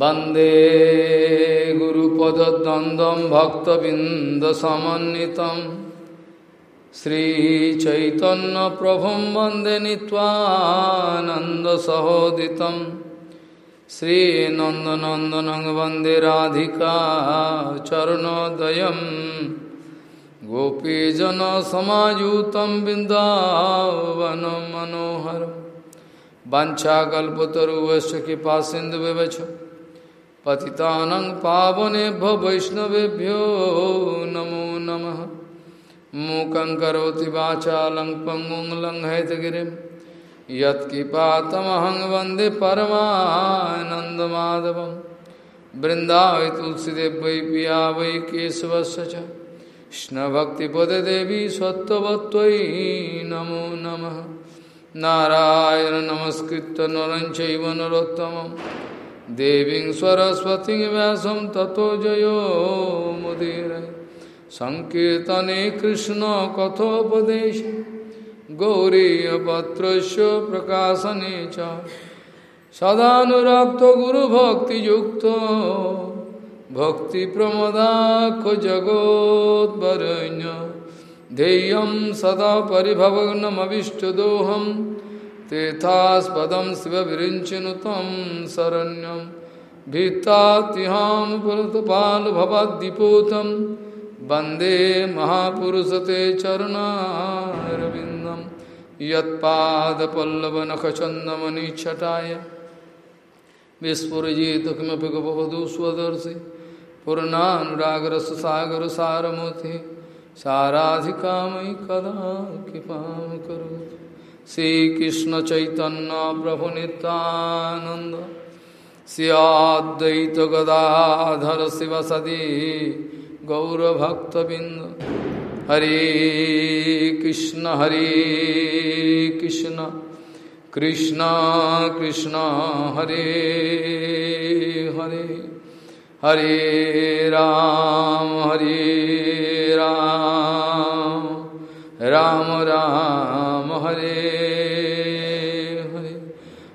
वंदे गुरुपदद्वन्द्वं भक्तबिन्दसमन्वितं श्रीचैतन्यप्रभुं वंदे नीत्वानन्दसहोदितं श्रीनन्दनन्दनं वंदे राधिका चरणोदयं गोपीजनसमायुतं बिन्दावनं मनोहरम् वंशाकल्पतरुवश्च कृपा सिंधु व्यवच पतितानं पावनेभ्यो वैष्णवेभ्यो नमो नमः। मूकं करोति वाचालं पङ्गुं लङ्घयतगिरिं यत्किपातमहं वंदे परमानन्दमाधवं। बृन्दावै तुलसीदेव वै पिया वै केशवस्य च। कृष्णभक्तिपदे नमो नमः। नारायण नमस्कृत नरं चैव नरोत्तमं देवीं सरस्वतीं व्यासं ततो जयो मुदीरय सङ्कीर्तने कृष्णकथोपदेशे गौरीयपत्रस्य प्रकाशने च। सदानुरक्तो गुरुभक्तियुक्तो भक्तिप्रमदाखो जगोद्वरण्य ध्येयं सदा परिभवग्नमविष्टदोहं तीर्थास्पदं शिवविरिञ्चनु तं शरण्यं। भीत्तात्यहां पुरतपालभवद्दिपूतं। वंदे महापुरुषते चरणारविन्दं। यत्पादपल्लवनखचन्दमनिच्छटाय। विस्फुरजित किमपि गपवधू स्वदर्शि। पूर्णानुरागरससागरसारमूर्तिः। साराधिका मयि कदा कृपा करो श्रीकृष्ण चैतन्य प्रभु नित्यानंद सियाद्वैत गदाधर शिव सदी गौरभक्तबिंद हरे कृष्ण हरे कृष्ण कृष्ण कृष्ण, हरे हरे। हरे राम हरे राम। राम राम, हरे हरे।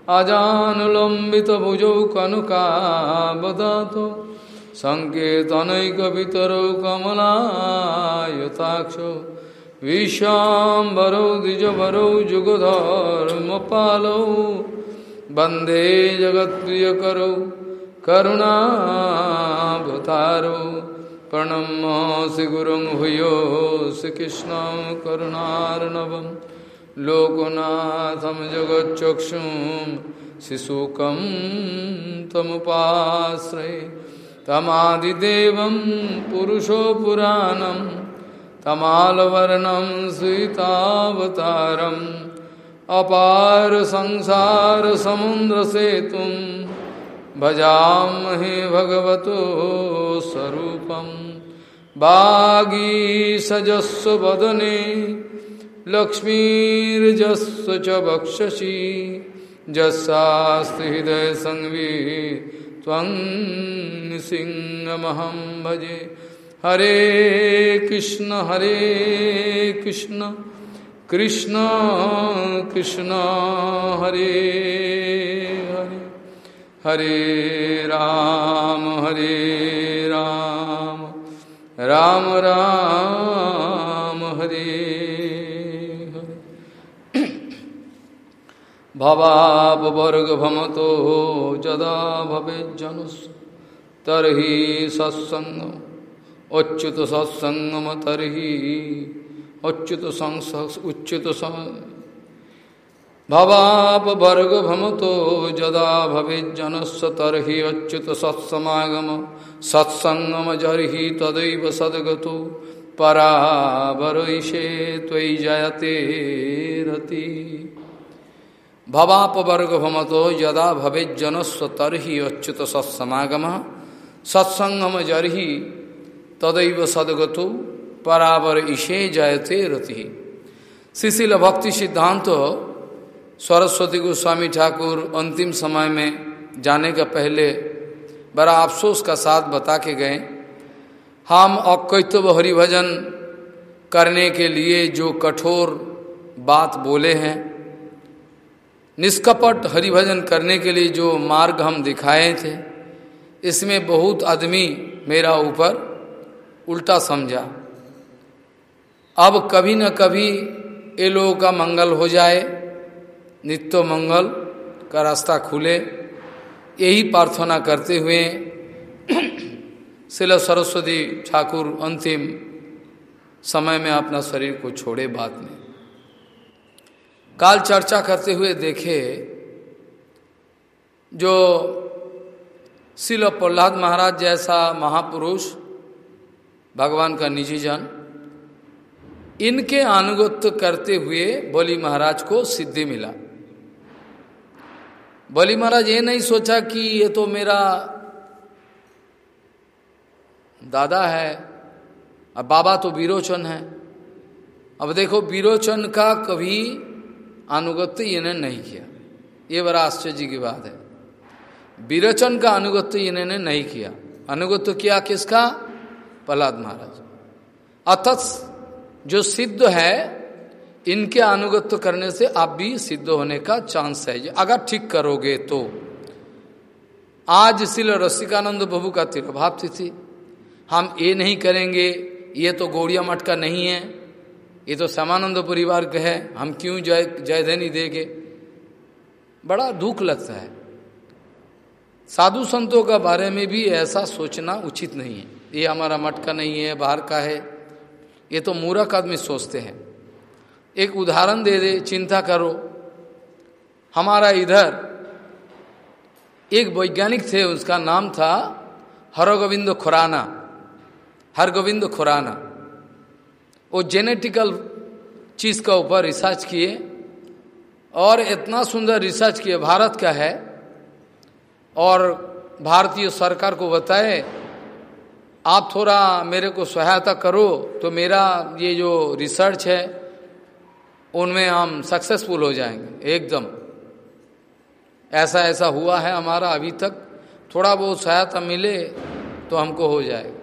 अजानुलम्बित भुजौ कनुकावदातो सङ्केतनैकपितरौ कमलायताक्षो। विश्वाम्बरौ द्विजवरौ जुगधर्मपालौ। वंदे जगत्प्रियकरौ, करुणावतारो। प्रणम्य श्रीगुरुं भूयो श्रीकृष्णं करुणार्णवं। लोकनाथं जगच्चक्षुं शिशुकं तमुपाश्रये। तमादिदेवं पुरुषो पुराणं, तमालवर्णं सीतावतारम् अपार संसारसमुद्रसेतुं भजामहे भगवतो स्वरूपं बागीसजस्व वदने लक्ष्मीर्जस्व च वक्षसि जस्सास्ति हृदयसंवि त्वं सिंहमहं भजे। हरे कृष्ण हरे कृष्ण कृष्ण कृष्ण, हरे हरे। हरे राम हरे राम। राम राम हरे हरे। भवावर्गभमतो जदा भवेज्जनुस् तर्हि सत्सङ्गम् अच्युत सत्सङ्गम तर्हि अच्युत उच्युत भवापवर्ग भमतो जदा भवेज्जनस्य तर्हि अच्युत सत्समागम, सत्संगम जर्हि तदैव सद्गतो, परावरैषे त्वयि जयते रति। भवापवर्ग भमतो यदा भवेज्जनस्य तर्हि अच्युत सत्समागम, सत्संगम जर्हि तदैव सद्गतो परावर जयते रति। शिशिल भक्ति सिद्धांत सरस्वती गोस्वामी ठाकुर अंतिम समय में जाने का पहले बड़ा अफसोस का साथ बता के गए, हम अकैतव हरिभजन करने के लिए जो कठोर बात बोले हैं, निष्कपट हरिभजन करने के लिए जो मार्ग हम दिखाए थे, इसमें बहुत आदमी मेरा ऊपर उल्टा समझा। अब कभी न कभी ये लोगों का मंगल हो जाए नित्य मंगल का रास्ता खुले। यही प्रार्थना करते हुए शिल सरस्वती ठाकुर अंतिम समय में अपना शरीर को छोड़े बाद में। काल चर्चा करते हुए देखे जो शिल प्रहलाद महाराज जैसा महापुरुष, भगवान का निजी जन, इनके अनुगत्य करते हुए बोली महाराज को सिद्धि मिला। बलि, महाराज, ये नहीं सोचा कि ये तो मेरा दादा है, अब बाबा तो बीरोचन है। अब देखो, बीरोचन का कभी अनुगत्य इन्हें नहीं किया। ये बड़ा आश्चर्य की बात है। बीरोचन का अनुगत्य इन्होंने नहीं किया। अनुगत्य किया किसका? प्रहलाद महाराज। अर्थात जो सिद्ध है इनके अनुगत्य करने से आप भी सिद्ध होने का चांस है। अगर ठीक करोगे तो। आज शिल रसिकानंद प्रभु का तिरभाव तिथि। हम ये नहीं करेंगे, ये तो गौड़िया मठ का नहीं है। ये तो समानंद परिवार का है, हम क्यों जय जयधनी देंगे? बड़ा दुख लगता है। साधु संतों का बारे में भी ऐसा सोचना उचित नहीं है। ये हमारा मठ का नहीं है, बाहर का है। ये तो मूर्ख आदमी सोचते हैं। एक उदाहरण दे दे, चिंता करो। हमारा इधर एक वैज्ञानिक थे, उसका नाम था हरगोविंद खुराना हरगोविंद खुराना। वो जेनेटिकल चीज़ का ऊपर रिसर्च किए और इतना सुंदर रिसर्च किए, भारत का है। और भारतीय सरकार को बताए, आप थोड़ा मेरे को सहायता करो तो मेरा ये जो रिसर्च है उनमें हम सक्सेसफुल हो जाएँगे, एकदम। ऐसा ऐसा हुआ है हमारा अभी तक। थोड़ा बहुत सहायता मिले तो हमको हो जाएगा।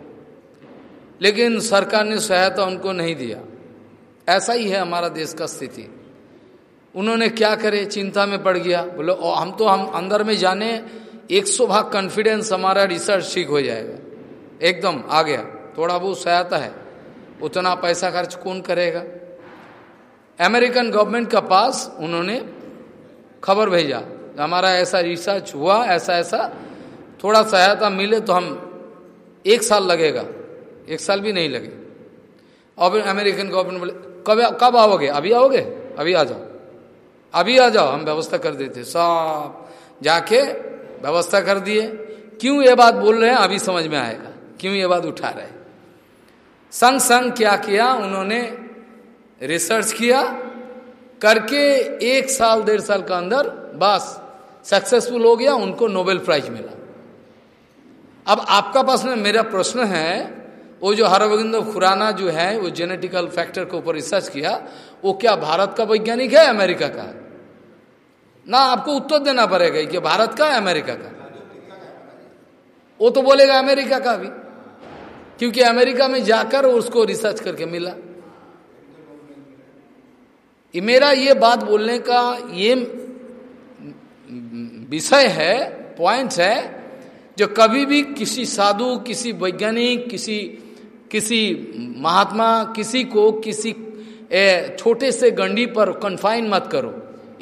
लेकिन सरकार ने सहायता उनको नहीं दिया। ऐसा ही है हमारा देश का स्थिति। उन्होंने क्या करे? चिंता में पड़ गया। बोलो हम तो हम अंदर में जाने, एक सौ भाग कॉन्फिडेंस हमारा रिसर्च ठीक हो जाएगा। एकदम, आ गया। थोड़ा बहुत सहायता है। उतना पैसा खर्च कौन करेगा? अमेरिकन गवर्नमेंट का पास उन्होंने खबर भेजा। हमारा ऐसा रिसर्च हुआ, ऐसा ऐसा, थोड़ा सहायता मिले तो हम एक साल लगेगा। एक साल भी नहीं लगे। अब अमेरिकन गवर्नमेंट बोले, कब कब आओगे? अभी आओगे? अभी आ जाओ। अभी आ जाओ। हम व्यवस्था कर देते सब जाके व्यवस्था कर दिए। क्यों ये बात बोल रहे हैं? अभी समझ में आएगा। क्यों ये बात उठा रहे संग संग क्या किया? उन्होंने रिसर्च किया, करके एक साल, डेढ़ साल का अंदर, बस सक्सेसफुल हो गया, उनको नोबेल प्राइज मिला। अब आपका पास में मेरा प्रश्न है, वो जो हरगोविंद खुराना जो है, वो जेनेटिकल फैक्टर के ऊपर रिसर्च किया, वो क्या भारत का वैज्ञानिक है अमेरिका का? है ना, आपको उत्तर देना पड़ेगा कि भारत का है अमेरिका का। वो तो बोलेगा अमेरिका का भी, क्योंकि अमेरिका में जाकर उसको रिसर्च करके मिला। मेरा ये बात बोलने का ये विषय है पॉइंट है, जो कभी भी किसी साधु, किसी वैज्ञानिक, किसी किसी महात्मा, किसी को किसी छोटे से गंडी पर कन्फाइन मत करो।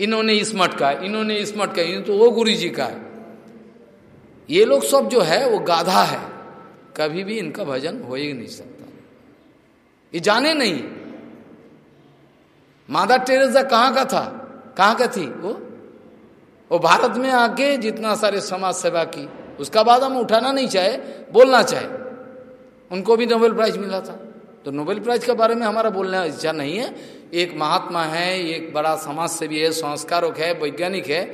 इन्होंने इस मठ का इन्होंने इस मठ का तो वो गुरु जी का है। ये लोग सब जो है, वो गाधा है। कभी भी इनका भजन हो ही नहीं सकता। ये जाने नहीं। मादा टेरेजा कहाँ का था? कहाँ का थी? वो? वो भारत में आके जितना सारे समाज सेवा की, उसका बाद हम उठाना नहीं चाहे, बोलना चाहे। उनको भी नोबेल प्राइज मिला था। तो नोबेल प्राइज के बारे में हमारा बोलने इच्छा नहीं है। एक महात्मा है, एक बड़ा समाज सेवी है संस्कारक है, वैज्ञानिक है,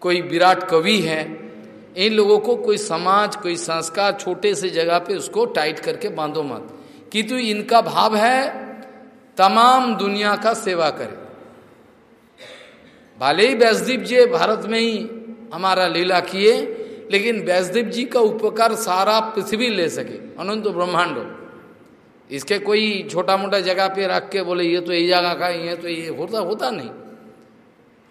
कोई विराट कवि है। इन लोगों को कोई समाज, कोई संस्कार छोटे से जगह पे उसको टाइट करके बांधो मत। किंतु इनका भाव है तमाम दुनिया का सेवा करे। भले ही वैष्णदीप जी भारत में ही हमारा लीला किए, लेकिन वैष्णदेव जी का उपकार सारा पृथ्वी ले सके। अनंत ब्रह्मांड। इसके कोई छोटा मोटा जगह पे रख के बोले, ये तो ये जगह का, ये तो ये होता होता नहीं।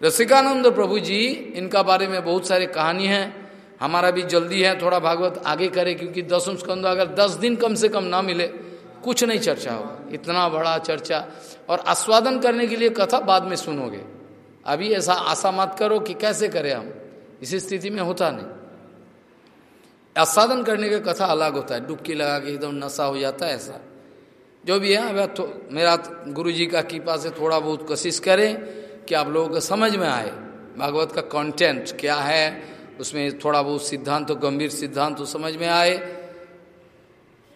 रसिकानंद प्रभु जी, इनका बारे में बहुत सारे कहानी हैं। हमारा भी जल्दी है, थोड़ा भागवत आगे करे, क्योंकि दसम स्कंद अगर दस दिन कम से कम ना मिले कुछ नहीं चर्चा होगा इतना बड़ा चर्चा। और आस्वादन करने के लिए कथा बाद में सुनोगे। अभी ऐसा आशा मत करो कि कैसे करें हम। इस स्थिति में होता नहीं। आस्वादन करने का कथा अलग होता है। डुबकी लगा के एकदम नशा हो जाता है ऐसा। जो भी है, अब तो मेरा गुरु जी का कृपा से थोड़ा बहुत कोशिश करें कि आप लोगों को समझ में आए। भागवत का कंटेंट क्या है? उसमें थोड़ा बहुत सिद्धांत तो गंभीर सिद्धांत तो समझ में आए।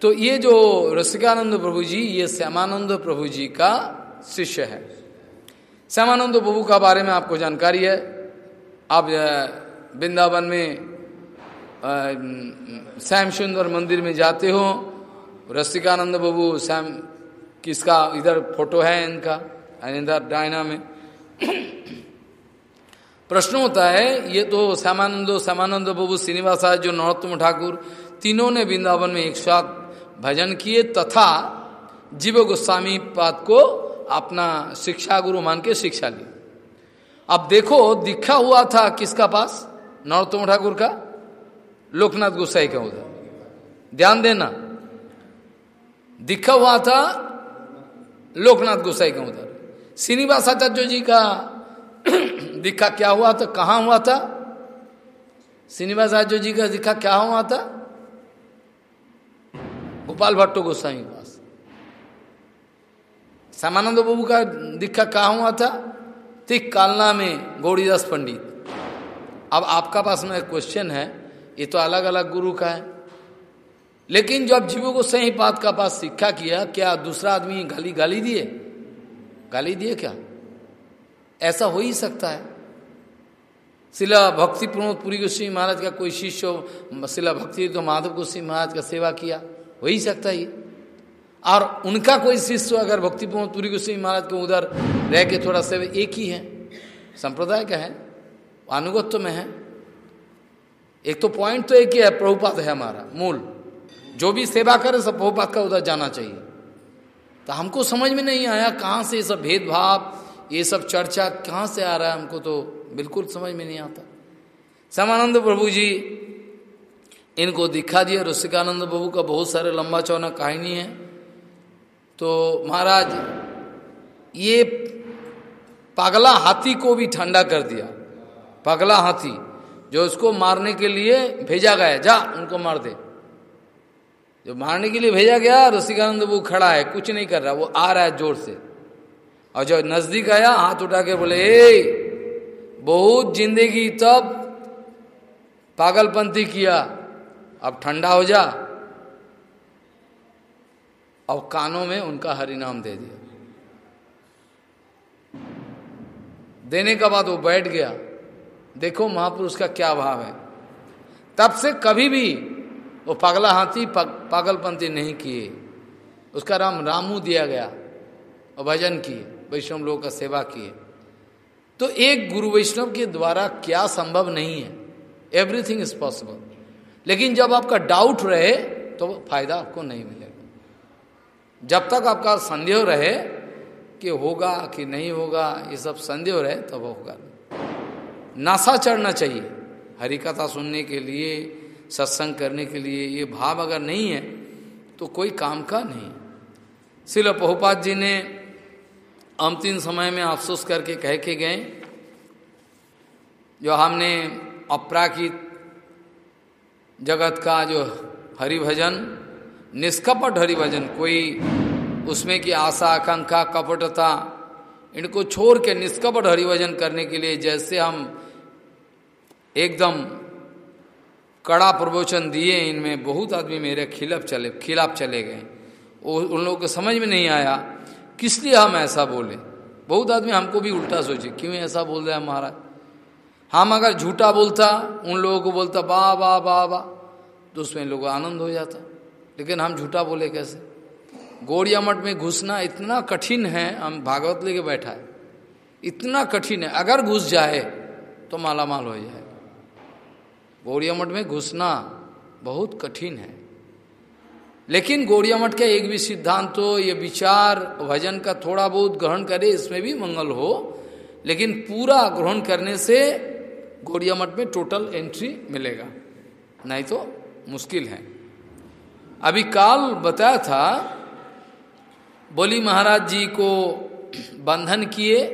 तो ये जो रसिकानंद प्रभु जी, ये श्यामानंद प्रभु जी का शिष्य है। श्यामानंद प्रभु का बारे में आपको जानकारी है। आप वृंदावन में श्याम सुंदर मंदिर में जाते हो। रसिकानंद बाबू श्याम किसका, इधर फ़ोटो है इनका इधर डायना में। प्रश्न होता है, ये तो श्यामानंदो, श्यामानंद बाबू श्रीनिवास जो नरोत्तम ठाकुर, तीनों ने वृंदावन में एक साथ भजन किए तथा जीव गोस्वामी पाद को अपना शिक्षा गुरु मान के शिक्षा ली अब देखो दीक्षा हुआ था किसका पास? नरोत्तम ठाकुर का? लोकनाथ गोसाई का उधर। ध्यान देना। दीक्षा हुआ था लोकनाथ गोसाई का उधर। श्रीनिवासाचार्य जी का दीक्षा क्या हुआ था? कहाँ हुआ था? श्रीनिवास आचार्य जी का दीक्षा क्या हुआ था? गोपाल भट्टो गोसाई के पास। श्यामानंद बाबू का दीक्षा कहा हुआ था? तिक कालना में गौरीदास पंडित। अब आपका पास में क्वेश्चन है, ये तो अलग अलग गुरु का है। लेकिन जब जीवो को सही पात का पास शिक्षा किया, क्या दूसरा आदमी गाली गाली दिए? गाली दिए क्या? ऐसा हो ही सकता है। शिला भक्ति प्रमोद पुरी गोस्वी महाराज का कोई शिष्य शिला भक्ति तो माधव गोस्वी महाराज का सेवा किया। हो ही सकता है और उनका कोई शिष्य अगर भक्ति पुरी गोस्वी महाराज को उधर रह के थोड़ा सेवा एक ही है। संप्रदाय का है अनुगत्व में है। एक तो पॉइंट तो एक ही है प्रभुपात है हमारा, मूल। जो भी सेवा करे, सब प्रभुपात का उधर जाना चाहिए। तो हमको समझ में नहीं आया, कहाँ से ये सब भेदभाव, ये सब चर्चा, कहाँ से आ रहा है, हमको तो बिल्कुल समझ में नहीं आता। श्यामानंद प्रभु जी इनको दिखा दिया। रसिकानंद प्रभु का बहुत सारे लंबा चौना कहानी है। तो महाराज, ये पागला हाथी को भी ठंडा कर दिया। पगला हाथी जो उसको मारने के लिए भेजा गया जा, उनको मार दे। जो मारने के लिए भेजा गया, रसिकानंद वो खड़ा है। कुछ नहीं कर रहा, वो आ रहा है ज़ोर से। और जो नज़दीक आया, हाथ उठा के बोले, ए, बहुत ज़िंदगी तब पागलपंथी किया। अब ठंडा हो जा। और कानों में उनका हरिनाम दे दिया। देने के बाद वो बैठ गया। देखो महापुरुष का क्या भाव है। तब से कभी भी वो पगला हाथी पग, पागलपंथी नहीं किए। उसका नाम रामू दिया गया और भजन किए वैष्णव लोगों का सेवा किए। तो एक गुरु वैष्णव के द्वारा क्या संभव नहीं है। एवरीथिंग इज़ पॉसिबल लेकिन जब आपका डाउट रहे तो फ़ायदा आपको नहीं मिलेगा। जब तक आपका संदेह रहे कि होगा कि नहीं होगा, ये सब संदेह रहे, तब तो होगा। नासा चढ़ना चाहिए। हरि कथा सुनने के लिए, सत्संग करने के लिए ये भाव अगर नहीं है तो कोई काम का नहीं। शिल पहुपात जी ने अंतिम समय में अफसोस करके कह के गए, जो हमने अपराकित जगत का जो हरिभजन निष्कपट हरिभजन कोई उसमें की आशा, आकांक्षा, कपटता, इनको छोड़ के निष्कपट हरिभजन करने के लिए जैसे हम एकदम कड़ा प्रवचन दिए, इनमें बहुत आदमी मेरे खिलाफ चले खिलाफ चले गए। उन लोगों को समझ में नहीं आया, किस लिए हम ऐसा बोले? बहुत आदमी हमको भी उल्टा सोचे, क्यों ऐसा बोल रहे हैं महाराज हम अगर झूठा बोलता, उन लोगों को बोलता वाह वाह वाह वाह तो उसमें लोगों आनंद हो जाता। लेकिन हम झूठा बोले कैसे? गौड़िया मठ में घुसना इतना कठिन है, हम भागवत लेके बैठा है। इतना कठिन है, अगर घुस जाए तो माला माल हो जाए। गौड़िया मठ में घुसना बहुत कठिन है। लेकिन गौड़िया मठ का एक भी सिद्धांत तो ये विचार, भजन का थोड़ा बहुत ग्रहण करे, इसमें भी मंगल हो। लेकिन पूरा ग्रहण करने से गौड़िया मठ में टोटल एंट्री मिलेगा। नहीं तो मुश्किल है। अभी काल बताया था, बोली महाराज जी को बंधन किए,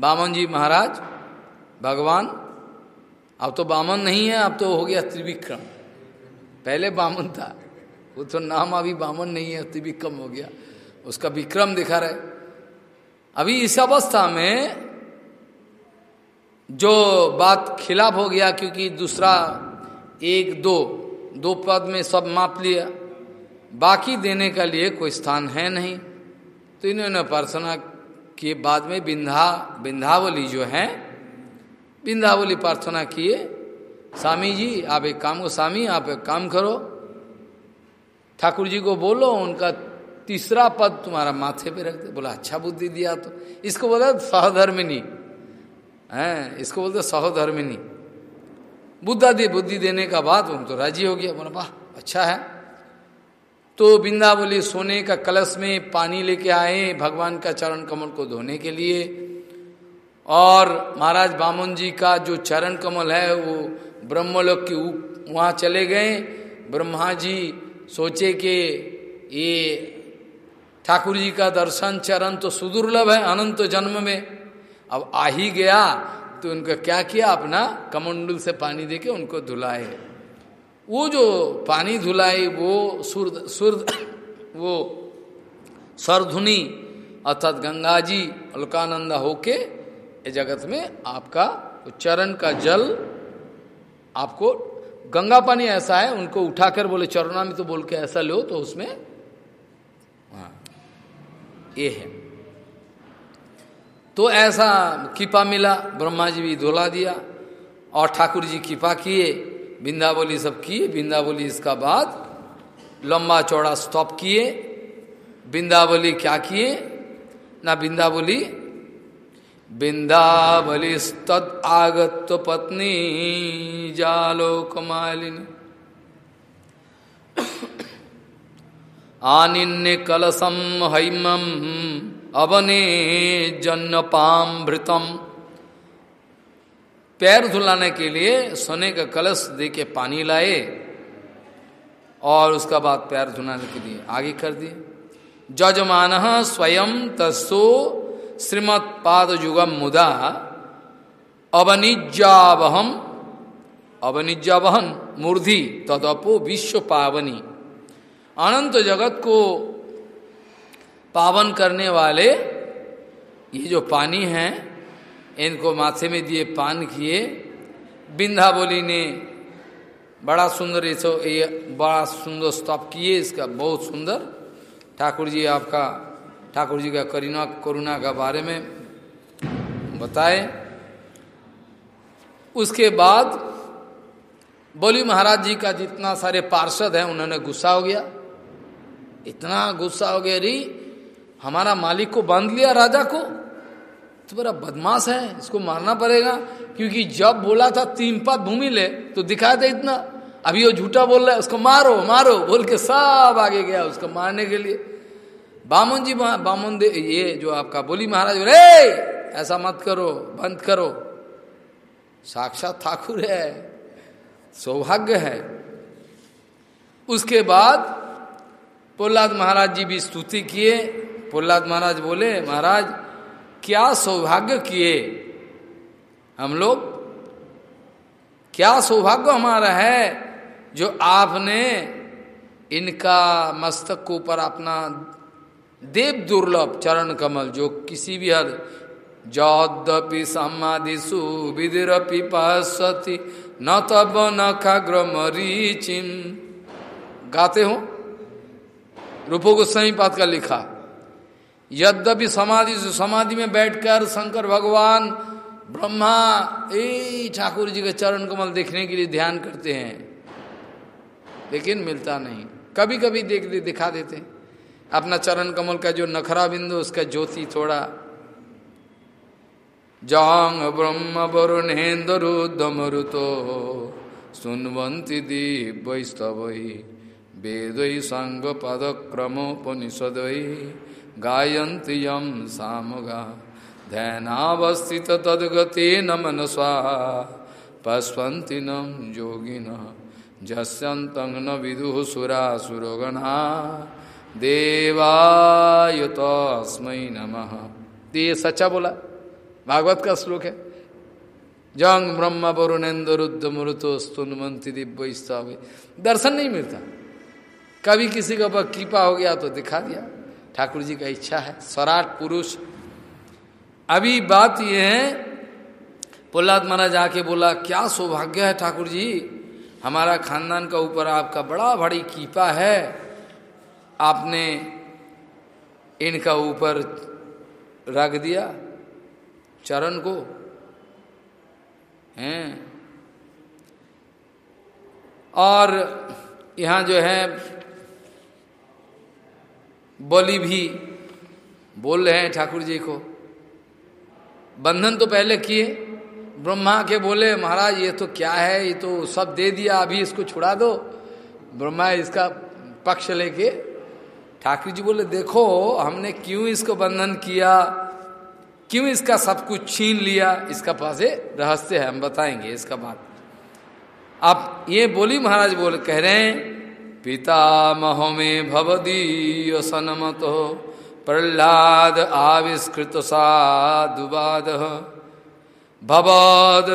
बामन जी महाराज, भगवान, अब तो बामन नहीं है, अब तो हो गया त्रिविक्रम। पहले बामन था, वो तो नाम अभी बामन नहीं है, त्रिविक्रम हो गया। उसका विक्रम दिखा रहे। अभी इस अवस्था में जो बात खिलाफ हो गया क्योंकि दूसरा एक दो दो पद में सब माप लिया। बाकी देने का लिए कोई स्थान है नहीं। तो इन्होंने प्रार्थना किए बाद में बिंधा, बिंधावली जो है, बिंधावली प्रार्थना किए। स्वामी जी, आप एक काम को स्वामी, आप एक काम करो। ठाकुर जी को बोलो, उनका तीसरा पद तुम्हारा माथे पे रख दे। बोला अच्छा बुद्धि दिया तो। इसको बोला सहधर्मिनी है, इसको बोलते सहधर्मिनी। बुद्धा दे, बुद्धि देने का बाद उन तो राज़ी हो गया। बोला, वाह अच्छा है। तो बिंदा बोली, सोने का कलश में पानी लेके आए भगवान का चरण कमल को धोने के लिए। और महाराज बामन जी का जो चरण कमल है, वो ब्रह्मलोक के वहाँ चले गए। ब्रह्मा जी सोचे कि ये ठाकुर जी का दर्शन चरण तो सुदुर्लभ है, अनंत जन्म में। अब आ ही गया तो उनका क्या किया? अपना कमंडल से पानी देके उनको धुलाए। वो जो पानी धुलाई, वो सुर सुर वो सरधुनी, अर्थात गंगा जी अलकानंदा होके जगत में आपका चरण का जल आपको, गंगा पानी ऐसा है, उनको उठाकर बोले चरणा में तो बोल के ऐसा लो तो उसमें हाँ ये है। तो ऐसा कृपा मिला, ब्रह्मा जी भी धोला दिया, और ठाकुर जी कृपा किए बिंदावली सब किए बिंदावली इसका बाद लंबा चौड़ा स्टॉप किए बिंदावली क्या किए? ना बिंदावली बिंदावली तद आगत पत्नी जालोक मालिनी। आनिन्य कलशम हैमम अवने जन्नपामृतम। पैर धुलाने के लिए सोने का कलश दे के पानी लाए और उसका बाद पैर धुलाने के लिए आगे कर दिए। जजमान स्वयं तस्ो श्रीमद पाद युगम मुदा अवनिज्जावहम। अवनिज्जावहन मूर्धि तदपो विश्व पावनी अनंत जगत को पावन करने वाले, ये जो पानी है, इनको माथे में दिए, पान किए। बिंधा बोली ने बड़ा सुंदर ये ये बड़ा सुंदर स्तप किए, इसका बहुत सुंदर। ठाकुर जी आपका, ठाकुर जी का करुणा करुणा का बारे में बताए। उसके बाद बोली, महाराज जी का जितना सारे पार्षद हैं, उन्होंने गुस्सा हो गया। इतना गुस्सा हो गया री हमारा मालिक को बाँध लिया, राजा को। तो बड़ा बदमाश है, इसको मारना पड़ेगा। क्योंकि जब बोला था, तीन पात भूमि ले तो दिखाया था इतना। अभी वो झूठा बोल रहा है, उसको मारो मारो, बोल के सब आगे गया उसको मारने के लिए। बामन जी बामन दे, ये जो आपका बोली महाराज रे ऐसा मत करो, बंद करो। साक्षात ठाकुर है, सौभाग्य है। उसके बाद प्रहलाद महाराज जी भी स्तुति किए। प्रहलाद महाराज बोले, महाराज, क्या सौभाग्य किए हम लोग? क्या सौभाग्य हमारा है जो आपने इनका मस्तक को ऊपर अपना देव दुर्लभ चरण कमल, जो किसी भी हद जौदपि समाधिशु विदिपि पश्यति, न तब न खाग्र मरीचिम गाते हो? रूपो गोस्वामी पात का लिखा। यद्यपि समाधि से समाधि में बैठकर शंकर भगवान ब्रह्मा ए ठाकुर जी के चरण कमल देखने के लिए ध्यान करते हैं लेकिन मिलता नहीं। कभी कभी देख दे, दिखा देते अपना चरण कमल का जो नखरा बिंदु उसका ज्योति थोड़ा। जांग ब्रह्म वरुण वरुणेन्द्रुदमरुतो सुनवंती दिव्यस्तवई वेदई संग पद क्रमोपनिषदई गायन्ति यम सामगा ध्यानावस्थित तद्गते न मनसा पस्वंति नम योगिन। जस्यंत न विदु सुरा सुरोगना देवाय तस्मय नमः। ये सच्चा बोला? भागवत का श्लोक है? जंग ब्रह्म वरुणेन्द्र रुद्ध मरुतो स्तुनमंती दिव्य दर्शन नहीं मिलता। कभी किसी का कृपा हो गया तो दिखा दिया। ठाकुर जी का इच्छा है स्वराट पुरुष। अभी बात यह है, प्रहलाद महाराज आके बोला, क्या सौभाग्य है ठाकुर जी, हमारा खानदान का ऊपर आपका बड़ा बड़ी कीपा है। आपने इनका ऊपर रख दिया, चरण को। हैं? और यहाँ जो है बोली भी, बोल रहे हैं ठाकुर जी को। बंधन तो पहले किए, ब्रह्मा के बोले, महाराज, ये तो क्या है? ये तो सब दे दिया, अभी इसको छुड़ा दो। ब्रह्मा इसका पक्ष लेके, ठाकुर जी बोले, देखो, हमने क्यों इसको बंधन किया? क्यों इसका सब कुछ छीन लिया? इसका पास रहस्य है, हम बताएँगे इसका बात। आप ये बोली महाराज बोले कह रहे हैं पितामहो में भवदीय सनमत प्रहलाद आविष्कृत साधुवाद भवाद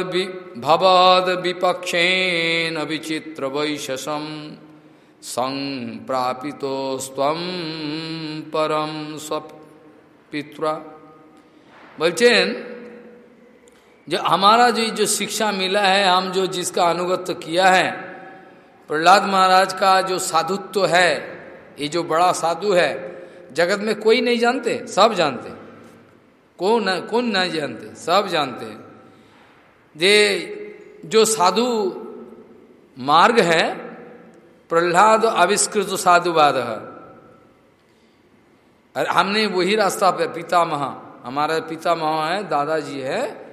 भवाद विपक्षेन विचित्र वैशसम संप्रापितो स्वम परम स्वपित्रा बोलचेन, जो हमारा जो जो शिक्षा मिला है, हम जो जिसका अनुगत किया है प्रहलाद महाराज का जो साधुत्व है, ये जो बड़ा साधु है, जगत में कोई नहीं जानते, सब जानते। कौन कौन नहीं जानते, सब जानते। ये जो साधु मार्ग है, प्रहलाद आविष्कृत साधुवाद। है हमने वही रास्ता पे हमारा पितामह है, दादाजी है,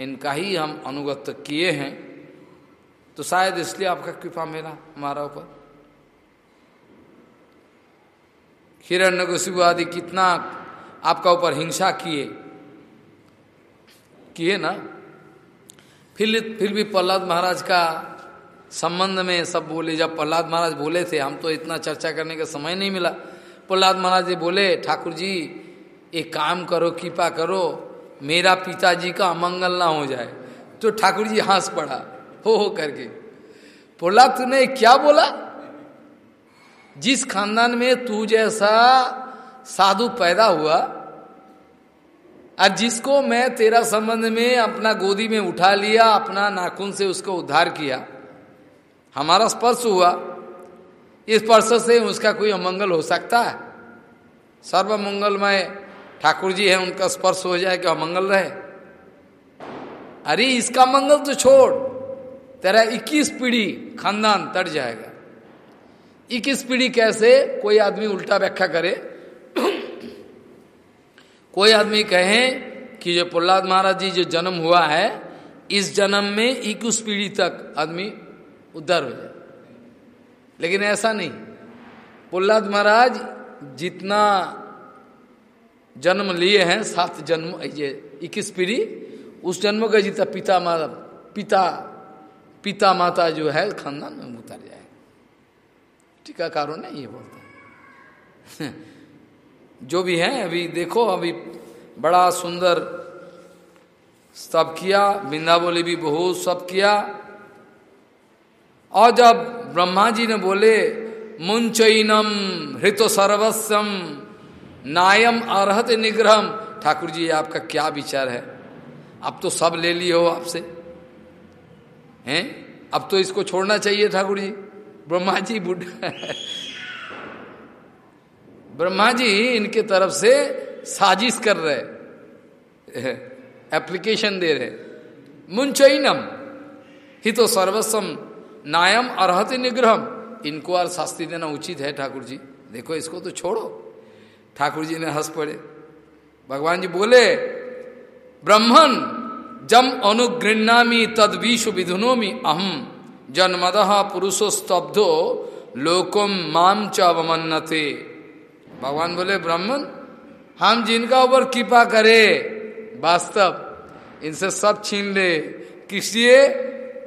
इनका ही हम अनुगत किए हैं। तो शायद इसलिए आपका कृपा मेरा, हमारा ऊपर। हिरण्य को आदि कितना आपका ऊपर हिंसा किए। किए ना? फिर फिर भी प्रहलाद महाराज का संबंध में सब बोले, जब प्रहलाद महाराज बोले थे, हम तो इतना चर्चा करने का समय नहीं मिला। प्रहलाद महाराज जी बोले, ठाकुर जी, एक काम करो, कृपा करो, मेरा पिताजी का अमंगल ना हो जाए। तो ठाकुर जी हंस पड़ा। हो हो करके। बोला, तूने क्या बोला? जिस खानदान में तू जैसा साधु पैदा हुआ, और जिसको मैं तेरा संबंध में अपना गोदी में उठा लिया, अपना नाखून से उसको उद्धार किया, हमारा स्पर्श हुआ। इस स्पर्श से उसका कोई अमंगल हो सकता है? सर्व मंगलमय ठाकुर जी है, उनका स्पर्श हो जाए कि अमंगल रहे। अरे, इसका मंगल तो छोड़। तेरा इक्कीस पीढ़ी खानदान तट जाएगा। इक्कीस पीढ़ी कैसे कोई आदमी उल्टा व्याख्या करे? कोई आदमी कहे कि जो प्रहलाद महाराज जी जो जन्म हुआ है, इस जन्म में इक्कीस पीढ़ी तक आदमी उद्धार हो जाए। लेकिन ऐसा नहीं। प्रहलाद महाराज जितना जन्म लिए हैं, सात जन्म, ये इक्कीस पीढ़ी, उस जन्म का जितना पिता माता, पिता पिता माता जो है, खानदान में उतर जाए। टीकाकारों ने ये बोलता है। जो भी है, अभी देखो, अभी बड़ा सुंदर सब किया बिंदावली भी बहुत सब किया। और जब ब्रह्मा जी ने बोले मुंचनम हृतो सर्वस्वम नायम अरहत निग्रहम ठाकुर जी, आपका क्या विचार है? आप तो सब ले लिए हो आपसे। हैं? अब तो इसको छोड़ना चाहिए ठाकुर जी। ब्रह्मा जी बुढ़ा ब्रह्मा जी इनके तरफ़ से साजिश कर रहे एप्लीकेशन दे रहे मुंचनम ही तो सर्वस्वम, नायम अर्हत निग्रहम। इनको और शास्त्री देना उचित है ठाकुर जी। देखो, इसको तो छोड़ो। ठाकुर जी ने हंस पड़े। भगवान जी बोले ब्राह्मण जम अनुगृणामी तद विश्व विधुनोमी अहम जन्मद पुरुषो स्तब्धो लोकम माम च भगवान बोले, ब्राह्मण, हम जिनका ऊपर कृपा करे, वास्तव, इनसे सब छीन ले। किसिए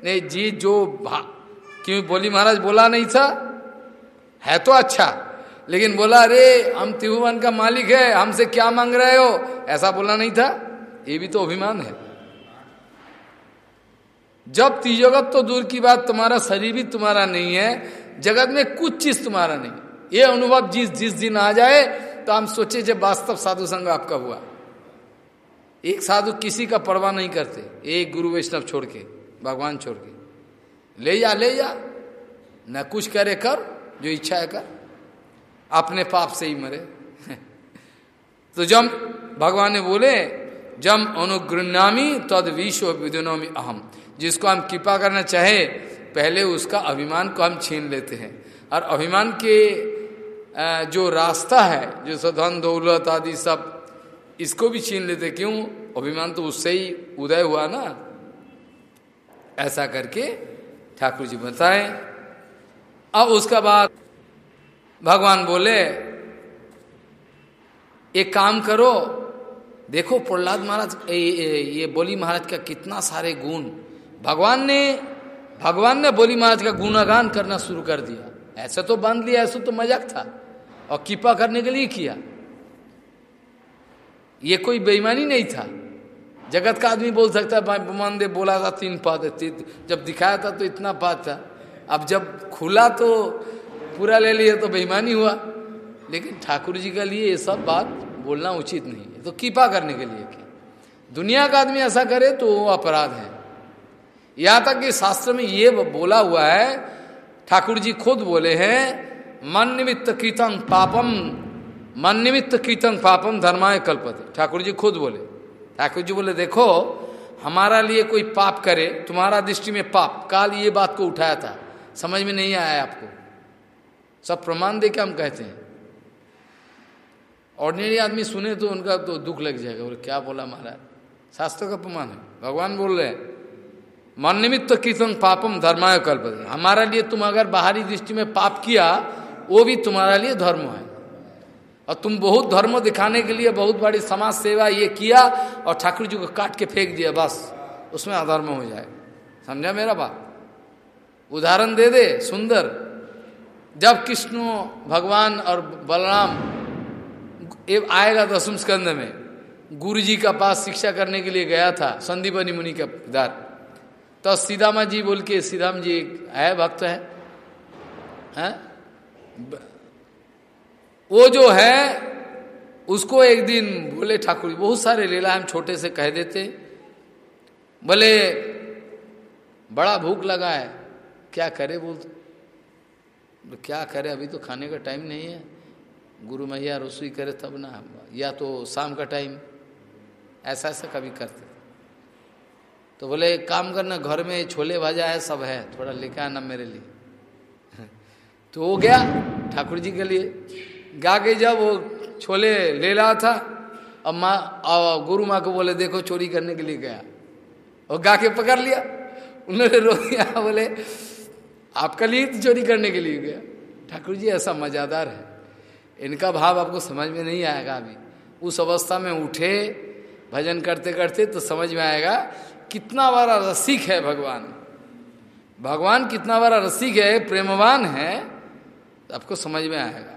नहीं, जी जो भा, क्यों बोली, महाराज बोला नहीं था? है तो अच्छा लेकिन बोला, अरे, हम त्रिभुवन का मालिक है, हमसे क्या मांग रहे हो? ऐसा बोला नहीं था। ये भी तो अभिमान है। जब तीजगत तो दूर की बात, तुम्हारा शरीर भी तुम्हारा नहीं है, जगत में कुछ चीज़ तुम्हारा नहीं। ये अनुभव जिस जिस दिन आ जाए तो हम सोचे जब वास्तव साधु संग आपका हुआ। एक साधु किसी का परवाह नहीं करते, एक गुरु वैष्णव छोड़ के, भगवान छोड़ के। ले जा ले जा, न कुछ करे कर, जो इच्छा है कर। अपने पाप से ही मरे। तो जब भगवान ने बोले जम अनुग्रनामी तद विश्व विदुनोमी अहम। जिसको हम कृपा करना चाहे, पहले उसका अभिमान को हम छीन लेते हैं। और अभिमान के जो रास्ता है, जो सधन, दौलत आदि सब, इसको भी छीन लेते क्यों? अभिमान तो उससे ही उदय हुआ ना। ऐसा करके ठाकुर जी बताए। अब उसका बाद भगवान बोले, एक काम करो, देखो प्रहलाद महाराज ये बोली महाराज का कितना सारे गुण भगवान ने भगवान ने बोली, महाराज का गुणागान करना शुरू कर दिया। ऐसे तो बाँध लिया, ऐसा तो मज़ाक था। और कृपा करने के लिए किया। ये कोई बेईमानी नहीं था। जगत का आदमी बोल सकता है भगवान देव बोला था, तीन पाद जब दिखाया था तो इतना पाद था। अब जब खुला तो पूरा ले लिया तो बेईमानी हुआ। लेकिन ठाकुर जी के लिए ये सब बात बोलना उचित नहीं है। तो कृपा करने के लिए की दुनिया का आदमी ऐसा करे तो वो अपराध है। यहाँ तक कि शास्त्र में ये बोला हुआ है, ठाकुर जी खुद बोले हैं, मन निमित्त कीर्तन पापम, मन निमित्त कीर्तन पापम धर्माय कल्पते। ठाकुर जी खुद बोले। ठाकुर जी बोले, देखो, हमारा लिए कोई पाप करे, तुम्हारा दृष्टि में पाप, काल ये बात को उठाया था, समझ में नहीं आया आपको। सब प्रमाण दे के हम कहते हैं। ऑर्डिनरी आदमी सुने तो उनका तो दुख लग जाएगा, बोले, क्या बोला महाराज? शास्त्र का प्रमाण है। भगवान बोल रहे हैं मन निमित्त कीर्तन पापम धर्माय कल्प हमारा लिए तुम अगर बाहरी दृष्टि में पाप किया, वो भी तुम्हारा लिए धर्म है। और तुम बहुत धर्म दिखाने के लिए बहुत बड़ी समाज सेवा ये किया और ठाकुर जी को काट के फेंक दिया, बस। उसमें अधर्म हो जाए। समझा मेरा बात? उदाहरण दे दे, सुंदर। जब कृष्ण, भगवान और बलराम आएगा दसम स्कंद में गुरु जी का पास शिक्षा करने के लिए गया था, संदीपनी मुनि का दार तो सीधामा जी बोल के सीधाम जी है भक्त है, है? वो जो है उसको एक दिन बोले ठाकुर जी बहुत सारे लीला हम छोटे से कह देते बोले बड़ा भूख लगा है क्या करे बोल तो? क्या करे अभी तो खाने का टाइम नहीं है। गुरु मैया रसोई करे तब ना या तो शाम का टाइम ऐसा ऐसा कभी करते तो बोले एक काम करना, घर में छोले भाजा है, सब है, थोड़ा लेके आना मेरे लिए. तो वो गया ठाकुर जी के लिए। गा के जब वो छोले ले रहा था, अब माँ और गुरु माँ को बोले, देखो, चोरी करने के लिए गया। और गा के पकड़ लिया। उन्होंने रो दिया, बोले, आपका लिए तो चोरी करने के लिए गया। ठाकुर जी, ऐसा मजादार है। इनका भाव आपको समझ में नहीं आएगा अभी। उस अवस्था में उठे, भजन करते करते तो समझ में आएगा कितना बड़ा रसिक है भगवान। भगवान कितना बड़ा रसिक है, प्रेमवान है, आपको समझ में आएगा।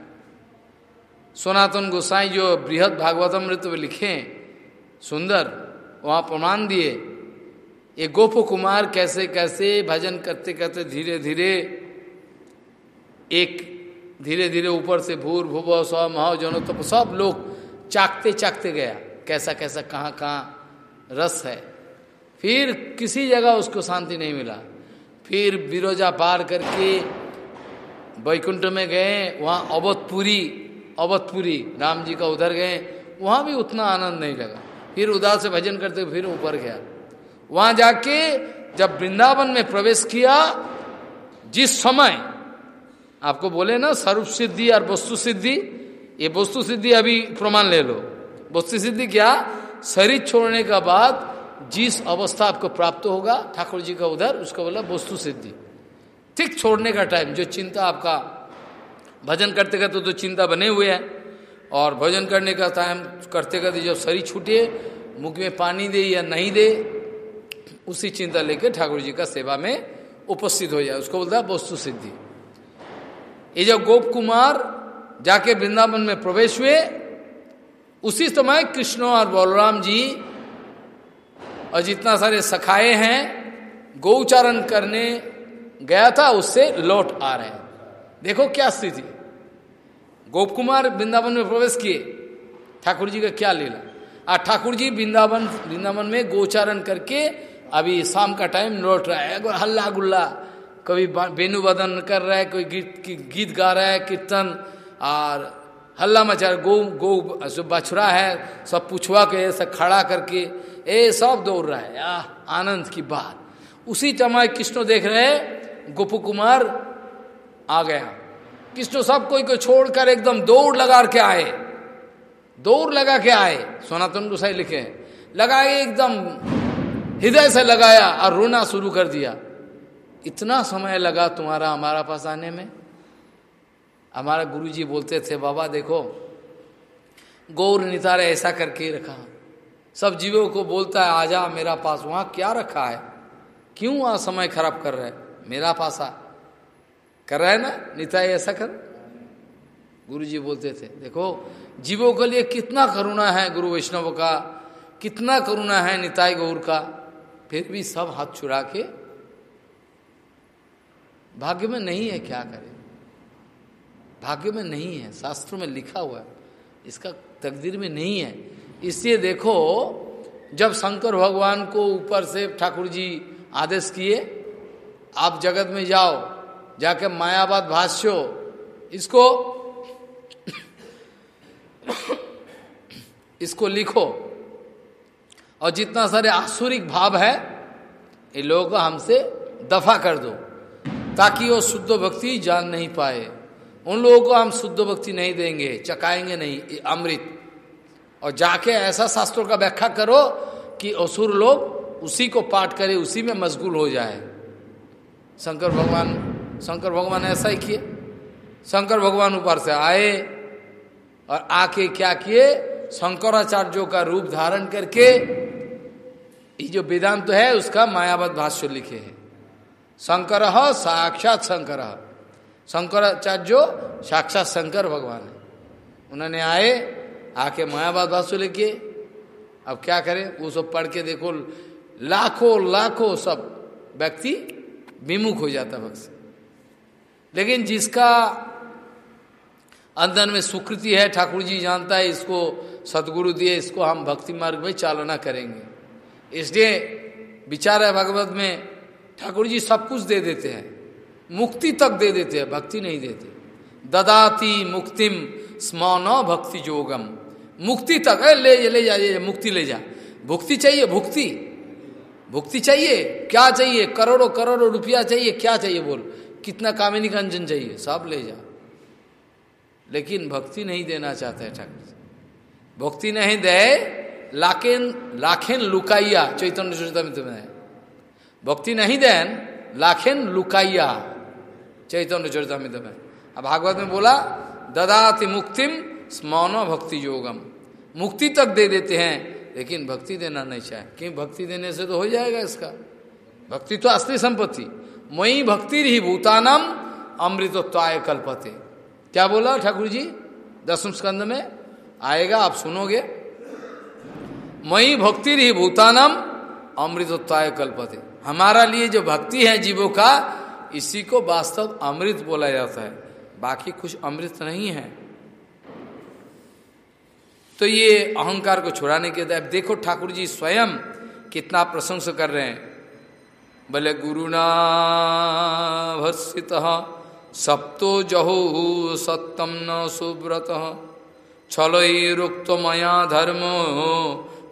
सोनातन गोसाई जो बृहद भागवतम में लिखे, सुंदर, वहाँ प्रमाण दिए, ये गोप कुमार कैसे कैसे भजन करते करते धीरे धीरे एक धीरे धीरे ऊपर से भूर भूव स्व महा जनो तो सब लोग चाकते चाकते गया। कैसा कैसा कहाँ कहाँ रस है। फिर किसी जगह उसको शांति नहीं मिला। फिर बिरोजा पार करके बैकुंठ में गए, वहाँ अवधपुरी अवधपुरी, राम जी का उधर गए, वहाँ भी उतना आनंद नहीं लगा। फिर उदास से भजन करते फिर ऊपर गया। वहाँ जाके जब वृंदावन में प्रवेश किया, जिस समय आपको बोले ना, स्वरूप सिद्धि और वस्तु सिद्धि, ये वस्तु सिद्धि अभी प्रमाण ले लो। वस्तु सिद्धि क्या? शरीर छोड़ने का बाद जिस अवस्था आपको प्राप्त होगा, ठाकुर जी का उधर, उसको बोला, वस्तु सिद्धि। ठीक छोड़ने का टाइम जो चिंता आपका, भजन करते करते तो चिंता बने हुए हैं, और भजन करने का टाइम करते करते जब शरीर छूटे, मुख में पानी दे या नहीं दे, उसी चिंता लेकर ठाकुर जी का सेवा में उपस्थित हो जाए। उसको बोलता है वस्तु सिद्धि। ये जब गोप कुमार जाके वृंदावन में प्रवेश हुए, उसी समय कृष्ण और बलराम जी और जितना सारे सखाए हैं, गौचारण करने गया था, उससे लौट आ रहे हैं। देखो क्या स्थिति। गोप कुमार वृंदावन में प्रवेश किए। ठाकुर जी का क्या लीला। और ठाकुर जी वृंदावन वृंदावन में गोचारण करके अभी शाम का टाइम लौट रहा है। हल्ला गुल्ला, कभी वेणु बदन कर रहा है, कोई गीत गीत गा रहा है, कीर्तन, और हल्ला मचा गौ गौ जो बछड़ा है, सब पुछवा के, सब खड़ा करके ए सब दौड़ रहा है। आ, आनंद की बात। उसी समय कृष्ण देख रहे गोपू कुमार आ गया। कृष्ण सब कोई को छोड़कर एकदम दौड़ लगा के आए। दौड़ लगा के आए। सोनातन गोसाई लिखे लगाए एकदम हृदय से लगाया और रोना शुरू कर दिया। इतना समय लगा तुम्हारा हमारा पास आने में। हमारा गुरुजी बोलते थे बाबा देखो गौर नितारे ऐसा करके रखा। सब जीवों को बोलता है, आजा, मेरा पास वहाँ क्या रखा है? क्यों वहाँ समय खराब कर रहे मेरा पास आ कर रहा है ना? निताई ऐसा कर गुरु जी बोलते थे, देखो, जीवों के लिए कितना करुणा है गुरु वैष्णव का, कितना करुणा है निताई गौर का। फिर भी सब हाथ छुड़ा के, भाग्य में नहीं है क्या करे? भाग्य में नहीं है, शास्त्रों में लिखा हुआ है, इसका तकदीर में नहीं है। इसलिए देखो, जब शंकर भगवान को ऊपर से ठाकुर जी आदेश किए, आप जगत में जाओ, जाके मायावाद भाष्यो, इसको इसको लिखो। और जितना सारे आसुरिक भाव है, ये लोगों को हमसे दफ़ा कर दो, ताकि वो शुद्ध भक्ति जान नहीं पाए। उन लोगों को हम शुद्ध भक्ति नहीं देंगे, चकाएँगे नहीं अमृत। और जाके ऐसा शास्त्रों का व्याख्या करो कि असुर लोग उसी को पाठ करे, उसी में मशगूल हो जाए। शंकर भगवान शंकर भगवान ऐसा ही किए। शंकर भगवान ऊपर से आए और आके क्या किए? शंकराचार्यों का रूप धारण करके, ये जो वेदांत तो है, उसका मायावत भाष्य लिखे हैं। शंकर साक्षात शंकर। शंकराचार्य साक्षात शंकर भगवान है। उन्होंने आए आके मायावाद भाष्य लिखे अब क्या करें? वो सब पढ़ के देखो, लाखों लाखों सब व्यक्ति विमुख हो जाता भक्त लेकिन जिसका अंदर में सुकृति है, ठाकुर जी जानता है, इसको सदगुरु दिए, इसको हम भक्ति मार्ग में चालना करेंगे। इसलिए विचार है भगवत में, ठाकुर जी सब कुछ दे देते हैं। मुक्ति तक दे देते हैं, भक्ति नहीं देते। ददाती मुक्तिम स्मौन भक्ति जोगम। मुक्ति तक है ले ले जा ले जा मुक्ति ले जा। भुक्ति चाहिए, भुक्ति। भुक्ति चाहिए? क्या चाहिए? करोड़ों करोड़ों रुपया चाहिए? क्या चाहिए बोल? कितना कामिनी कंजन चाहिए? सब ले जा। लेकिन भक्ति नहीं देना चाहते है ठाकुर भक्ति नहीं दे, लाखेन लाखेन लुकाइया, चैतन्य चरितमित में भक्ति नहीं देन, लाखेन लुकाइया, चैतन्य चरितमित में भागवत में बोला, ददाति मुक्तिम स्मौन भक्ति योगम। मुक्ति तक दे देते हैं, लेकिन भक्ति देना नहीं चाहे। क्यों? भक्ति देने से तो हो जाएगा इसका। भक्ति तो असली संपत्ति। मई भक्ति रही भूतानम अमृतत्वाय कल्पते। क्या बोला ठाकुर जी दसम स्कंद में। आएगा, आप सुनोगे। मई भक्ति रही भूतानम अमृतत्वाय कल्पते। हमारा लिए जो भक्ति है जीवों का, इसी को वास्तव अमृत बोला जाता है। बाकी कुछ अमृत नहीं है। तो ये अहंकार को छुड़ाने के अब देखो ठाकुर जी स्वयं कितना प्रशंसा कर रहे हैं। बोले गुरुना भर्षित सप्तो जहो सत्यम न सुव्रत छलुक्त मया धर्म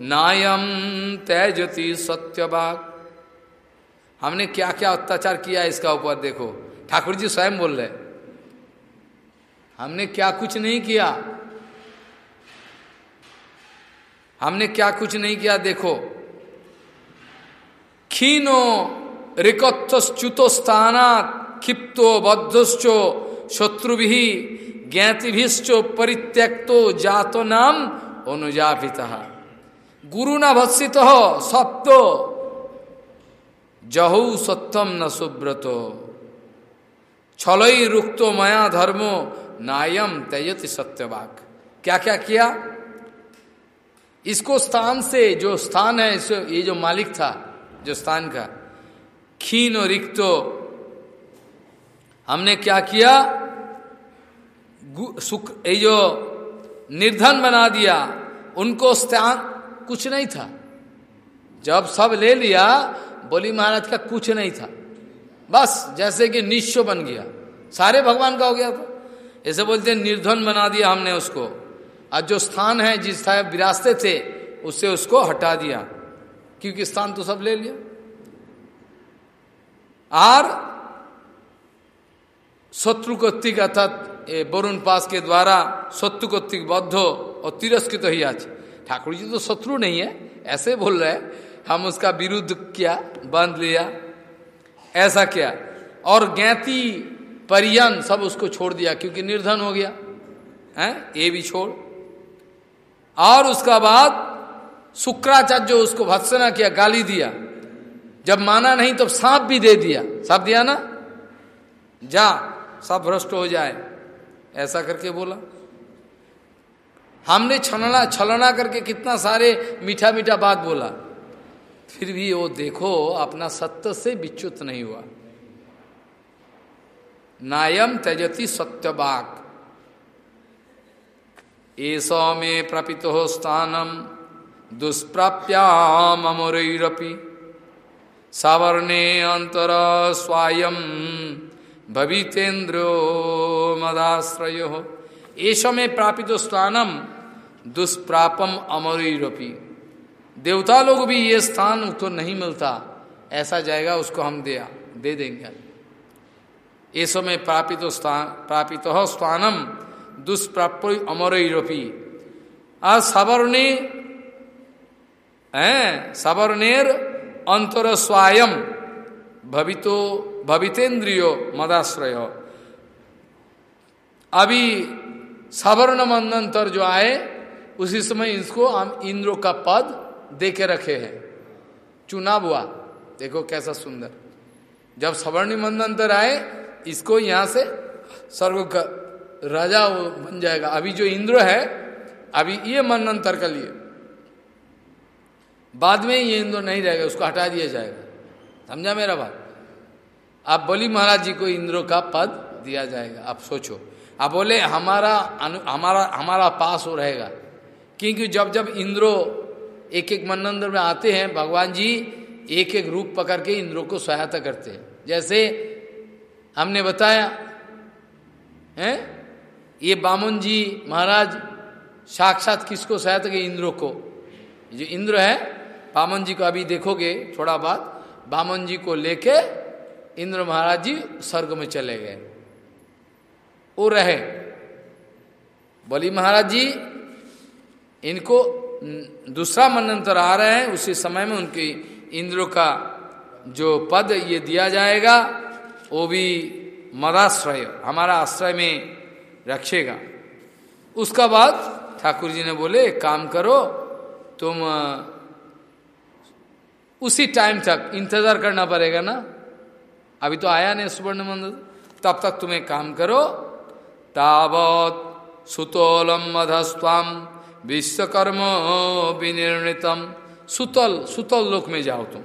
नायम त्यजति सत्यवाग हमने क्या क्या अत्याचार किया इसका ऊपर, देखो। ठाकुर जी स्वयं बोल रहे हमने क्या कुछ नहीं किया। हमने क्या कुछ नहीं किया, देखो। क्षीणो रिकत्च्युतो स्थाना क्षिप्तो बद्धश्चो शत्रुभि ज्ञातिभिश्च परित्यक्तो जातो नाम अनुजापिता। गुरु न भत्सित हो सप्तो। जहु सत्यम न सुब्रतो छलई रुक्तो मया धर्मो नायम तेजति सत्यवाक। क्या क्या किया? इसको स्थान से, जो स्थान है इस ये जो मालिक था, जो स्थान का, खीन और रिक्तो हमने क्या किया? सुख, ये जो निर्धन बना दिया, उनको स्थान कुछ नहीं था। जब सब ले लिया, बोली महाराज का कुछ नहीं था। बस, जैसे कि निश्चय बन गया। सारे भगवान का हो गया था ऐसे बोलते निर्धन बना दिया हमने उसको। और जो स्थान है, जिस स्थान विरासते थे उससे उसको हटा दिया। क्योंकि स्थान तो सब ले लिया। और शत्रु कत्तिक अर्थात वरुण पास के द्वारा शत्रु कत्तिक बद्ध और तिरस्कृत तो ही आज। ठाकुर जी तो शत्रु नहीं है, ऐसे बोल रहे हम उसका विरुद्ध किया, बाँध लिया। ऐसा किया। और ज्ञाति परियन सब उसको छोड़ दिया, क्योंकि निर्धन हो गया। है? ये भी छोड़। और उसका बाद शुक्राचार्य उसको भत्सना किया, गाली दिया। जब माना नहीं तो सांप भी दे दिया। सांप दिया ना? जा सब भ्रष्ट हो जाए। ऐसा करके बोला। हमने छलना छलना करके कितना सारे मीठा मीठा बात बोला। फिर भी वो देखो, अपना सत्य से विच्युत नहीं हुआ। नायम त्यजति सत्यवाक। ऐसो में प्रपित स्थानम दुष्प्राप्यामरपी सवर्णे अंतर स्वायं भवितेन्द्रो मदाश्रय। ऐसो में प्रापित स्थानम, दुष्प्रापम अमरपी देवता लोग भी ये स्थान तो नहीं मिलता। ऐसा जाएगा, उसको हम दे दे देंगे। ये समय प्रापित स्थान प्रापित स्थानम दुष्प्राप्य अमरपी आ सवर्णे सवर्णेर अंतर स्वायम भवितो, भवितेन्द्रियो मदाश्रय। अभी सवर्ण मंदंतर जो आए, उसी समय इसको हम इंद्र का पद दे के रखे हैं। चुनाव हुआ। देखो कैसा सुंदर। जब सवर्ण मंदंतर आए, इसको यहाँ से सर्व राजा बन जाएगा। अभी जो इंद्र है, अभी ये मनंतर का लिए। बाद में ये इंद्र नहीं रहेगा, उसको हटा दिया जाएगा। समझा मेरा बात? आप बोली, महाराज जी को इंद्र का पद दिया जाएगा। आप सोचो। आप बोले, हमारा हमारा हमारा पास हो रहेगा। क्योंकि जब जब इंद्रो एक एक मनंदर में आते हैं, भगवान जी एक एक रूप पकड़ के इंद्रों को सहायता करते हैं। जैसे हमने बताया, हैं? ये बामन जी महाराज साक्षात किसको सहायता के इंद्रों को? जो इंद्र है बामन जी को अभी देखोगे थोड़ा बाद बामन जी को लेके इंद्र महाराज जी स्वर्ग में चले गए। वो रहे। बोली महाराज जी, इनको दूसरा मनंतर आ रहे हैं, उसी समय में उनकी इंद्र का जो पद ये दिया जाएगा, वो भी मदाश्रय, हमारा आश्रय में रखेगा। उसका बाद ठाकुर जी ने बोले काम करो, तुम उसी टाइम तक इंतज़ार करना पड़ेगा ना। अभी तो आया नहीं सुवर्ण मंदिर। तब तक तुम्हें काम करो, तावत सुतोलम मधस्वाम विश्वकर्म विनिर्णितम। सुतल सुतल लोक में जाओ तुम।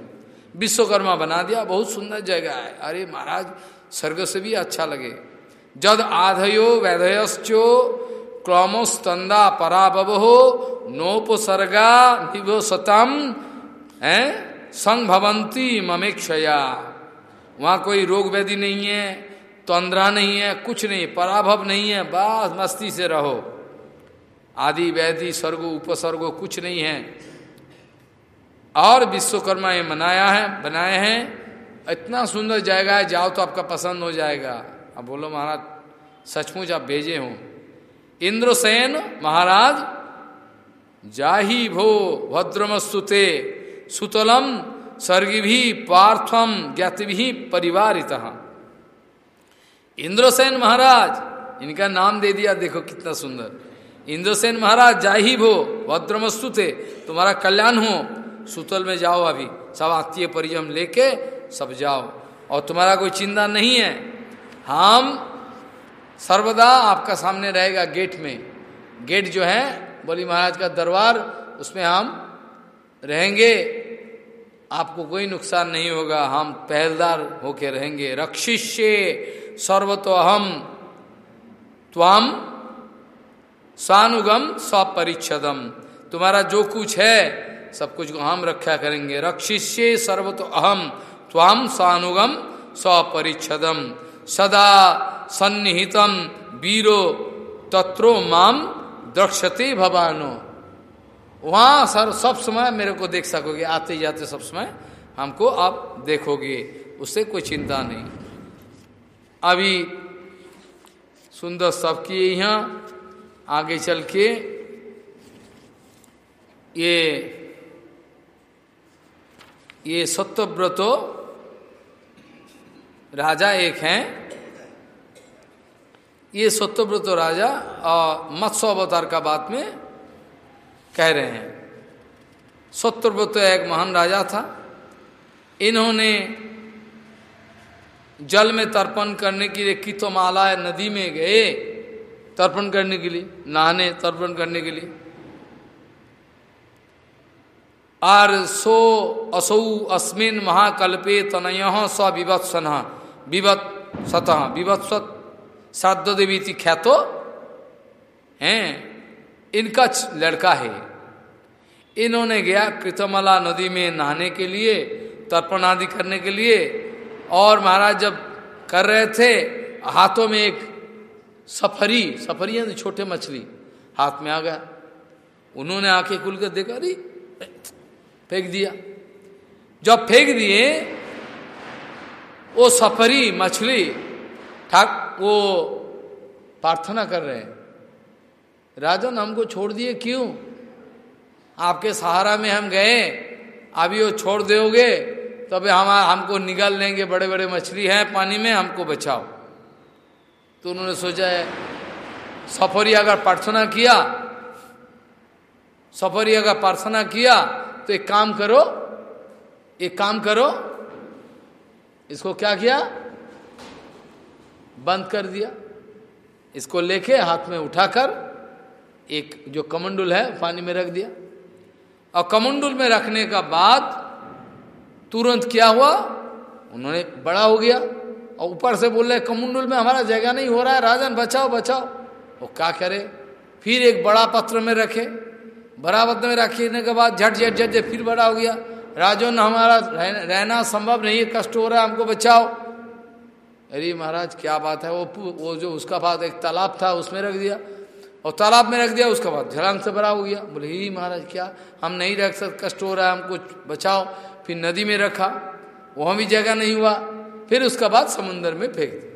विश्वकर्मा बना दिया, बहुत सुंदर जगह है। अरे महाराज, स्वर्ग से भी अच्छा लगे। जद आधयो वैधयश्चो स्तंदा पराबहो नोपसर्गा निवसतम है? संग भवंती ममेक्षया। वहाँ कोई रोग व्याधि नहीं है, तंद्रा नहीं है, कुछ नहीं, पराभव नहीं है, बस मस्ती से रहो। आदि वैधि स्वर्गो उपसर्गो कुछ नहीं है। और विश्वकर्मा ये मनाया है, बनाए हैं, इतना सुंदर जाएगा जाओ तो आपका पसंद हो जाएगा। अब बोलो महाराज, सचमुच आप भेजे हो। इंद्रसेन महाराज, जाही भो भद्रमस्तुते, सुतलम स्वर्गी भी पार्थम ज्ञाति भी परिवारित। इंद्रसेन महाराज, इनका नाम दे दिया, देखो कितना सुंदर। इंद्रसेन महाराज जा ही भो भद्रमस्तु थे तुम्हारा कल्याण हो। सुतल में जाओ अभी, सब आत्मीय परिजन लेके सब जाओ। और तुम्हारा कोई चिंता नहीं है हम सर्वदा आपका सामने रहेगा गेट में। गेट जो है, बोली महाराज का दरबार, उसमें हम रहेंगे। आपको कोई नुकसान नहीं होगा, हम पहलदार होके रहेंगे। रक्षिष्य सर्वतो हम त्वाम स्वानुगम स्वपरिच्छदम तुम्हारा जो कुछ है, सब कुछ को हम रक्षा करेंगे। रक्षिष्य सर्वतो अहम त्वाम स्वानुगम स्वपरिच्छदम सदा सन्निहितम वीरो तत्रो माम दक्षते भवानो। वहाँ सर सब समय मेरे को देख सकोगे, आते जाते सब समय हमको आप देखोगे, उससे कोई चिंता नहीं। अभी सुंदर सब किए यहाँ, आगे चल के ये ये सत्यव्रतो राजा एक हैं ये सत्यव्रतो राजा मत्स्य अवतार का बात में कह रहे हैं। सत्यव्रत एक महान राजा था। इन्होंने जल में तर्पण करने के लिए कितोमाला नदी में गए तर्पण करने के लिए, नहाने, तर्पण करने के लिए। आर सो असौ अस्मिन महाकल्पे तनय स विवत्सन, विवत् सतः, विवत्सत साध्य देवी थी ख्यातो, हैं, इनका लड़का है। इन्होंने गया कृतमला नदी में नहाने के लिए, तर्पण आदि करने के लिए, और महाराज जब कर रहे थे, हाथों में एक सफरी सफरी है छोटे मछली, हाथ में आ गया। उन्होंने आँखें खुल कर देखा, अरे, फेंक दिया। जब फेंक दिए, वो सफरी मछली ठाक, वो प्रार्थना कर रहे हैं। राजन, हमको छोड़ दिए क्यों? आपके सहारा में हम गए, अभी वो छोड़ दोगे तब हम, हमको निकाल लेंगे बड़े बड़े मछली हैं, पानी में, हमको बचाओ। तो उन्होंने सोचा है सफरी अगर प्रार्थना किया, सफरी अगर प्रार्थना किया तो एक काम करो, एक काम करो, इसको क्या किया? बंद कर दिया। इसको लेके हाथ में उठाकर एक जो कमंडुल है, पानी में रख दिया। और कमंडुल में रखने का बाद तुरंत क्या हुआ? उन्होंने बड़ा हो गया और ऊपर से बोल रहे कमंडुल में हमारा जगह नहीं हो रहा है, राजन, बचाओ बचाओ। वो क्या करे? फिर एक बड़ा पत्र में रखे। बड़ा पत्र में रखने के बाद झट झट झट फिर बड़ा हो गया। राजन, हमारा रहना संभव नहीं है, कष्ट हो रहा है, हमको बचाओ। अरे महाराज, क्या बात है? वो वो जो उसका बाद एक तालाब था, उसमें रख दिया। और तालाब में रख दिया, उसके बाद झलांग से भरा हो गया। बोले, ही महाराज, क्या हम नहीं रख सकते कष्ट हो रहा है हमको बचाओ। फिर नदी में रखा, वहाँ भी जगह नहीं हुआ। फिर उसका बाद समुन्द्र में फेंक दिया।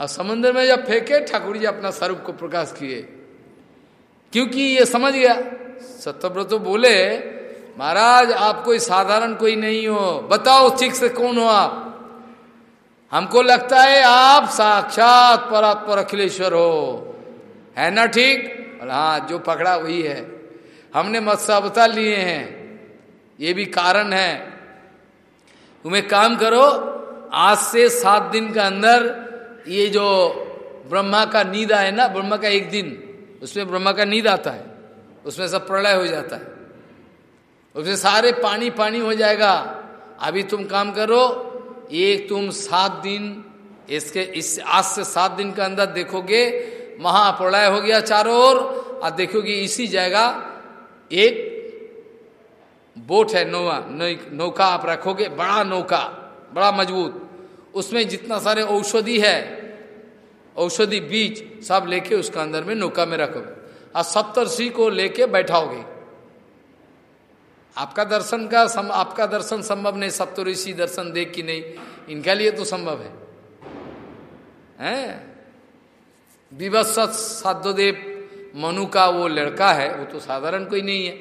और समुन्द्र में जब फेंके, ठाकुर जी अपना स्वरूप को प्रकाश किए। क्योंकि ये समझ गया। सत्यव्रत बोले, महाराज आप कोई साधारण कोई नहीं हो। बताओ, ठीक से कौन हो आप? हमको लगता है आप साक्षात परात्पर अखिलेश्वर हो। है ना ठीक? और हाँ जो पकड़ा वही है। हमने मत्स्यावता लिए हैं। ये भी कारण है। तुम्हें काम करो, आज से सात दिन के अंदर ये जो ब्रह्मा का नींद है ना, ब्रह्मा का एक दिन, उसमें ब्रह्मा का नींद आता है। उसमें सब प्रलय हो जाता है। उसमें सारे पानी पानी हो जाएगा। अभी तुम काम करो एक तुम सात दिन, इसके, इस आज से सात दिन के अंदर देखोगे, महाप्रलय हो गया चारों ओर, और देखोगे इसी जगह एक बोट है नौवा नौका आप रखोगे, बड़ा नौका, बड़ा मज़बूत। उसमें जितना सारे औषधि है, औषधि बीज सब लेके उसका अंदर में नौका में रखोगे। और सप्तर्षि को लेके बैठाओगे। आपका दर्शन का सम, आपका दर्शन संभव नहीं सप्तऋषि दर्शन देख कि नहीं। इनका लिए तो संभव है। हैं? विवत्सत साधुदेव मनु का वो लड़का है वो तो साधारण कोई नहीं है।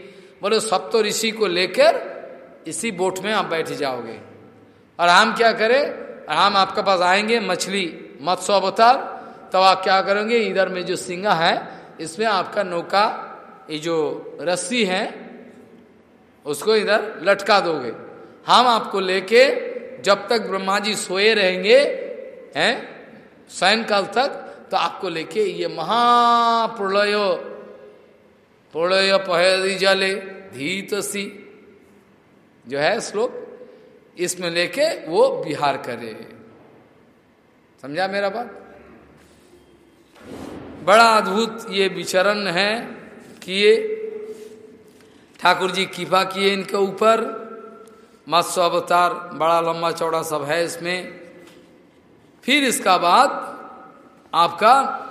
बोले सप्त ऋषि को लेकर इसी बोट में आप बैठ जाओगे। और हम क्या करें? हम आपके पास आएँगे मछली मत्स्य अवतार तब आप क्या करेंगे? इधर में जो सिंगा है इसमें आपका नौका ये जो रस्सी है उसको इधर लटका दोगे। हम आपको लेके जब तक ब्रह्मा जी सोए रहेंगे, हैं, सायंकाल तक तो आपको लेके ये महाप्रलय, प्रलय पहरी जले धीत सी जो है श्लोक, इसमें लेके वो बिहार करे। समझा मेरा बात? बड़ा अद्भुत ये विचरण है किए ठाकुर जी कृपा किए इनके ऊपर। मत्स्य अवतार, बड़ा लंबा चौड़ा सब है इसमें। फिर इसका बाद आपका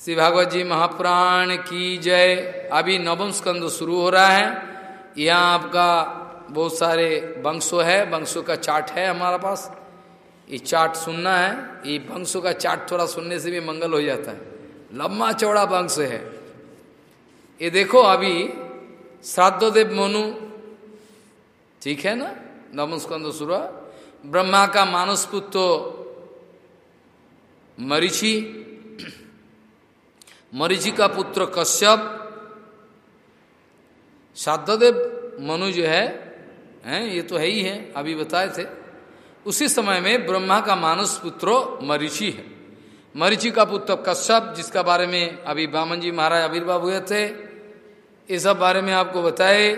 श्री भागवत जी महापुराण की जय। अभी नवम स्कंद शुरू हो रहा है। यहाँ आपका बहुत सारे वंशों है, वंशों का चार्ट है हमारा पास। ये चार्ट सुनना है, ये वंशों का चार्ट थोड़ा सुनने से भी मंगल हो जाता है। लंबा चौड़ा वंश है। ये देखो अभी श्राद्धदेव मनु। ठीक है ना? नवस्कंद सुरा ब्रह्मा का मानस पुत्र मरीचि। मरीचि का पुत्र कश्यप। श्राद्धदेव मनु जो है, हैं, ये तो है ही है, अभी बताए थे। उसी समय में ब्रह्मा का मानस पुत्र मरीचि है। मरीचि का पुत्र कश्यप, जिसका बारे में अभी बामन जी महाराज आविर्भाव हुए थे। ये सब बारे में आपको बताए।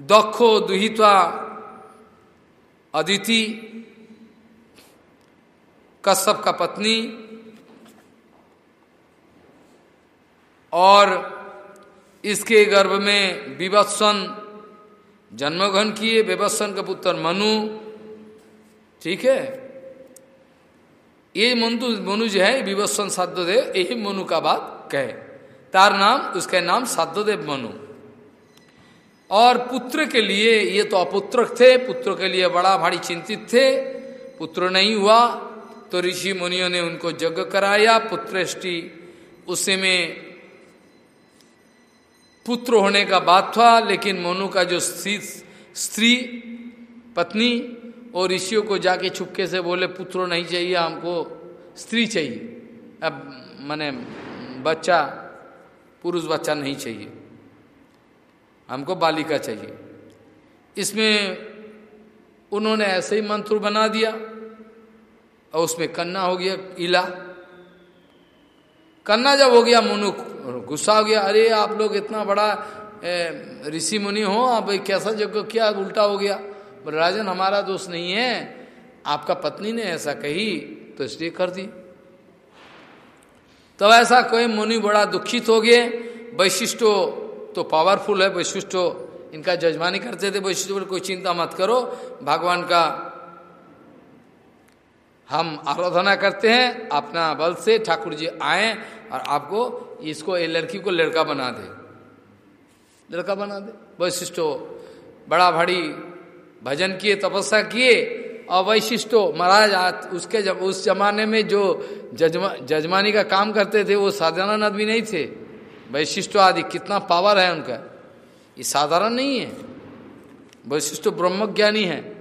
दक्षो दुहित्वा अदिति कश्यप का पत्नी। और इसके गर्भ में विवत्सन, जन्मग्रहण किए, विवत्सन का पुत्र मनु। ठीक है? ये मनु मनु जो है, विवत्सन साध्यदेव यही मनु का बात कहे। तार नाम उसका नाम साध्यदेव मनु। और पुत्र के लिए ये तो अपुत्र थे, पुत्र के लिए बड़ा भारी चिंतित थे। पुत्र नहीं हुआ तो ऋषि मुनियों ने उनको यज्ञ कराया। पुत्रेष्टि, उसी में पुत्र होने का बात था, लेकिन मोनू का जो स्त्री स्त्री, पत्नी और ऋषियों को जाके छुपके से बोले, पुत्र नहीं चाहिए, हमको स्त्री चाहिए। अब, मैंने, बच्चा पुरुष बच्चा नहीं चाहिए। हमको बालिका चाहिए। इसमें उन्होंने ऐसे ही मंत्र बना दिया और उसमें कन्ना हो गया, इला। कन्ना जब हो गया, मुनु गुस्सा हो गया, अरे, आप लोग इतना बड़ा ऋषि मुनि हो, आप कैसा जगह क्या उल्टा हो गया? बोले राजन हमारा दोष नहीं है। आपका पत्नी ने ऐसा कही तो इसलिए कर दी। तो ऐसा कोई मुनि बड़ा दुखित हो गए, वैशिष्टो तो पावरफुल है, वैशिष्टो इनका जजमानी करते थे, वैशिष्ट कोई चिंता मत करो, भगवान का हम आराधना करते हैं, अपना बल से ठाकुर जी आए और आपको इसको, ये लड़की को लड़का बना दे। लड़का बना दे। वैशिष्टो बड़ा भारी भजन किए, तपस्या किए और वैशिष्टो महाराज उसके जब, उस जमाने में जो जजमा, जजमानी का काम करते थे, वो साधारण आदमी नहीं थे। वैशिष्टो आदि, कितना पावर है उनका। ये साधारण नहीं है। वैशिष्टो ब्रह्मज्ञानी है।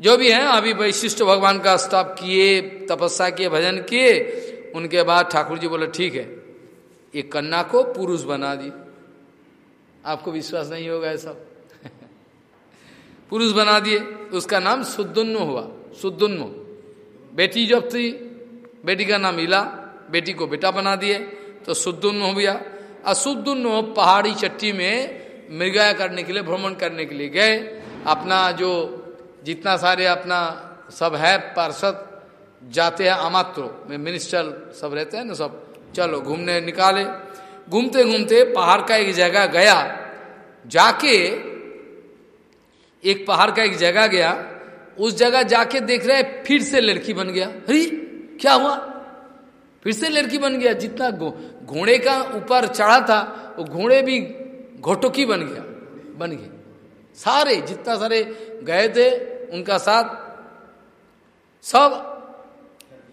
जो भी है, अभी वैशिष्ट भगवान का स्तप किए, तपस्या किए, भजन किए, उनके बाद ठाकुर जी बोले, ठीक है, ये कन्या को पुरुष बना दी। आपको विश्वास नहीं होगा ऐसा। पुरुष बना दिए, उसका नाम सुदुन्नो हुआ। सुदुन्नो बेटी जब थी, बेटी का नाम इला, बेटी को बेटा बना दिए तो सुदुन्नो हो गया। असुदुन्नो पहाड़ी चट्टी में मृगया करने के लिए, भ्रमण करने के लिए गए। अपना जो जितना सारे अपना सब है, पार्षद, जाते हैं अमात्रो में मिनिस्टर सब रहते हैं ना सब। चलो, घूमने निकाले। घूमते घूमते पहाड़ का एक जगह गया। जाके एक पहाड़ का एक जगह गया उस जगह जाके देख रहे फिर से लड़की बन गया। अरे क्या हुआ? फिर से लड़की बन गया। जितना घोड़े गो, का ऊपर चढ़ा था वो घोड़े भी घोटोकी बन गया बन गए। सारे जितना सारे गए थे उनका साथ सब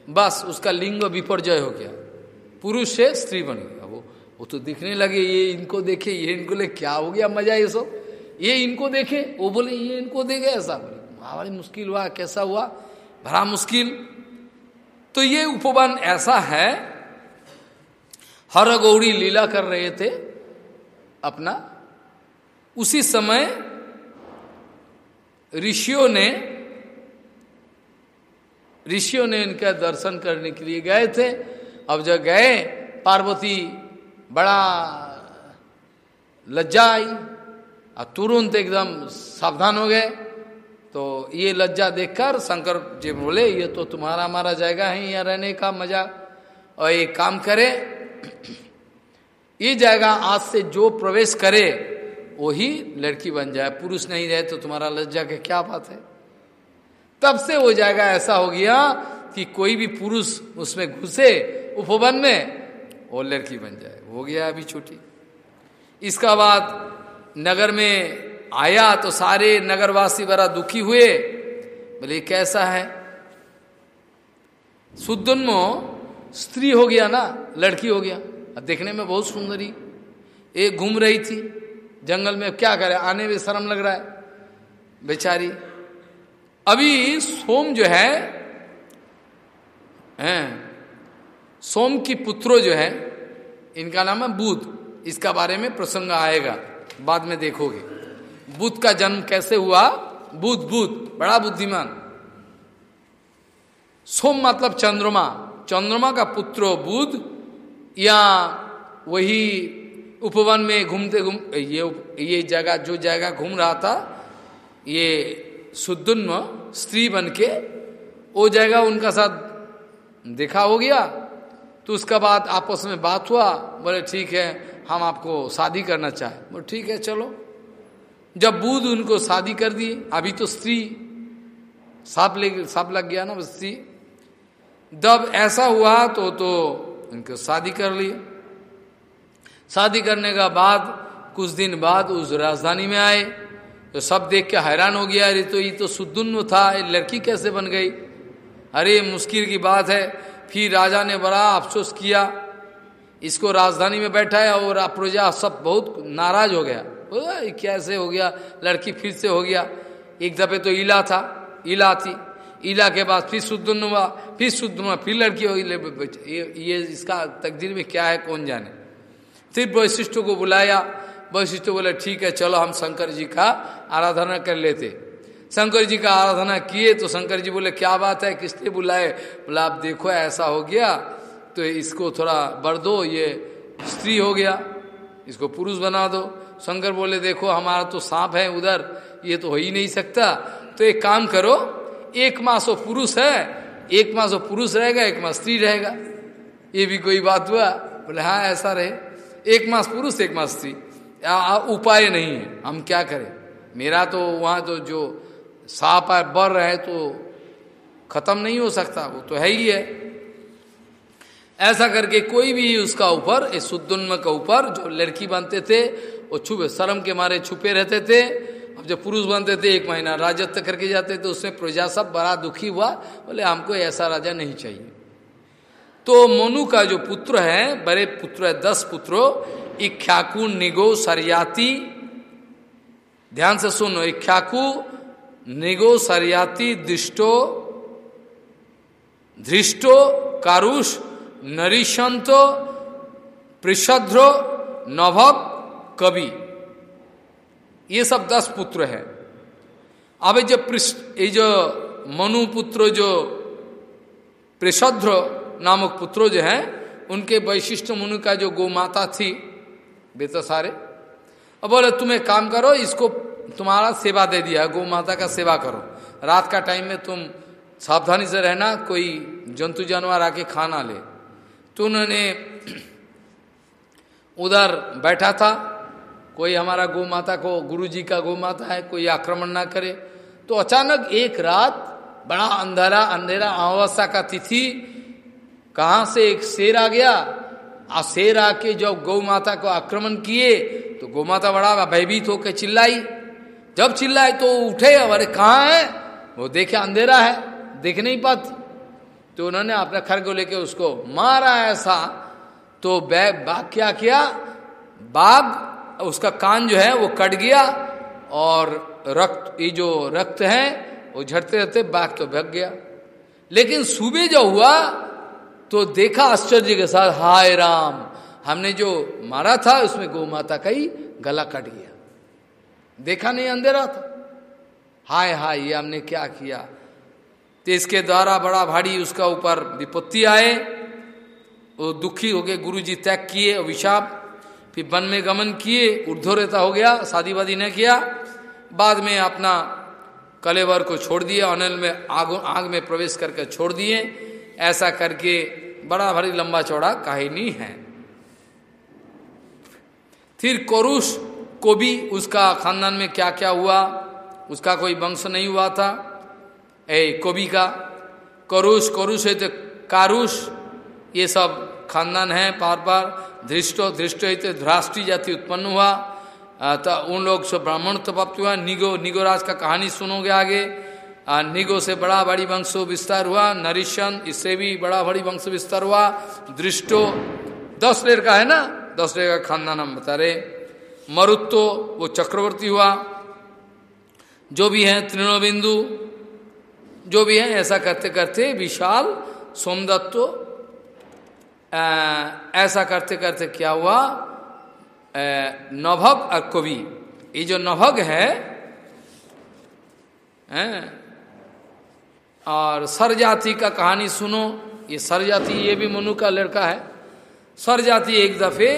बस उसका लिंग विपर्जय हो गया। पुरुष से स्त्री बन गया वो। वो तो दिखने लगे ये इनको देखे ये इनको ले क्या हो गया मज़ा ये सब? ये इनको देखे, वो बोले, ये इनको देखे ऐसा। बोले बड़ी मुश्किल हुआ कैसा हुआ? भरा मुश्किल। तो ये उपवन ऐसा है, हर गौड़ी लीला कर रहे थे अपना। उसी समय ऋषियों ने ऋषियों ने इनका दर्शन करने के लिए गए थे। अब जब गए, पार्वती बड़ा लज्जा आई और तुरंत एकदम सावधान हो गए। तो ये लज्जा देखकर शंकर जी बोले, ये तो तुम्हारा हमारा जाएगा है, यहाँ रहने का मज़ा। और एक काम करे, ये जाएगा आज से जो प्रवेश करे, वही लड़की बन जाए। पुरुष नहीं रहे तो तुम्हारा लज्जा के क्या बात है? तब से वो जाएगा ऐसा हो गया कि कोई भी पुरुष उसमें घुसे, उपवन में वो लड़की बन जाए। हो गया अभी छोटी। इसका बाद नगर में आया तो सारे नगरवासी बड़ा दुखी हुए। बोले कैसा है? सुदुन्मो स्त्री हो गया ना, लड़की हो गया। देखने में बहुत सुंदरी। एक घूम रही थी, जंगल में, क्या करे? आने में शर्म लग रहा है, बेचारी। अभी सोम जो है, हैं, सोम की पुत्रो जो है, इनका नाम है बुध। इसका बारे में प्रसंग आएगा। बाद में देखोगे। बुद्ध का जन्म कैसे हुआ? बुध बुद्ध, बड़ा बुद्धिमान। सोम मतलब चंद्रमा। चंद्रमा का पुत्र बुद्ध, या वही उपवन में घूमते घूम, ये ये जगह, जो जगह घूम रहा था, ये सुदुन्म स्त्री बन के वो जगह उनका साथ देखा हो गया तो उसका बाद आपस में बात हुआ, बोले, ठीक है हम आपको शादी करना चाहे। बोले, ठीक है, चलो। जब बुध उनको शादी कर दिए, अभी तो स्त्री साप ले, साप लग गया ना स्त्री। जब ऐसा हुआ तो तो उनको शादी कर लिया शादी करने का बाद, कुछ दिन बाद उस राजधानी में आए तो सब देख के हैरान हो गया, अरे तो ये तो सुदुन्न था, ये लड़की कैसे बन गई? अरे, मुश्किल की बात है। फिर राजा ने बड़ा अफसोस किया। इसको राजधानी में बैठाया और प्रजा सब बहुत नाराज़ हो गया। कैसे हो गया? लड़की फिर से हो गया। एक दफे तो इला था इला थी। इला के बाद फिर शुद्ध हुआ फिर शुद्ध हुआ फिर लड़की होगी ये, ये इसका तकदीर में क्या है कौन जाने? फिर वैशिष्ठ को बुलाया। वैशिष्ठ बोले ठीक है चलो हम शंकर जी का आराधना कर लेते। शंकर जी का आराधना किए तो शंकर जी बोले क्या बात है किसने बुलाए? बोला आप देखो ऐसा हो गया। तो इसको थोड़ा बढ़ दो, ये स्त्री हो गया, इसको पुरुष बना दो। शंकर बोले, देखो, हमारा तो सांप है उधर, ये तो हो ही नहीं सकता। तो एक काम करो, एक मास वो पुरुष है, एक मास वो पुरुष रहेगा, एक मास स्त्री रहेगा। ये भी कोई बात हुआ? बोले हाँ ऐसा रहे। एक मास पुरुष, एक मास स्त्री। उपाय नहीं है। हम क्या करें? मेरा तो वहाँ तो जो साप है, बढ़ रहे तो खत्म नहीं हो सकता। वो तो है ही है। ऐसा करके कोई भी उसका ऊपर, इस सुदुन्म का ऊपर, जो लड़की बनते थे, वो छुपे, शर्म के मारे छुपे रहते थे। अब जब पुरुष बनते थे, एक महीना राजत्व करके जाते थे, उसमें प्रजा सब बड़ा दुखी हुआ, बोले, हमको ऐसा राजा नहीं चाहिए। तो मोनू का जो पुत्र है, बड़े पुत्र है, दस पुत्रों इख्याकु निगो, सरयाती। ध्यान से सुनो इख्याकु निगो, सरयाती, दृष्टो, धृष्टो, कारुष नरिशंतो पृषध्रो नभव कवि। ये सब दस पुत्र है। अब जो ये जो मनु पुत्र, जो पृषध्र नामक पुत्र जो है, उनके वैशिष्ट मनु का जो गौ माता थी, वे तो सारे। अब बोले, तुम्हें काम करो, इसको तुम्हारा सेवा दे दिया गौ माता का सेवा करो। रात का टाइम में तुम सावधानी से रहना, कोई जंतु जानवर आके खाना ले। तो उन्होंने उधर बैठा था। कोई हमारा गौ माता को गुरु जी का गौ माता है, कोई आक्रमण ना करे। तो अचानक एक रात बड़ा अंधेरा अंधेरा अमावस्या का तिथि, कहा से एक शेर आ गया। आ शेर आके जब गौ माता को आक्रमण किए तो गौ माता बड़ा भयभीत होकर चिल्लाई। जब चिल्लाई तो उठे, अरे कहा है? वो देखे अंधेरा है, देख नहीं पाती। तो उन्होंने अपने खर को लेके उसको मारा ऐसा। तो बाघ क्या किया? बाघ, उसका कान जो है वो कट गया और रक्त, ये जो रक्त है, वो झड़ते रहते बाघ तो भग गया। लेकिन सुबह जो हुआ तो देखा आश्चर्य के साथ, हाय राम, हमने जो मारा था, उसमें गौ माता का ही गला कट गया। देखा नहीं, अंधेरा था। हाय हाय, ये हमने क्या किया? तो इसके द्वारा बड़ा भारी उसका ऊपर विपत्ति आए, वो दुखी हो गए गुरु जी त्याग किए, अभिशाप, फिर वन में गमन किए ऊर्धोरेता हो गया शादी वादी न किया, बाद में अपना कलेवर को छोड़ दिया, अनिल में आग आग में प्रवेश करके छोड़ दिए, ऐसा करके बड़ा भारी लंबा चौड़ा कहानी है। फिर कोरुष को भी उसका खानदान में क्या क्या हुआ, उसका कोई वंश नहीं हुआ था। ए कोबी का करुष करुष है तो कारुष ये सब खानदान है पार पार धृष्टो धृष्ट है तो धराष्ट्री जाति उत्पन्न हुआ तो उन लोग से ब्राह्मण तो प्राप्त हुआ निगो निगोराज का कहानी सुनोगे आगे निगो से बड़ा बड़ी वंश विस्तार हुआ नरिशन इससे भी बड़ा बड़ी वंश विस्तार हुआ दृष्टो दस लेर का है ना दस लेर का खानदान हम बता रहे मरुत्तो वो चक्रवर्ती हुआ जो भी है तृणबिंदु जो भी है, ऐसा करते करते विशाल सोमदत्तो ऐसा करते करते क्या हुआ? नभग और कवि। ये जो नभग है और सरजाति का कहानी सुनो। ये सरजाति, ये भी मनु का लड़का है। सरजाति एक दफे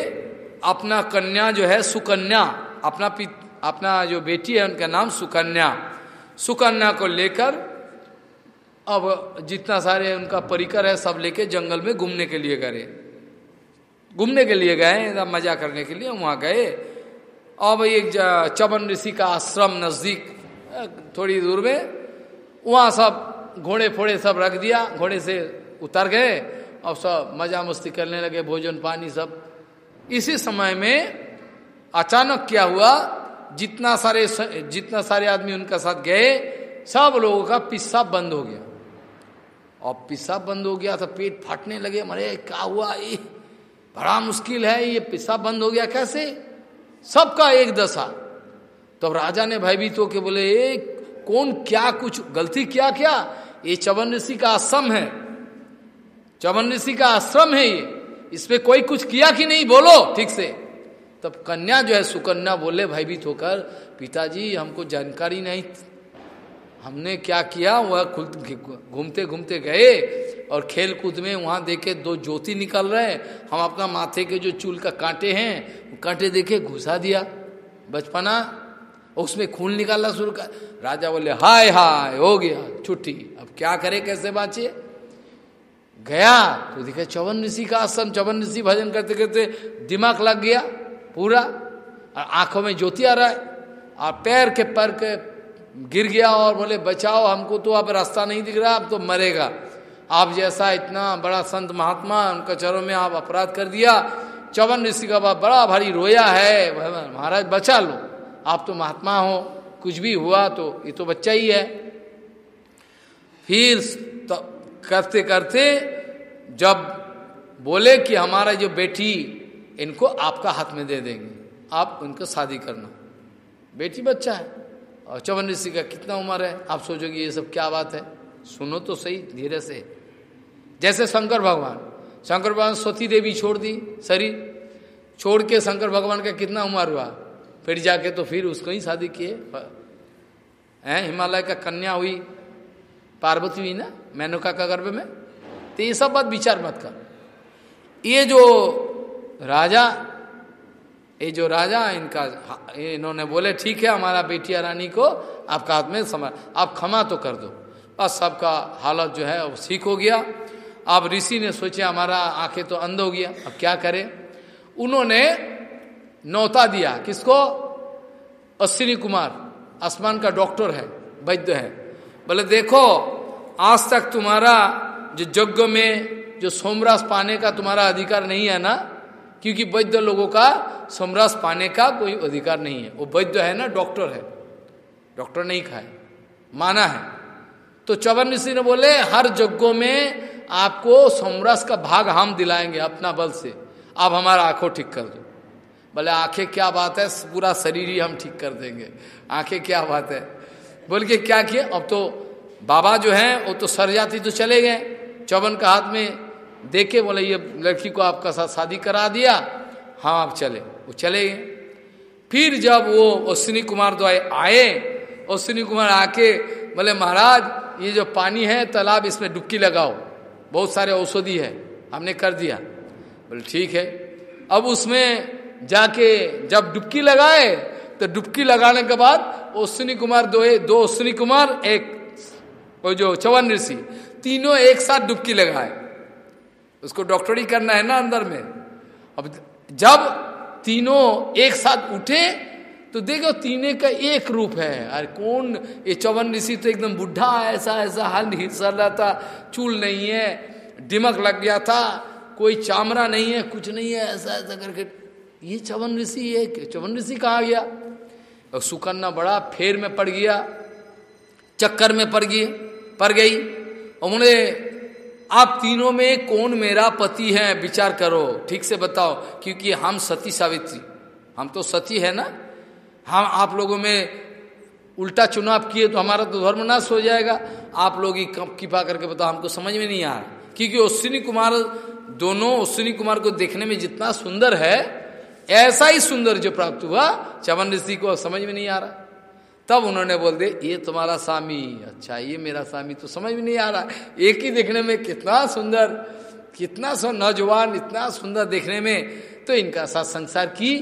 अपना कन्या जो है, सुकन्या, अपना अपना जो बेटी है, उनका नाम सुकन्या। सुकन्या को लेकर अब जितना सारे उनका परिकर है, सब लेके जंगल में घूमने के लिए गए। घूमने के लिए गए मज़ा करने के लिए वहाँ गए। अब एक चवन ऋषि का आश्रम नज़दीक थोड़ी दूर में, वहाँ सब घोड़े फोड़े सब रख दिया, घोड़े से उतर गए और सब मज़ा मस्ती करने लगे, भोजन पानी सब। इसी समय में अचानक क्या हुआ, जितना सारे जितना सारे आदमी उनका साथ गए, सब लोगों का पिस्सा बंद हो गया। और पिस्सा बंद हो गया तो पेट फाटने लगे। मरे, क्या हुआ? ये बड़ा मुश्किल है, ये पिस्सा बंद हो गया कैसे? सबका एक दशा। तो राजा ने भयभीत होके बोले, ए, कौन क्या कुछ, गलती क्या क्या? ये चवन ऋषि का आश्रम है। चवन ऋषि का आश्रम है ये। इसमें कोई कुछ किया कि नहीं? बोलो, ठीक से। तब कन्या जो है, सुकन्या बोले, भयभीत होकर, पिताजी, हमको जानकारी नहीं हमने क्या किया? वह घूमते घूमते गए और खेल कूद में वहाँ देखे दो ज्योति निकल रहे हम अपना माथे के जो चूल का कांटे हैं कांटे देखे घुसा दिया। बचपना, उसमें खून निकालना शुरू कर, राजा बोले, हाय हाय, हो गया, छुट्टी। अब क्या करे, कैसे बाँचे गया तो देखा चवन ऋषि का आसन चवन ऋषि भजन करते करते दिमाग लग गया पूरा। और आँखों में ज्योति आ रहा है। और पैर के पैर के गिर गया और बोले, बचाओ, हमको तो अब रास्ता नहीं दिख रहा, अब तो मरेगा। आप जैसा इतना बड़ा संत महात्मा उनका चरों में आप अपराध कर दिया, चवन ऋषि का बाप बड़ा भारी रोया है महाराज, बचा लो, आप तो महात्मा हो, कुछ भी हुआ तो ये तो बच्चा ही है। फिर तो करते करते जब बोले कि हमारा जो बेटी, इनको आपका हाथ में दे देंगे, आप उनको शादी करना। बेटी बच्चा है। और चवन ऋषि का कितना उम्र है? आप सोचोगे ये सब क्या बात है? सुनो तो सही, धीरे से। जैसे शंकर भगवान। शंकर भगवान सती देवी छोड़ दी, शरीर। छोड़ के शंकर भगवान का कितना उम्र हुआ? फिर जाके तो फिर उसको ही शादी किए। हैं, हिमालय का कन्या हुई, पार्वती हुई ना? मेनुका का गर्भ में? तो ये सब बात विचार मत कर। ये जो राजा ये जो राजा इनका इन्होंने बोले, ठीक है, हमारा बेटिया रानी को आपका हाथ में समझ आप क्षमा तो कर दो। बस सबका हालत जो है, वो ठीक हो गया। अब ऋषि ने सोचे, हमारा आँखें तो अंध हो गया, अब क्या करें? उन्होंने नौता दिया। किसको? अश्विनी कुमार, आसमान का डॉक्टर है, वैद्य है। बोले, देखो, आज तक तुम्हारा जो यज्ञ में, जो सोमरास पाने का तुम्हारा अधिकार नहीं है ना क्योंकि वैद्य लोगों का समरस पाने का कोई अधिकार नहीं है। वो वैद्य है ना, डॉक्टर है। डॉक्टर नहीं खाए, माना है। तो चवन ऋषि ने बोले, हर यज्ञों में आपको समरस का भाग हम दिलाएँगे अपना बल से। आप हमारा आँखों ठीक कर दो। बोले, आँखें क्या बात है? पूरा शरीर ही हम ठीक कर देंगे। आँखें क्या बात है? बोल के क्या किए अब तो बाबा जो हैं, वो तो सर जाती तो चले गए। चौवन का हाथ में देखे बोले, ये लड़की को आपका साथ शादी करा दिया हाँ आप चले। वो चले गए। फिर जब वो अश्विनी कुमार द्वारा आए, अश्विनी कुमार आके बोले, महाराज, ये जो पानी है, तालाब, इसमें डुबकी लगाओ। बहुत सारे औषधि है, हमने कर दिया। बोले, ठीक है। अब उसमें जाके जब डुबकी लगाए तो डुबकी लगाने के बाद अश्विनी कुमार दो दो अश्विनी कुमार, एक वो जो चवन ऋषि, तीनों एक साथ डुबकी लगाए। उसको डॉक्टरी करना है ना अंदर में। अब जब तीनों एक साथ उठे तो देखो तीने का एक रूप है। अरे कौन? ये चौवन ऋषि तो एकदम बुढ़ा, ऐसा ऐसा हाल हिस्सा था चूल नहीं है दिमक लग गया था, कोई चामरा नहीं है, कुछ नहीं है, ऐसा ऐसा करके। ये चवन ऋषि है चवन ऋषि कहा गया? और सुकन्ना बड़ा फेर में पड़ गया, चक्कर में पड़ गई पड़ गई। और उन्होंने आप तीनों में कौन मेरा पति है? विचार करो। ठीक से बताओ, क्योंकि हम सती सावित्री। हम तो सती है ना? हम, आप लोगों में उल्टा चुनाव किए तो हमारा तो धर्म नाश हो जाएगा। आप लोग ही कृपा करके बताओ, हमको समझ में नहीं आ रहा। क्योंकि अश्विनी कुमार, दोनों अश्विनी कुमार को देखने में जितना सुंदर है, ऐसा ही सुंदर जो प्राप्त हुआ चवन ऋषि को समझ में नहीं आ रहा। तब उन्होंने बोल दे ये तुम्हारा स्वामी अच्छा ये मेरा स्वामी तो समझ में नहीं आ रहा। एक ही देखने में कितना सुंदर, कितना सो, नौजवान, इतना सुंदर देखने में तो इनका साथ संसार की,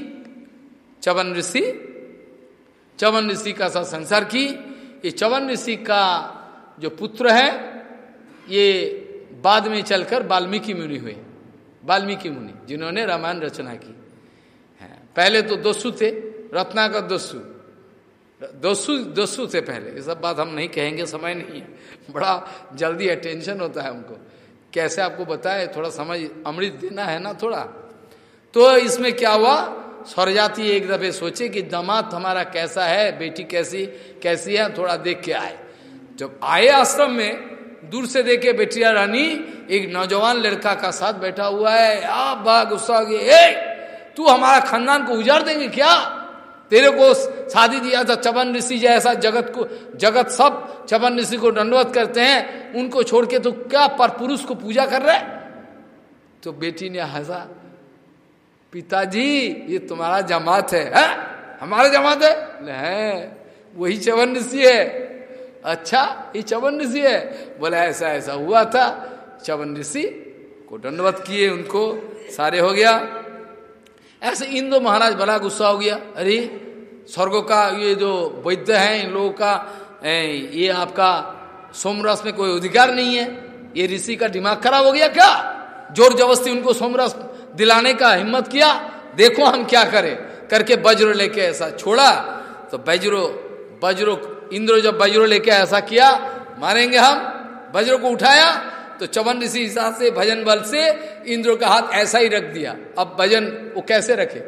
चवन ऋषि चवन ऋषि का साथ संसार की, ये चवन ऋषि का जो पुत्र है, ये बाद में चलकर वाल्मीकि मुनि हुए, वाल्मीकि मुनि, जिन्होंने रामायण रचना की। है, पहले तो दोसु थे, रत्नाकर दोसु दोसु दोसु से पहले। ये सब बात हम नहीं कहेंगे, समय नहीं है। बड़ा जल्दी अटेंशन होता है हमको। कैसे आपको बताए? थोड़ा समझ अमृत देना है ना थोड़ा? तो इसमें क्या हुआ? सर स्वरजाति एक दफे सोचे कि दमाद हमारा कैसा है, बेटी कैसी कैसी है, थोड़ा देख के आए। जब आए आश्रम में, दूर से देखे बेटिया रानी, एक नौजवान लड़का का साथ बैठा हुआ है। आप बा गुस्सा ए, तू हमारा खानदान को उजाड़ देंगे क्या? तेरे को शादी दिया था चवन ऋषि जैसा जगत को जगत सब चवन ऋषि को दंडवत करते हैं उनको छोड़ के तो क्या पर पुरुष को पूजा कर रहे तो बेटी ने हंसा पिताजी ये तुम्हारा जमात है, है? हमारा जमात है, है वही चवन ऋषि है। अच्छा ये चवन ऋषि है? बोला ऐसा ऐसा हुआ था चवन ऋषि को दंडवत किए उनको सारे हो गया। ऐसे इंद्र महाराज बड़ा गुस्सा हो गया। अरे, स्वर्ग का ये जो वैद्य है, इन लोगों का ये आपका सोमरस में कोई अधिकार नहीं है। ये ऋषि का दिमाग खराब हो गया क्या? ज़ोर जबरस्ती उनको सोमरस दिलाने का हिम्मत किया। देखो हम क्या करें। करके वज्र लेके ऐसा छोड़ा। तो बज्रो वज्रो, इंद्र जब वज्रो लेके ऐसा किया, मारेंगे हम। वज्र को उठाया। तो चवन ऋषि हिसाब से, भजन बल से इंद्र का हाथ ऐसा ही रख दिया। अब भजन वो कैसे रखे?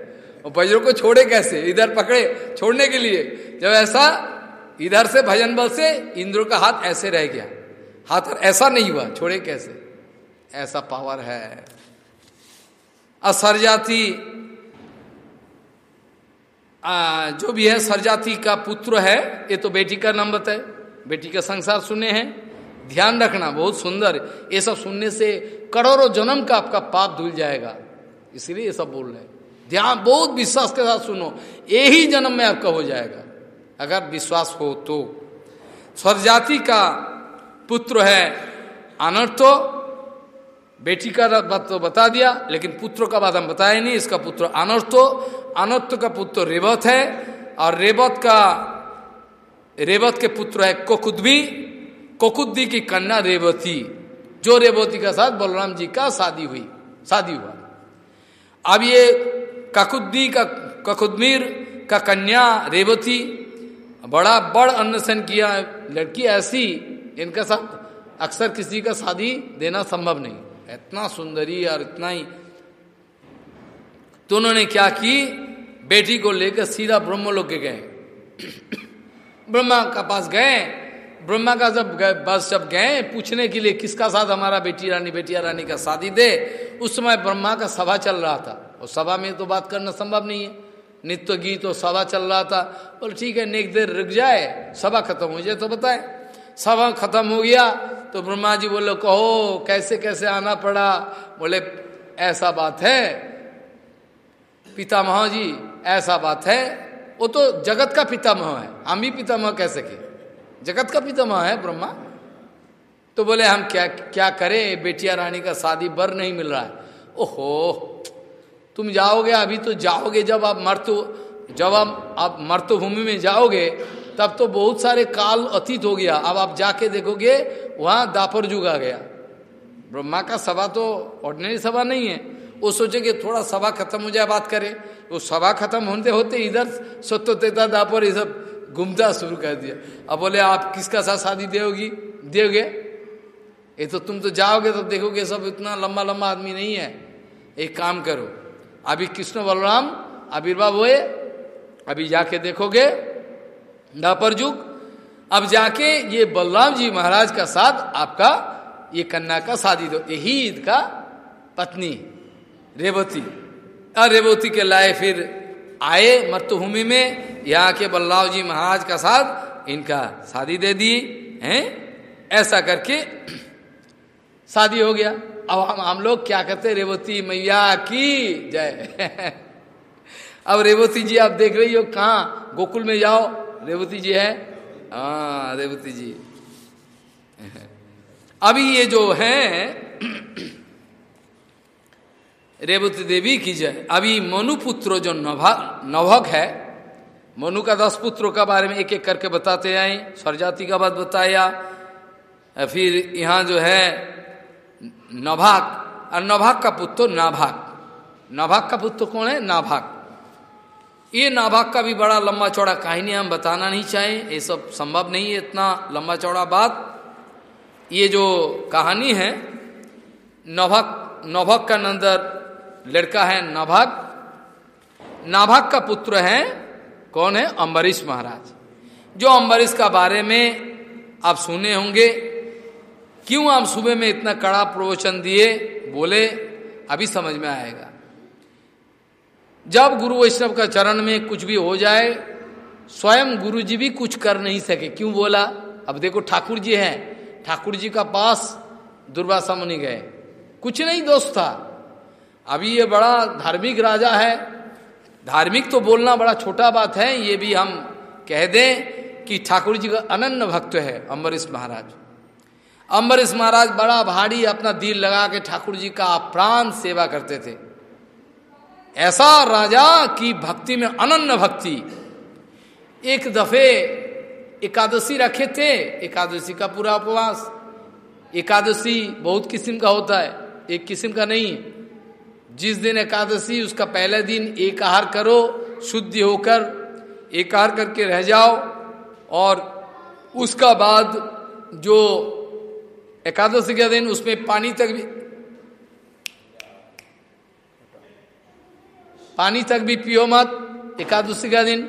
और वज्र को छोड़े कैसे? इधर पकड़े छोड़ने के लिए। जब ऐसा इधर से भजन बल से इंद्र का हाथ ऐसे रह गया। हाथ ऐसा नहीं हुआ, छोड़े कैसे? ऐसा पावर है। असरजाति जो भी है, सरजाति का पुत्र है, ये तो बेटी का नाम बताए बेटी का संसार सुने हैं। ध्यान रखना, बहुत सुंदर। ये सब सुनने से करोड़ों जन्म का आपका पाप धुल जाएगा। इसलिए ये सब बोल रहे हैं। ध्यान, बहुत विश्वास के साथ सुनो यही जन्म में आपका हो जाएगा। अगर विश्वास हो तो। स्वरजाति का पुत्र है अनर्थो, बेटी का बात तो बता दिया, लेकिन पुत्र का बात हम बताए नहीं, इसका पुत्र अनर्थो। अनर्थ का पुत्र रेवत है, और रेवत का, रेवत के पुत्र है कोकुदबी कोकुद्दी की कन्या रेवती, जो रेवती का साथ बलराम जी का शादी हुई, शादी हुआ। अब ये ककुद्दी का, ककुदमीर का कन्या रेवती, बड़ा, बड़ अन्नसन किया, लड़की ऐसी, इनका साथ अक्सर किसी का शादी देना संभव नहीं। इतना सुंदरी और इतना ही। तो उन्होंने क्या की? बेटी को लेकर सीधा ब्रह्मलोक के गए। ब्रह्मा का पास गए ब्रह्मा का जब बस जब गए, पूछने के लिए किसका साथ हमारा बेटी रानी, बेटिया रानी का शादी दे, उस समय ब्रह्मा का सभा चल रहा था। और सभा में तो बात करना संभव नहीं है। नित्य गीत और सभा चल रहा था। बोले, ठीक है, नेक देर रुक जाए, सभा खत्म हो जाए तो बताए। सभा खत्म हो गया तो ब्रह्मा जी बोले, कहो, कैसे कैसे आना पड़ा? बोले, ऐसा बात है। पितामह जी, ऐसा बात है, वो तो जगत का पितामह है, हम भी पितामह कह सके। जगत का पितामह है, ब्रह्मा। तो बोले, हम क्या क्या करें? बेटिया रानी का शादी बर नहीं मिल रहा है। ओहो, तुम जाओगे, अभी तो जाओगे, जब आप मर्त जब आप आप मर्तभूमि में जाओगे, तब तो बहुत सारे काल अतीत हो गया। अब आप जाके देखोगे, वहाँ दापर जुग आ गया। ब्रह्मा का सभा तो ऑर्डिनरी सभा नहीं है। वो सोचे कि थोड़ा सभा खत्म हो जाए, बात करें। वो सभा खत्म होते होते इधर सत्योतेता दापर ये सब घूमता शुरू कर दिया। अब बोले, आप किसका साथ शादी दोगी दोगे ये तो तुम तो जाओगे तो देखोगे सब इतना लंबा लंबा आदमी नहीं है। एक काम करो, अभी कृष्ण बलराम आविर्भाव हुए, अभी जाके देखोगे दापर जुग अब जाके ये बलराम जी महाराज का साथ आपका, ये कन्या का शादी दो। यही ईद का पत्नी, रेवती। और रेवती के लाए फिर आए मृत्युभूमि में यहाँ के बल्लाव जी महाराज का साथ इनका शादी दे दी, हैं? ऐसा करके शादी हो गया। अब हम हम लोग क्या करते रेवती मैया की जय। अब रेवती जी, आप देख रही हो कहाँ? गोकुल में जाओ। रेवती जी है? हाँ रेवती जी। अभी ये जो है रेवती देवी की जय। अभी मनु पुत्र जो नभक है, मनु का दस पुत्रों का बारे में एक एक करके बताते आए। स्वरजाति का बात बताया। फिर यहाँ जो है नभाग और नभाग का पुत्र नाभाग नाभाग का पुत्र कौन है? नाभाग ये नाभाग का भी बड़ा लंबा चौड़ा कहानी हम बताना नहीं चाहें। ये सब संभव नहीं है इतना लंबा चौड़ा बात। ये जो कहानी है, नभक नभक का नंदर लड़का है नभाग। नाभाग का पुत्र है, कौन है? अम्बरीश महाराज। जो अम्बरीश का बारे में आप सुने होंगे, क्यों आप सुबह में इतना कड़ा प्रवचन दिए, बोले, अभी समझ में आएगा। जब गुरु वैष्णव का चरण में कुछ भी हो जाए, स्वयं गुरु जी भी कुछ कर नहीं सके। क्यों बोला? अब देखो ठाकुर जी हैं। ठाकुर जी का पास दुर्वासा मुनि गए। कुछ नहीं दोस्त था। अभी ये बड़ा धार्मिक राजा है। धार्मिक तो बोलना बड़ा छोटा बात है, ये भी हम कह दें कि ठाकुर जी का अनन्य भक्त है अम्बरीश महाराज। अम्बरीश महाराज बड़ा भारी अपना दिल लगा के ठाकुर जी का प्राण सेवा करते थे। ऐसा राजा की भक्ति में अनन्य भक्ति। एक दफे एकादशी रखे थे, एकादशी का पूरा उपवास। एकादशी बहुत किस्म का होता है, एक किस्म का नहीं जिस दिन एकादशी, उसका पहले दिन, एक आहार करो, शुद्धि होकर, एक आहार करके रह जाओ, और उसका बाद जो एकादशी का दिन, उसमें पानी तक भी, पानी तक भी पियो मत। एकादशी का दिन,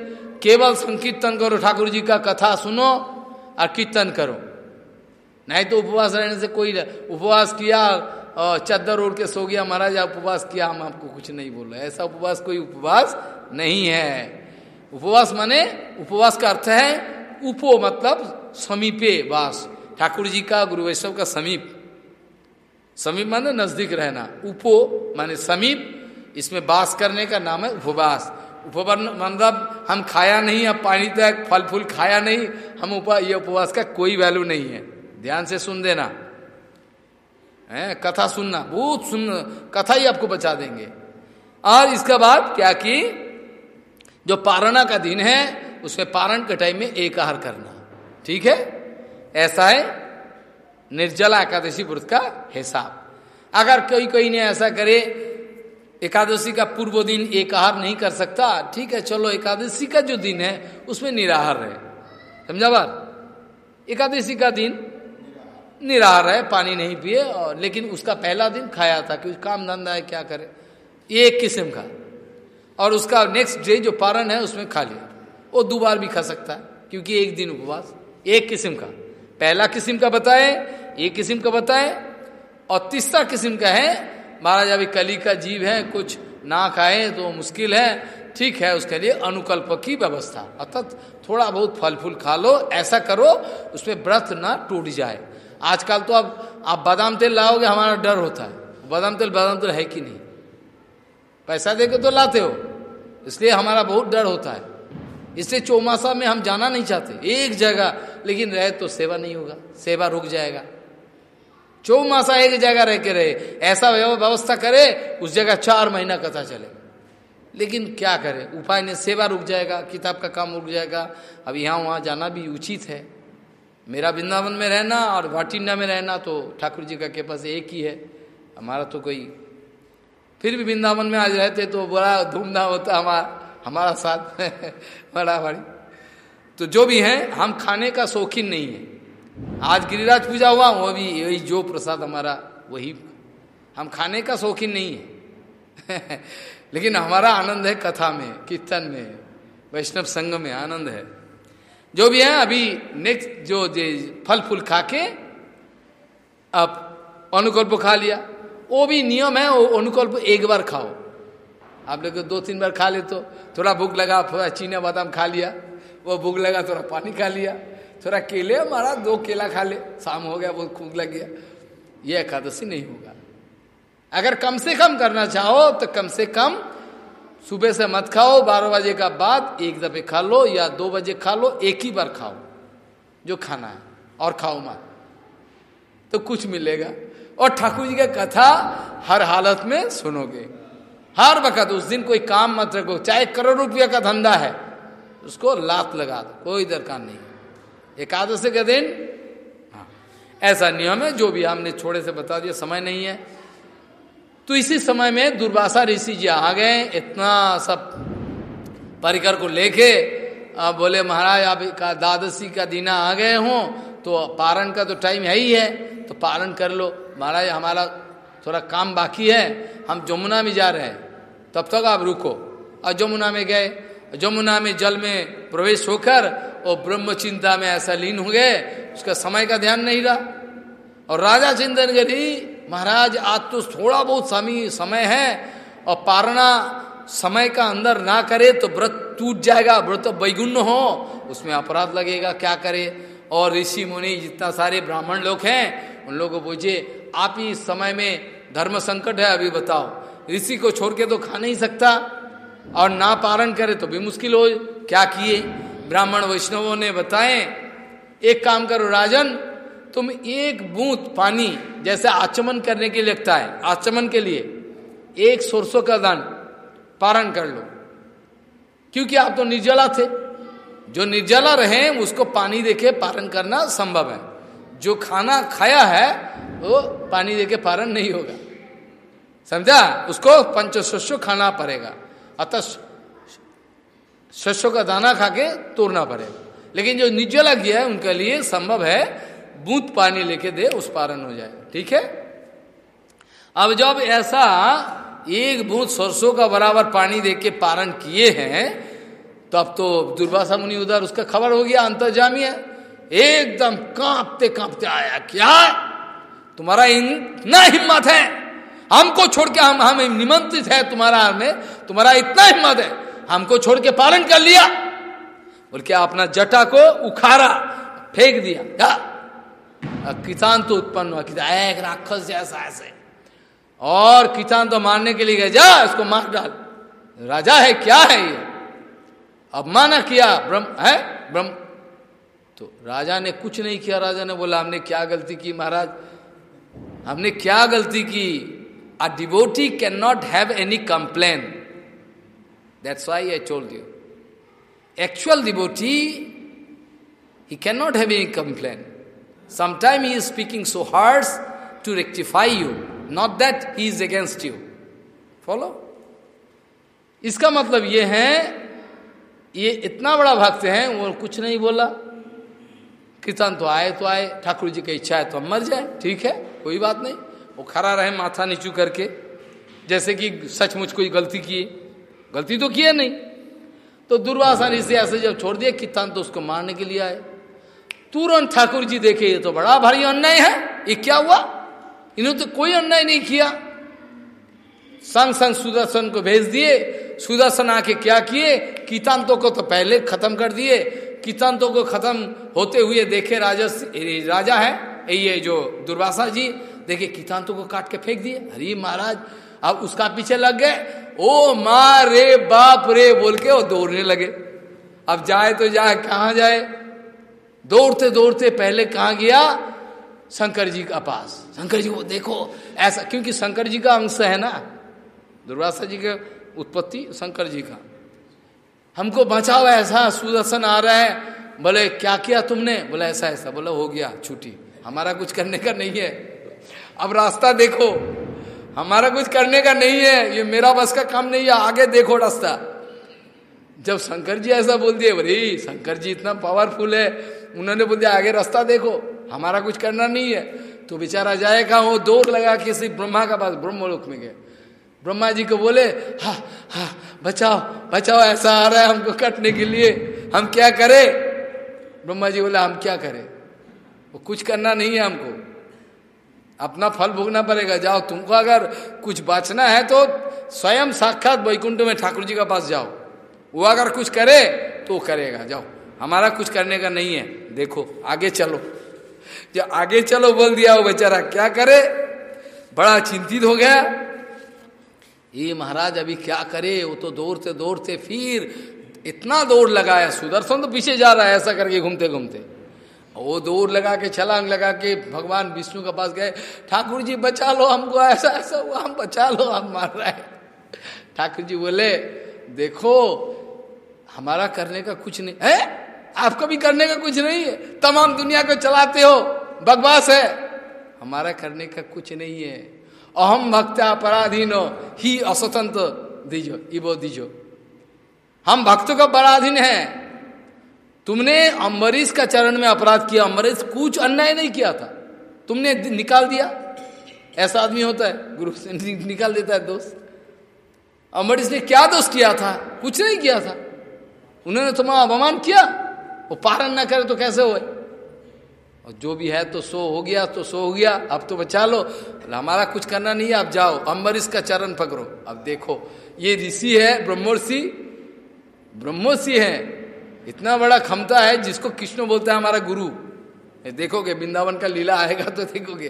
केवल संकीर्तन करो, ठाकुर जी का कथा सुनो और कीर्तन करो। नहीं तो उपवास रहने से कोई उपवास किया चद्दर ओढ़ के सो गया, महाराज, आप उपवास किया। हम आपको कुछ नहीं बोल रहे। ऐसा उपवास कोई उपवास नहीं है। उपवास माने, उपवास का अर्थ है उपो मतलब समीपे वास। ठाकुर जी का, गुरु वैष्णव का समीप। समीप माने नज़दीक रहना। उपो माने समीप। इसमें वास करने का नाम है उपवास। उपवास मतलब हम खाया नहीं अब पानी तक फल फूल खाया नहीं, हम उपा, ये उपवास का कोई वैल्यू नहीं है। ध्यान से सुन देना। है? कथा सुनना, बहुत सुन, कथा ही आपको बचा देंगे। और इसके बाद क्या कि जो पारणा का दिन है, उसमें पारण के टाइम में एक आहार करना, ठीक है? ऐसा है, निर्जला एकादशी व्रत का हिसाब। अगर कोई कोई ने ऐसा करे, एकादशी का पूर्व दिन एक आहार नहीं कर सकता, ठीक है, चलो, एकादशी का जो दिन है, उसमें निराहार है समझा बात? एकादशी का दिन निराहार है, पानी नहीं पिए, और लेकिन उसका पहला दिन खाया था कि काम धंधा है, क्या करे? एक किस्म का। और उसका नेक्स्ट डे जो पारण है, उसमें खा लिया। वो दो बार भी खा सकता है, क्योंकि एक दिन उपवास, एक किस्म का। पहला किस्म का बताए, एक किस्म का बताए, और तीसरा किस्म का है, महाराज अभी कली का जीव है, कुछ ना खाए तो मुश्किल है, ठीक है, उसके लिए अनुकल्प की व्यवस्था। अर्थात थोड़ा बहुत फल फूल खा लो, ऐसा करो, उसमें व्रत ना टूट जाए। आजकल तो अब, आप बादाम तेल लाओगे, हमारा डर होता है। बादाम तेल बादाम तेल है कि नहीं? पैसा दे तो लाते हो, इसलिए हमारा बहुत डर होता है। इससे चौमासा में हम जाना नहीं चाहते, एक जगह, लेकिन रहे तो सेवा नहीं होगा, सेवा रुक जाएगा। चौमासा एक जगह रह के रहे, ऐसा व्यवस्था करे, उस जगह चार महीना कथा चले। लेकिन क्या करे? उपाय नहीं, सेवा रुक जाएगा, किताब का काम रुक जाएगा। अब यहाँ वहाँ जाना भी उचित है। मेरा वृंदावन में रहना और भाटिंडा में रहना तो ठाकुर जी का के पास एक ही है। हमारा तो कोई फिर भी वृंदावन में आज रहते तो बड़ा धूमधाम होता हमारा हमारा साथ बड़ा भारी। तो जो भी है, हम खाने का शौकीन नहीं है। आज गिरिराज पूजा हुआ, वो भी यही जो प्रसाद हमारा, वही। हम खाने का शौकीन नहीं है। लेकिन हमारा आनंद है कथा में, कीर्तन में, वैष्णव संघ में आनंद है। जो भी है, अभी नेक्स्ट जो फल फूल खा के अब अनुकल्प खा लिया। वो भी नियम है, वो अनुकल्प एक बार खाओ। आप लोग दो तीन बार खा ले तो थोड़ा भूख लगा, थोड़ा चीना बादाम खा लिया। वो भूख लगा, थोड़ा पानी खा लिया। थोड़ा केले मारा, दो केला खा ले। शाम हो गया, बहुत भूख लग गया। ये एकादशी नहीं होगा। अगर कम से कम करना चाहो तो कम से कम सुबह से मत खाओ, बारह बजे का बाद एक दफे खा लो या दो बजे खा लो, एक ही बार खाओ, जो खाना है, और खाओ मत। तो कुछ मिलेगा। और ठाकुर जी का कथा हर हालत में सुनोगे। हर वक्त उस दिन कोई काम मत रखो, चाहे करोड़ रुपया का धंधा है, उसको लात लगा दो, कोई दरकार नहीं एकादशी के दिन हाँ ऐसा नियम है, जो भी हमने छोड़े से बता दिया, समय नहीं है। तो इसी समय में दुर्वासा ऋषि जी आ गए, इतना सब परिकर को लेके, अब बोले, महाराज, आप का द्वादशी का दीना आ गए हो तो पारण का तो टाइम है ही है तो पारण कर लो। महाराज, हमारा थोड़ा काम बाकी है, हम जमुना में जा रहे हैं। तब तक आप रुको। और जमुना में गए। जमुना में जल में प्रवेश होकर, और ब्रह्म चिंता में ऐसा लीन हो गए, उसका समय का ध्यान नहीं रहा। और राजा चिंतन करी महाराज, आज तो थोड़ा बहुत समय समय है और पारना समय का अंदर ना करे तो व्रत टूट जाएगा, व्रत वैगुण्य हो, उसमें अपराध लगेगा, क्या करे? और ऋषि मुनि जितना सारे ब्राह्मण लोग हैं, उन लोगों को पूछे आप ही समय में धर्म संकट है, अभी बताओ। ऋषि को छोड़ के तो खा नहीं सकता और ना पारण करे तो भी मुश्किल हो, क्या किए? ब्राह्मण वैष्णवों ने बताए, एक काम करो राजन तुम एक बूंद पानी जैसे आचमन करने के लिए लगता है, आचमन के लिए, एक सोरसों का दान पारण कर लो। क्योंकि आप तो निर्जला थे। जो निर्जला रहे, उसको पानी देके पारण करना संभव है। जो खाना खाया है, वो पानी देके पारण नहीं होगा। समझा? उसको पंचशस्यो खाना पड़ेगा। अतः शस्यों का दाना खा के तोड़ना पड़ेगा। लेकिन जो निर्जला किया है, उनके लिए संभव है बूंद पानी लेके दे, उस पारण हो जाए। ठीक है? अब जब ऐसा एक बूंद सरसों का बराबर पानी दे के पारण किए हैं तो अब तो दुर्वासा मुनि उधर, उसका खबर हो गया अंतर्जामी है एकदम कांपते कांपते आया, क्या? तुम्हारा इतना हिम्मत है? हमको छोड़ के हम हम निमंत्रित है तुम्हारा में तुम्हारा इतना हिम्मत है? हमको छोड़ के पालन कर लिया? बोल क्या अपना जटा को उखाड़ा फेंक दिया। किसान तो उत्पन्न हुआ, किसान, एक राक्षस जैसा, ऐसे। और किसान तो मारने के लिए गए, जा, इसको मार डाल। राजा है, क्या है ये? अपमाना किया, ब्रह्म, है? ब्रह्म। तो राजा ने कुछ नहीं किया, राजा ने बोला, हमने क्या गलती की, महाराज? हमने क्या गलती की? A devotee can not have any complain that's why I told you actual devotee he can not have any complain Sometimes he is speaking so harsh to rectify you, not that he is against you. Follow? इसका मतलब ये है ये इतना बड़ा भक्त है वो कुछ नहीं बोला। कीर्तन तो आए तो आए ठाकुर जी की इच्छा है तो हम मर जाए ठीक है कोई बात नहीं। वो खड़ा रहे माथा नीचू करके जैसे कि सचमुच कोई गलती किए। गलती तो किए नहीं। तो दुर्वासा ऋषि ऐसे जब छोड़ दिया कीर्तन तो उसको मारने के लिए आए। तुरंत ठाकुर जी देखे, ये तो बड़ा भारी अन्याय है, ये क्या हुआ? इन्होंने तो कोई अन्याय नहीं किया। संग संग सुदर्शन को भेज दिए। सुदर्शन आके क्या किए? कितांतों को तो पहले खत्म कर दिए। कितांतों को खत्म होते हुए देखे राजा राजा है, ये जो दुर्वासा जी देखे कितांतों को काट के फेंक दिए। अरे महाराज, अब उसका पीछे लग गए। ओ माँ रे बाप रे, बोल के वो दौड़ने लगे। अब जाए तो जाए, कहाँ जाए? दौड़ते दौड़ते पहले कहाँ गया? शंकर जी का पास। शंकर जी को देखो, ऐसा क्योंकि शंकर जी का अंश है ना। दुर्वासा जी का उत्पत्ति, शंकर जी का। हमको बचाओ ऐसा, सुदर्शन आ रहा है। बोले, क्या किया तुमने? बोले, ऐसा ऐसा। बोला, हो गया, छुट्टी। हमारा कुछ करने का नहीं है। अब रास्ता देखो। हमारा कुछ करने का नहीं है। ये मेरा बस का काम नहीं है। आगे देखो रास्ता। जब शंकर जी ऐसा बोल दिए बोले शंकर जी इतना पावरफुल है। उन्होंने बोल दिया, आगे रास्ता देखो, हमारा कुछ करना नहीं है। तो बेचारा जाएगा वो दौड़ लगा के सिर्फ़ ब्रह्मा का पास, ब्रह्मलोक में गए ब्रह्मा जी को बोले, हा हा, बचाओ बचाओ, ऐसा आ रहा है हमको कटने के लिए। हम क्या करें? ब्रह्मा जी बोले, हम क्या करें? वो कुछ करना नहीं है हमको। अपना फल भोगना पड़ेगा। जाओ, तुमको अगर कुछ बचना है तो स्वयं साक्षात वैकुंठ में ठाकुर जी का पास जाओ। वो अगर कुछ करे तो करेगा। जाओ, हमारा कुछ करने का नहीं है। देखो, आगे चलो। जो आगे चलो बोल दिया वो बेचारा, क्या करे? बड़ा चिंतित हो गया। ये महाराज, अभी क्या करे? वो तो दौड़ते दौड़ते फिर इतना दौड़ लगाया, सुदर्शन तो पीछे जा रहा है ऐसा करके घूमते घूमते। वो दौड़ लगा के, छलांग लगा के भगवान विष्णु के पास गए। ठाकुर जी, बचा लो हमको, ऐसा ऐसा हुआ, हम बचा लो, हम मार रहे हैं। ठाकुर जी बोले, देखो, हमारा करने का कुछ नहीं, है? आपको भी करने का कुछ नहीं है। तमाम दुनिया को चलाते हो। बकवास है। हमारा करने का कुछ नहीं है। अहम भक्ता अपराधीनो ही अस्वतंत्र दीजो, इबो दीजो। हम भक्तों का पराधीन है। तुमने अम्बरीश का चरण में अपराध किया। अम्बरीश कुछ अन्याय नहीं किया था। तुमने निकाल दिया। ऐसा आदमी होता है, गुरु से निकाल देता है दोस्त। अम्बरीश ने क्या दोष किया था? कुछ नहीं किया था। उन्होंने तुम्हारा अपमान किया। वो पारण ना करे तो कैसे हो और जो भी है तो सो हो गया तो सो हो गया। अब तो बचा लो। हमारा कुछ करना नहीं है अब जाओ। अम्बरीश का चरण पकड़ो। अब देखो, ये ऋषि है, ब्रह्मोर्षि। ब्रह्मोषि है। इतना बड़ा क्षमता है जिसको कृष्ण बोलता है हमारा गुरु। देखोगे, वृंदावन का लीला आएगा तो देखोगे।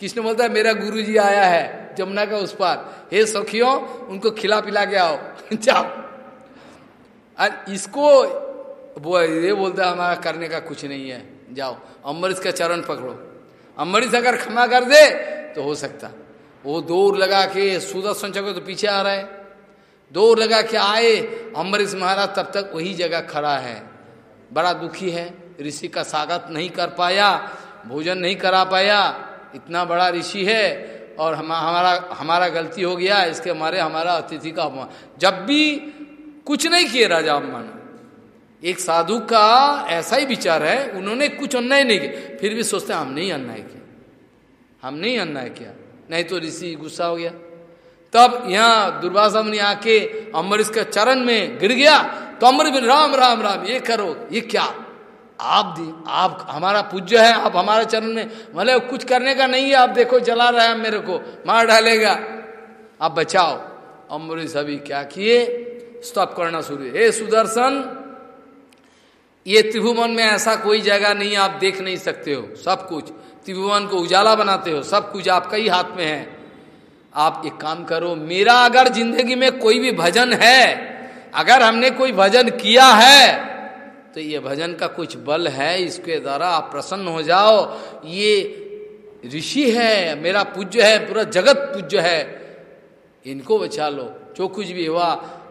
कृष्ण बोलता है, मेरा गुरु जी आया है, जमुना का उस पार। हे सखियों, उनको खिला पिला के आओ। जाओ। और इसको वो ये बोलता है, हमारा करने का कुछ नहीं है। जाओ अम्बरीश का चरण पकड़ो। अम्बरीश अगर क्षमा कर दे तो हो सकता। वो दौड़ लगा के सुदर्शन चक्र तो पीछे आ रहा है। दौड़ लगा के आए अम्बरीश महाराज तब तक वही जगह खड़ा है। बड़ा दुखी है, ऋषि का स्वागत नहीं कर पाया, भोजन नहीं करा पाया। इतना बड़ा ऋषि है, और हम, हमारा हमारा गलती हो गया, इसके हमारे हमारा अतिथि का अपमान। जब भी कुछ नहीं किए राजा अम्मान एक साधु का ऐसा ही विचार है, उन्होंने कुछ अन्याय नहीं किया। फिर भी सोचते हम नहीं अन्याय किया। हम नहीं अन्याय किया। नहीं तो ऋषि गुस्सा हो गया। तब यहाँ दुर्वासा मुनि आके अम्बरीश के चरण में गिर गया। तो अम्बरीश राम राम राम, ये करो, ये क्या? आप दी, आप, हमारा पूज्य है, आप हमारे चरण में, भले कुछ करने का नहीं है, आप देखो, जला रहा है मेरे को, मार डालेगा। आप बचाओ। अम्बरीश अभी क्या किए? स्टॉप करना शुरू हे सुदर्शन ये त्रिभुवन में ऐसा कोई जगह नहीं, आप देख नहीं सकते हो, सब कुछ। त्रिभुवन को उजाला बनाते हो, सब कुछ आपका ही हाथ में है। आप एक काम करो, मेरा अगर ज़िंदगी में कोई भी भजन है, अगर हमने कोई भजन किया है तो ये भजन का कुछ बल है, इसके द्वारा आप प्रसन्न हो जाओ। ये ऋषि है, मेरा पूज्य है, पूरा जगत पूज्य है, इनको बचा लो, जो कुछ भी हुआ।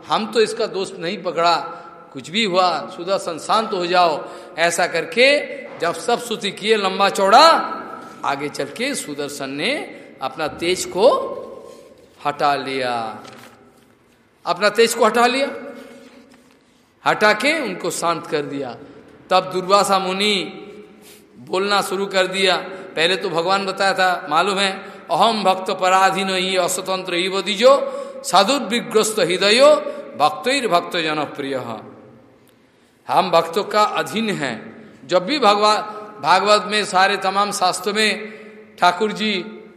हम तो इसका दोस्त नहीं पकड़ा। कुछ भी हुआ सुदर्शन शांत हो जाओ। ऐसा करके जब सब स्तुति किए लंबा चौड़ा, आगे चल के सुदर्शन ने अपना तेज को हटा लिया। अपना तेज को हटा लिया। हटा के उनको शांत कर दिया। तब दुर्वासा मुनि बोलना शुरू कर दिया। पहले तो भगवान बताया था, मालूम है अहम भक्त पराधीन ही अस्वतंत्र ही वो दीजो, साधुर्विग्रस्त हृदय भक्त भक्त जनप्रिय हम भक्तों का अधीन है। जब भी भगवान भागवत में, सारे तमाम शास्त्रों में ठाकुर जी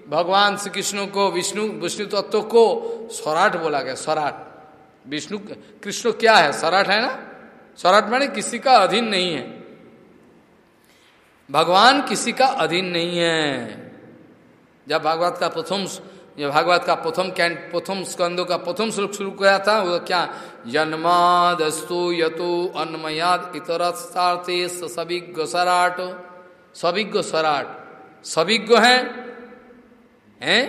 भगवान श्री कृष्ण को, विष्णु विष्णु तत्व को स्वराट बोला गया स्वराट विष्णु, कृष्ण क्या है? स्वराट है ना? स्वराट मैंने किसी का अधीन नहीं है। भगवान किसी का अधीन नहीं है। जब भागवत का प्रथम जो भागवत का प्रथम कैंट प्रथम स्कंदों का प्रथम श्लोक शुरू किया था, वो क्या? जन्मादस्तु यतो अन्मयाद इतरते सविज्ञ सराट। सविज्ञ सराट। सविज्ञ है? हैं?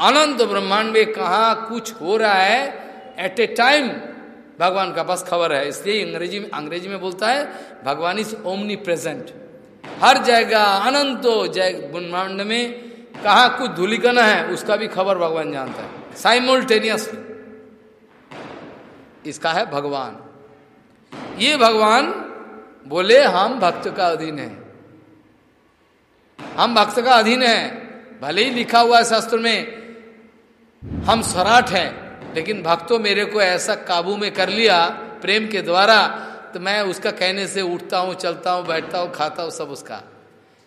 अनंत ब्रह्मांड में कहा कुछ हो रहा है एट ए टाइम भगवान का पास खबर है। इसलिए अंग्रेज़ी में अंग्रेज़ी में बोलता है, भगवान इज़ ओमनी प्रेजेंट हर जगह अनंतो जय ब्रह्मांड में कहा कुछ धूलिकना है, उसका भी खबर भगवान जानता है। साइमोल्टेनियस इसका है भगवान। ये भगवान बोले, हम भक्त का अधीन है। हम भक्त का अधीन है। भले ही लिखा हुआ है शास्त्र में, हम सराठ हैं, लेकिन भक्तों मेरे को ऐसा काबू में कर लिया, प्रेम के द्वारा तो मैं उसका कहने से उठता हूँ, चलता हूँ, बैठता हूँ, खाता हूँ सब उसका।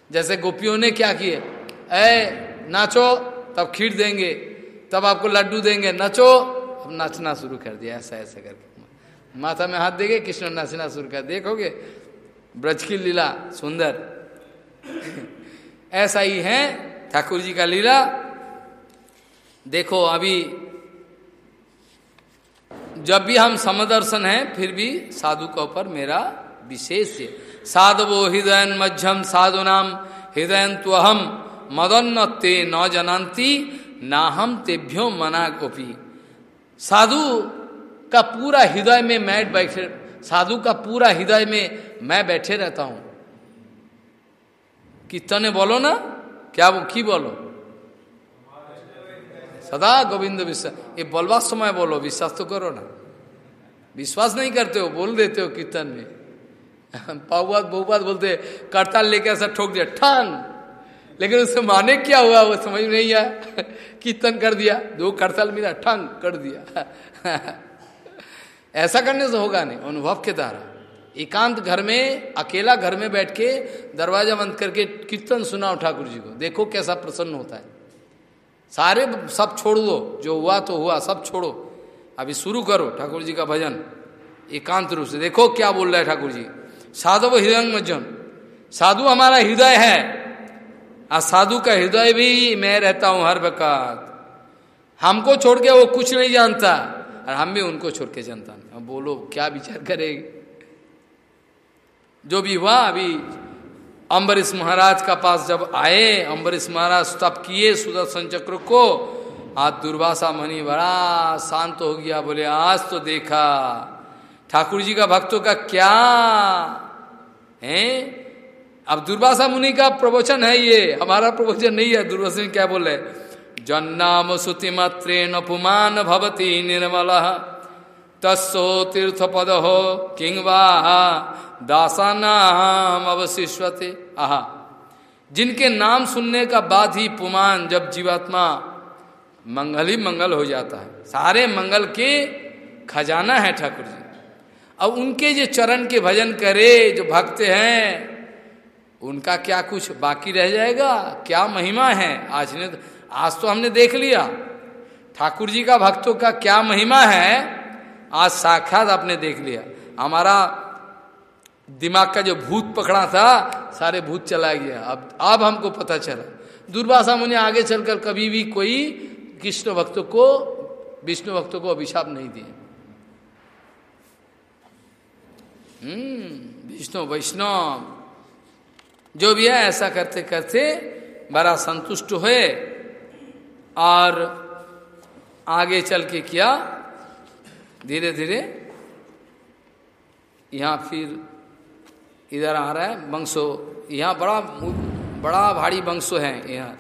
जैसे गोपियों ने क्या किए? ए नाचो, तब खीर देंगे, तब आपको लड्डू देंगे, नचो। अब नाचना शुरू कर दिया, ऐसा ऐसा करके। माथा में हाथ देंगे, कृष्ण नाचना शुरू कर, देखोगे? ब्रज की लीला, सुंदर। ऐसा ही है ठाकुर जी का लीला। देखो, अभी जब भी हम समदर्शन हैं, फिर भी साधु के ऊपर मेरा विशेष साधवो हृदय मध्यम साधु नाम हृदय तो हम मदन्न ते न जानती ना हम तेभ्यो मना गोपी साधु का पूरा हृदय में मैं बैठे, साधु का पूरा हृदय में मैं बैठे रहता हूँ। कीर्तने बोलो ना, क्या वो, की बोलो? सदा गोविंद विश्वास ये बोलवा समय बोलो, विश्वास तो करो ना। विश्वास नहीं करते हो, बोल देते हो कीर्तन में। पाऊबात बहुबात बोलते करताल लेके ऐसा ठोक दिया, ठन। लेकिन उससे माने क्या हुआ, वो समझ नहीं आया। कीर्तन कर दिया, दो करताल मिला, ठंग कर दिया। ऐसा करने से होगा नहीं, अनुभव के द्वारा। एकांत घर में, अकेला घर में बैठ के दरवाज़ा बंद करके कीर्तन सुनाओ ठाकुर जी को। देखो कैसा प्रसन्न होता है। सारे सब छोड़ दो, जो हुआ तो हुआ, सब छोड़ो। अभी शुरू करो ठाकुर जी का भजन, एकांत रूप से। देखो क्या बोल रहा है ठाकुर जी। साधु हृदय मज्जन साधु हमारा हृदय है। और साधु का हृदय भी मैं रहता हूँ हर वक़्त। हमको छोड़ के वो कुछ नहीं जानता। और हम भी उनको छोड़ के जानता नहीं। अब बोलो, क्या विचार करेगी? जो भी हुआ, अभी अम्बरीश महाराज का पास जब आए, अम्बरीश महाराज तप किए सुदर्शन चक्र को। आज दुर्वासा मणि बड़ा शांत हो गया, बोले, आज तो देखा। ठाकुर जी का भक्तों का क्या? है? अब दुर्वासा मुनि का प्रवचन है ये, हमारा प्रवचन नहीं है दुर्वासा मुनि क्या बोले? जन्नाम श्रुति मात्रेण पुमान भवती निर्मल तस्ो तीर्थ पद हो किंगवा दासानाम अवशिष्वते आहा। जिनके नाम सुनने का बाद ही पुमान जब जीवात्मा मंगल ही मंगल हो जाता है। सारे मंगल के खजाना है ठाकुर जी। अब उनके जो चरण के भजन करे, जो भक्त हैं उनका क्या कुछ बाकी रह जाएगा? क्या महिमा है? आज ने आज तो हमने देख लिया। ठाकुर जी का भक्तों का क्या महिमा है? आज साक्षात आपने देख लिया। हमारा दिमाग का जो भूत पकड़ा था, सारे भूत चला गया। अब अब हमको पता चला। दुर्भाषा मुनि आगे चलकर कभी भी कोई कृष्ण भक्तों को, विष्णु भक्तों को अभिशाप नहीं दिए। हम्म विष्णु, वैष्णव जो भी है, ऐसा करते करते बड़ा संतुष्ट हुए और आगे चल के किया। धीरे धीरे यहाँ फिर इधर आ रहा है वंशो यहाँ बड़ा बड़ा भारी वंशो है यहाँ।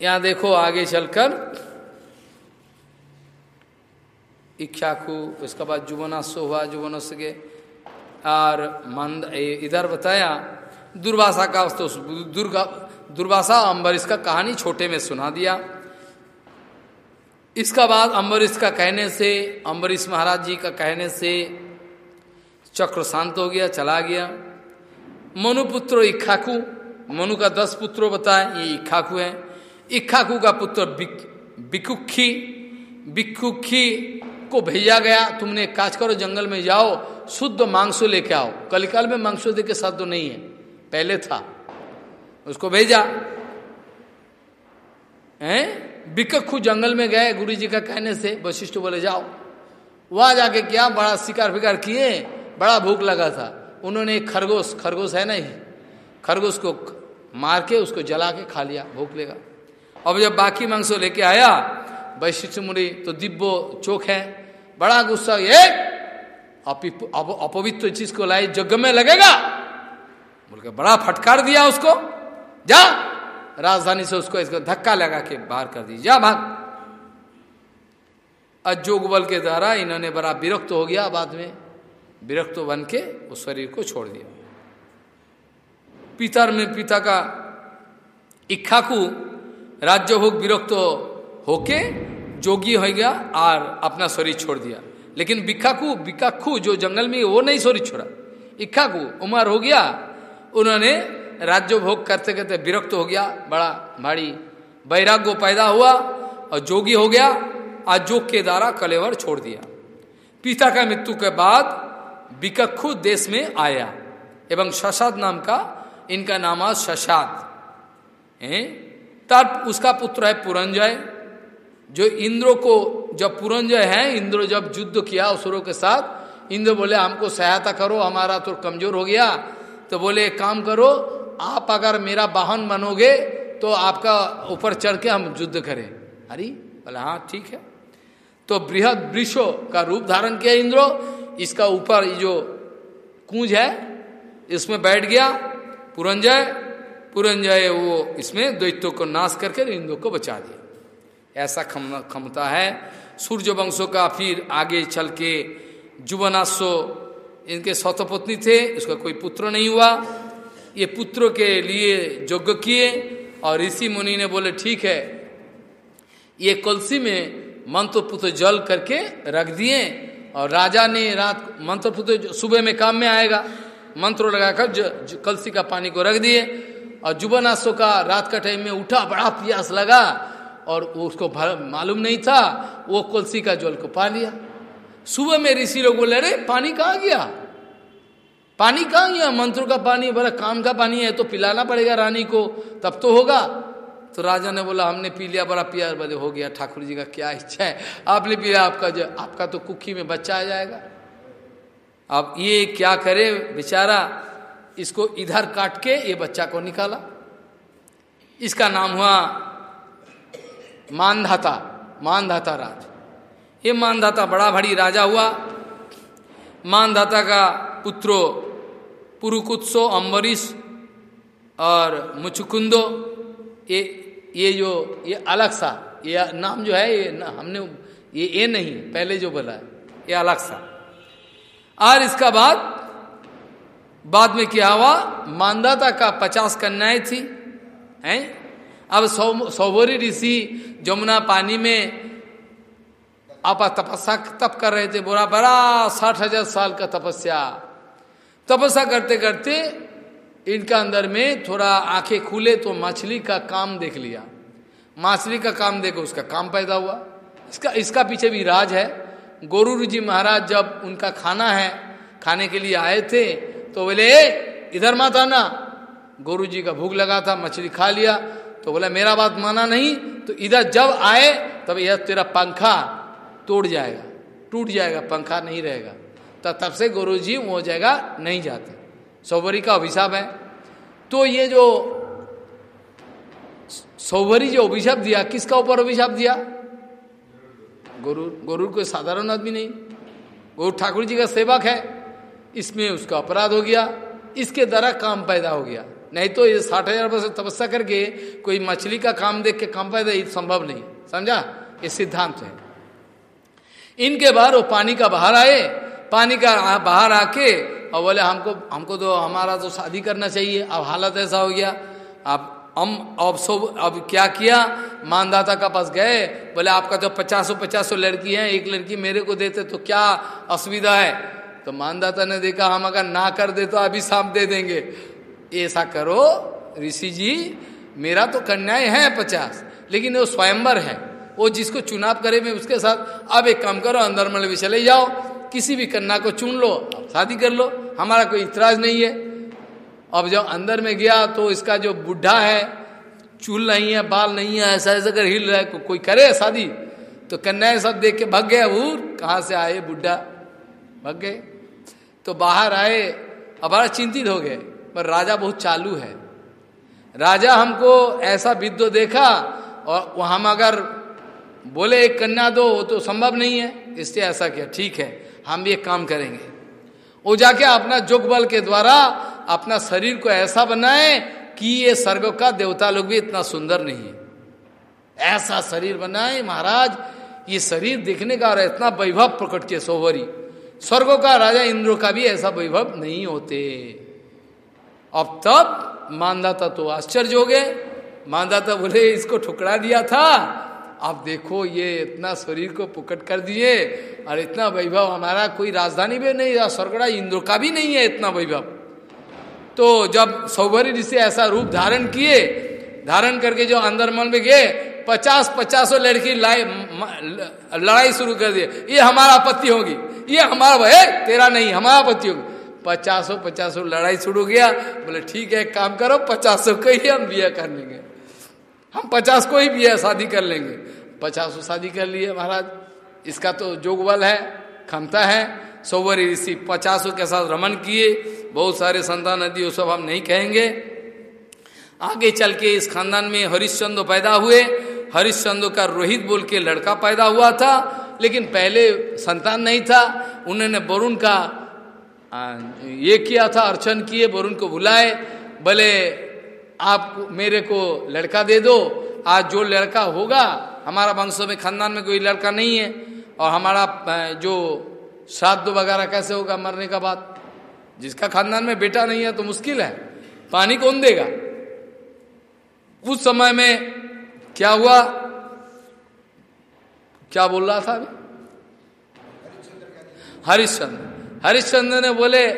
यहाँ देखो आगे चलकर इच्छाकू उसके बाद जुवनास्व हुआ जुवनस्व के। और मंद इधर बताया दुर्वासा का तो दुर्गा दुर्वासा अम्बरीश का कहानी छोटे में सुना दिया। इसका बाद अम्बरीश का कहने से अम्बरीश महाराज जी का कहने से चक्र शांत हो गया, चला गया। मनुपुत्र इक्खाकू, मनु का दस पुत्रों बताए, ये इक्खाकू है। इक्खाकू का पुत्र बिकुखी बिकुखी को भेजा गया, तुमने काज करो, जंगल में जाओ, शुद्ध मांसो लेके आओ। कलिकाल में मांसो दे के साथ तो नहीं है। पहले था। उसको भेजा। हैं? बिकखू जंगल में गए गुरु जी का कहने से, वशिष्ठ बोले, जाओ। वहाँ जाके क्या, बड़ा शिकार फिकार किए, बड़ा भूख लगा था। उन्होंने एक खरगोश खरगोश है नहीं, खरगोश को मार के उसको जला के खा लिया, भूख लेगा। अब जब बाकी मांसो लेके आया, वैशिष्ठ मुनि तो दिब्बो चोक है, बड़ा गुस्सा ये अपवित्र चीज़ को लाई जग में लगेगा? बोल के बड़ा फटकार दिया उसको। जा, राजधानी से उसको इसको धक्का लगा के बाहर कर दी। जा भाग। अजोग बल के द्वारा इन्होंने बड़ा विरक्त हो गया बाद में। विरक्त बन के उस शरीर को छोड़ दिया। पितर में पिता का इच्छाकू राज्य भोग विरक्त होके जोगी हो गया और अपना शरीर छोड़ दिया। लेकिन बिखाखू बिकाखू जो जंगल में वो नहीं शरीर छोड़ा। इक्खाकू उमर हो गया उन्होंने राज्य भोग करते करते विरक्त हो गया, बड़ा भारी वैराग्य पैदा हुआ और जोगी हो गया, आज जोग के द्वारा कलेवर छोड़ दिया। पिता का मृत्यु के बाद बिकखु देश में आया एवं शशाद नाम का, इनका नाम शशाद। तब उसका पुत्र है पुरंजय, जो इंद्र को, जब पुरंजय है, इंद्र जब युद्ध किया, असुरों के साथ, इंद्र बोले, हमको सहायता करो, हमारा तो कमज़ोर हो गया तो बोले, एक काम करो, आप अगर मेरा वाहन बनोगे तो आपका ऊपर चढ़ के हम युद्ध करें। अरे, बोले हाँ ठीक है। तो बृहद वृषो का रूप धारण किया इंद्रो। इसका ऊपर जो कूंज है, इसमें बैठ गया, पुरंजय पुरंजय वो इसमें द्वैत्यों को नाश करके इंद्र को बचा दिया। ऐसा क्षमता है। सूर्य वंशों का फिर आगे चल के जुबनाशो इनके सौतपत्नी थे उसका कोई पुत्र नहीं हुआ। ये पुत्र के लिए यज्ञ किए और ऋषि मुनि ने बोले, ठीक है, ये कलसी में मंत्र पुत्र जल करके रख दिए और राजा ने रात मंत्र पुत्र सुबह में काम में आएगा, मंत्र लगाकर कलसी का पानी को रख दिए और जुबनाशो का रात का टाइम में उठा, बड़ा प्यास लगा और उसको मालूम नहीं था, वो कलसी का जल को पा लिया। सुबह में ऋषि लोग बोले, अरे, पानी कहाँ गया? पानी कहाँ गया? मंत्रों का पानी बड़ा काम का पानी है तो पिलाना पड़ेगा रानी को, तब तो होगा। तो राजा ने बोला, हमने पी लिया, बड़ा प्यार बड़े हो गया, ठाकुर जी का क्या इच्छा है? आपने पिया आपका जो, आपका तो कुखी में बच्चा आ जाएगा। अब ये क्या करे बेचारा? इसको इधर काट के ये बच्चा को निकाला। इसका नाम हुआ मानधाता मानधाता राज। ये मानदाता बड़ा भारी राजा हुआ। मानदाता का पुत्रो पुरुकुत्सो अम्बरीश और मुचुकुंदो ये ये जो ये अलग सा ये नाम जो है ये ना, हमने ये ये नहीं पहले जो बोला है ये अलग सा। और इसका बाद बाद में क्या हुआ? मानदाता का पचास कन्याएँ थी हैं? अब सौ सौभरी ऋषि जमुना पानी में आप तपस्या तप कर रहे थे बोरा बड़ा साठ हज़ार साल का तपस्या। तपस्या करते करते इनका अंदर में थोड़ा आँखें खुले तो मछली का काम देख लिया। मछली का काम देखो, उसका काम पैदा हुआ। इसका इसका पीछे भी राज है। गोरु जी महाराज जब उनका खाना है, खाने के लिए आए थे तो बोले इधर मत आना। गुरु जी का भूख लगा था, मछली खा लिया। तो बोला, मेरा बात माना नहीं तो इधर जब आए, तब यह तेरा पंखा तोड़ जाएगा, टूट जाएगा, पंखा नहीं रहेगा। तो तब से गुरु जी वो जगह नहीं जाते। सौवरी का अभिशाप है। तो ये जो सौवरी जो अभिशाप दिया, किसका ऊपर अभिशाप दिया? गुरु गुरु कोई साधारण आदमी नहीं। गुरु ठाकुर जी का सेवक है। इसमें उसका अपराध हो गया। इसके द्वारा काम पैदा हो गया। नहीं तो ये साठ हज़ार वर्ष तपस्या करके कोई मछली का काम देख के काम पैदा संभव नहीं। समझा? ये सिद्धांत है। इनके बाद वो पानी का बाहर आए, पानी का बाहर आके, और बोले, हमको हमको तो हमारा तो शादी करना चाहिए। अब हालत ऐसा हो गया। अब हम, अब सब, अब क्या किया? मानदाता का पास गए। बोले, आपका तो पचासों पचासों लड़की है, एक लड़की मेरे को देते तो क्या असुविधा है? तो मानदाता ने देखा, हम अगर ना कर दे तो अभी सांप दे देंगे। ऐसा करो, ऋषि जी, मेरा तो कन्याएँ हैं पचास, लेकिन वो स्वयंवर है। वो जिसको चुनाव करे मैं उसके साथ अब एक काम करो अंदर मल भी चले जाओ किसी भी कन्या को चुन लो शादी कर लो हमारा कोई इतराज नहीं है। अब जब अंदर में गया तो इसका जो बुढ़ा है चूल नहीं है बाल नहीं है ऐसा ऐसा कर हिल रहा है को, कोई करे शादी? तो कन्या सब देख के भग गए अबूर कहाँ से आए बुढ़ा? भग गए। तो बाहर आए अब बड़ा चिंतित हो गए पर राजा बहुत चालू है। राजा हमको ऐसा विद्व देखा और हम अगर बोले, एक कन्या दो तो संभव नहीं है। इससे ऐसा किया। ठीक है, हम भी एक काम करेंगे। वो जाके अपना जोग बल के द्वारा अपना शरीर को ऐसा बनाए कि ये स्वर्ग का देवता लोग भी इतना सुंदर नहीं है। ऐसा शरीर बनाए, महाराज, ये शरीर देखने का और इतना वैभव प्रकट किए सोवरी स्वर्गों का राजा इंद्र का भी ऐसा वैभव नहीं होते। अब तब मानदाता तो आश्चर्य हो गए। मानदाता बोले, इसको ठुकरा दिया था अब देखो, ये इतना शरीर को पुकट कर दिए। और इतना वैभव, हमारा कोई राजधानी भी नहीं स्वर्गड़ा इंद्र का भी नहीं है इतना वैभव। तो जब सौभरी ऋषि ऐसा रूप धारण किए, धारण करके जो अंदर मन में गए पचास पचासों लड़की लाई लड़ाई शुरू कर दिए। ये हमारा आपत्ति होगी। ये हमारा भाई तेरा नहीं, हमारा आपत्ति होगी। पचासों पचासों लड़ाई शुरू हो गया। बोले, ठीक है काम करो, पचासों को ही हम बिया कर लेंगे। हम पचास को ही भी है शादी कर लेंगे। पचासों शादी कर लिए, महाराज। इसका तो जोग बल है क्षमता है, सौवरी ऋषि पचासों के साथ रमन किए। बहुत सारे संतान नदी, वो सब हम नहीं कहेंगे। आगे चल के इस खानदान में हरिश्चंद्र पैदा हुए। हरिश्चंद्र का रोहित बोल के लड़का पैदा हुआ था, लेकिन पहले संतान नहीं था। उन्होंने वरुण का ये किया था, अर्चन किए, वरुण को बुलाए। बोले आप मेरे को लड़का दे दो। आज जो लड़का होगा, हमारा वंशों में, खानदान में कोई लड़का नहीं है। और हमारा जो श्राद्ध वगैरह कैसे होगा, मरने का बाद? जिसका खानदान में बेटा नहीं है तो मुश्किल है। पानी कौन देगा? उस समय में क्या हुआ? क्या बोल रहा था अभी? हरिश्चंद्र। हरिश्चंद्र ने बोले,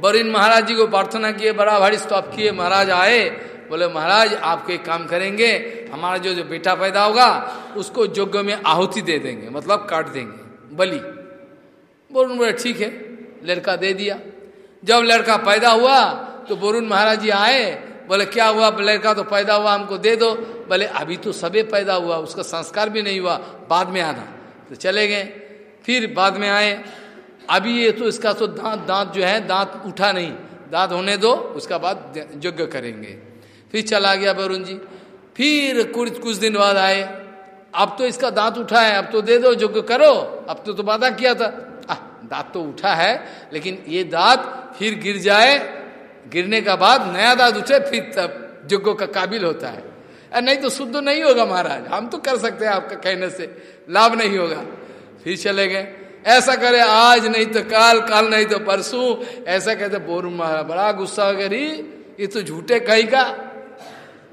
बरिन महाराज जी को प्रार्थना किए, बड़ा भारी स्तप किए, महाराज आए। बोले, महाराज, आपको काम करेंगे, हमारा जो जो बेटा पैदा होगा, उसको यज्ञ में आहुति दे देंगे मतलब काट देंगे, बलि। बोरुण बोले, ठीक है। लड़का दे दिया। जब लड़का पैदा हुआ तो बोरुण महाराज जी आए, बोले, क्या हुआ? लड़का तो पैदा हुआ, हमको दे दो। बोले, अभी तो सबे पैदा हुआ, उसका संस्कार भी नहीं हुआ, बाद में आना। तो चले गए। फिर बाद में आए। अभी ये तो इसका तो दांत दांत जो है, दांत उठा नहीं। दांत होने दो, उसका बाद यज्ञ करेंगे। फिर चला गया वरुण जी। फिर कुछ कुछ दिन बाद आए। अब तो इसका दांत उठा है अब तो दे दो जो करो। अब तो, तो किया था। आ, दांत तो उठा है लेकिन ये दांत फिर गिर जाए गिरने का बाद नया दांत उठे फिर तब जुग्गो का काबिल होता है। अरे नहीं तो शुद्ध नहीं होगा महाराज हम तो कर सकते हैं आपका कहने से लाभ नहीं होगा। फिर चले गए। ऐसा करे आज नहीं तो काल काल नहीं तो परसों। ऐसा कहते बोरू महाराज बड़ा गुस्सा गया ये तो झूठे कहीं का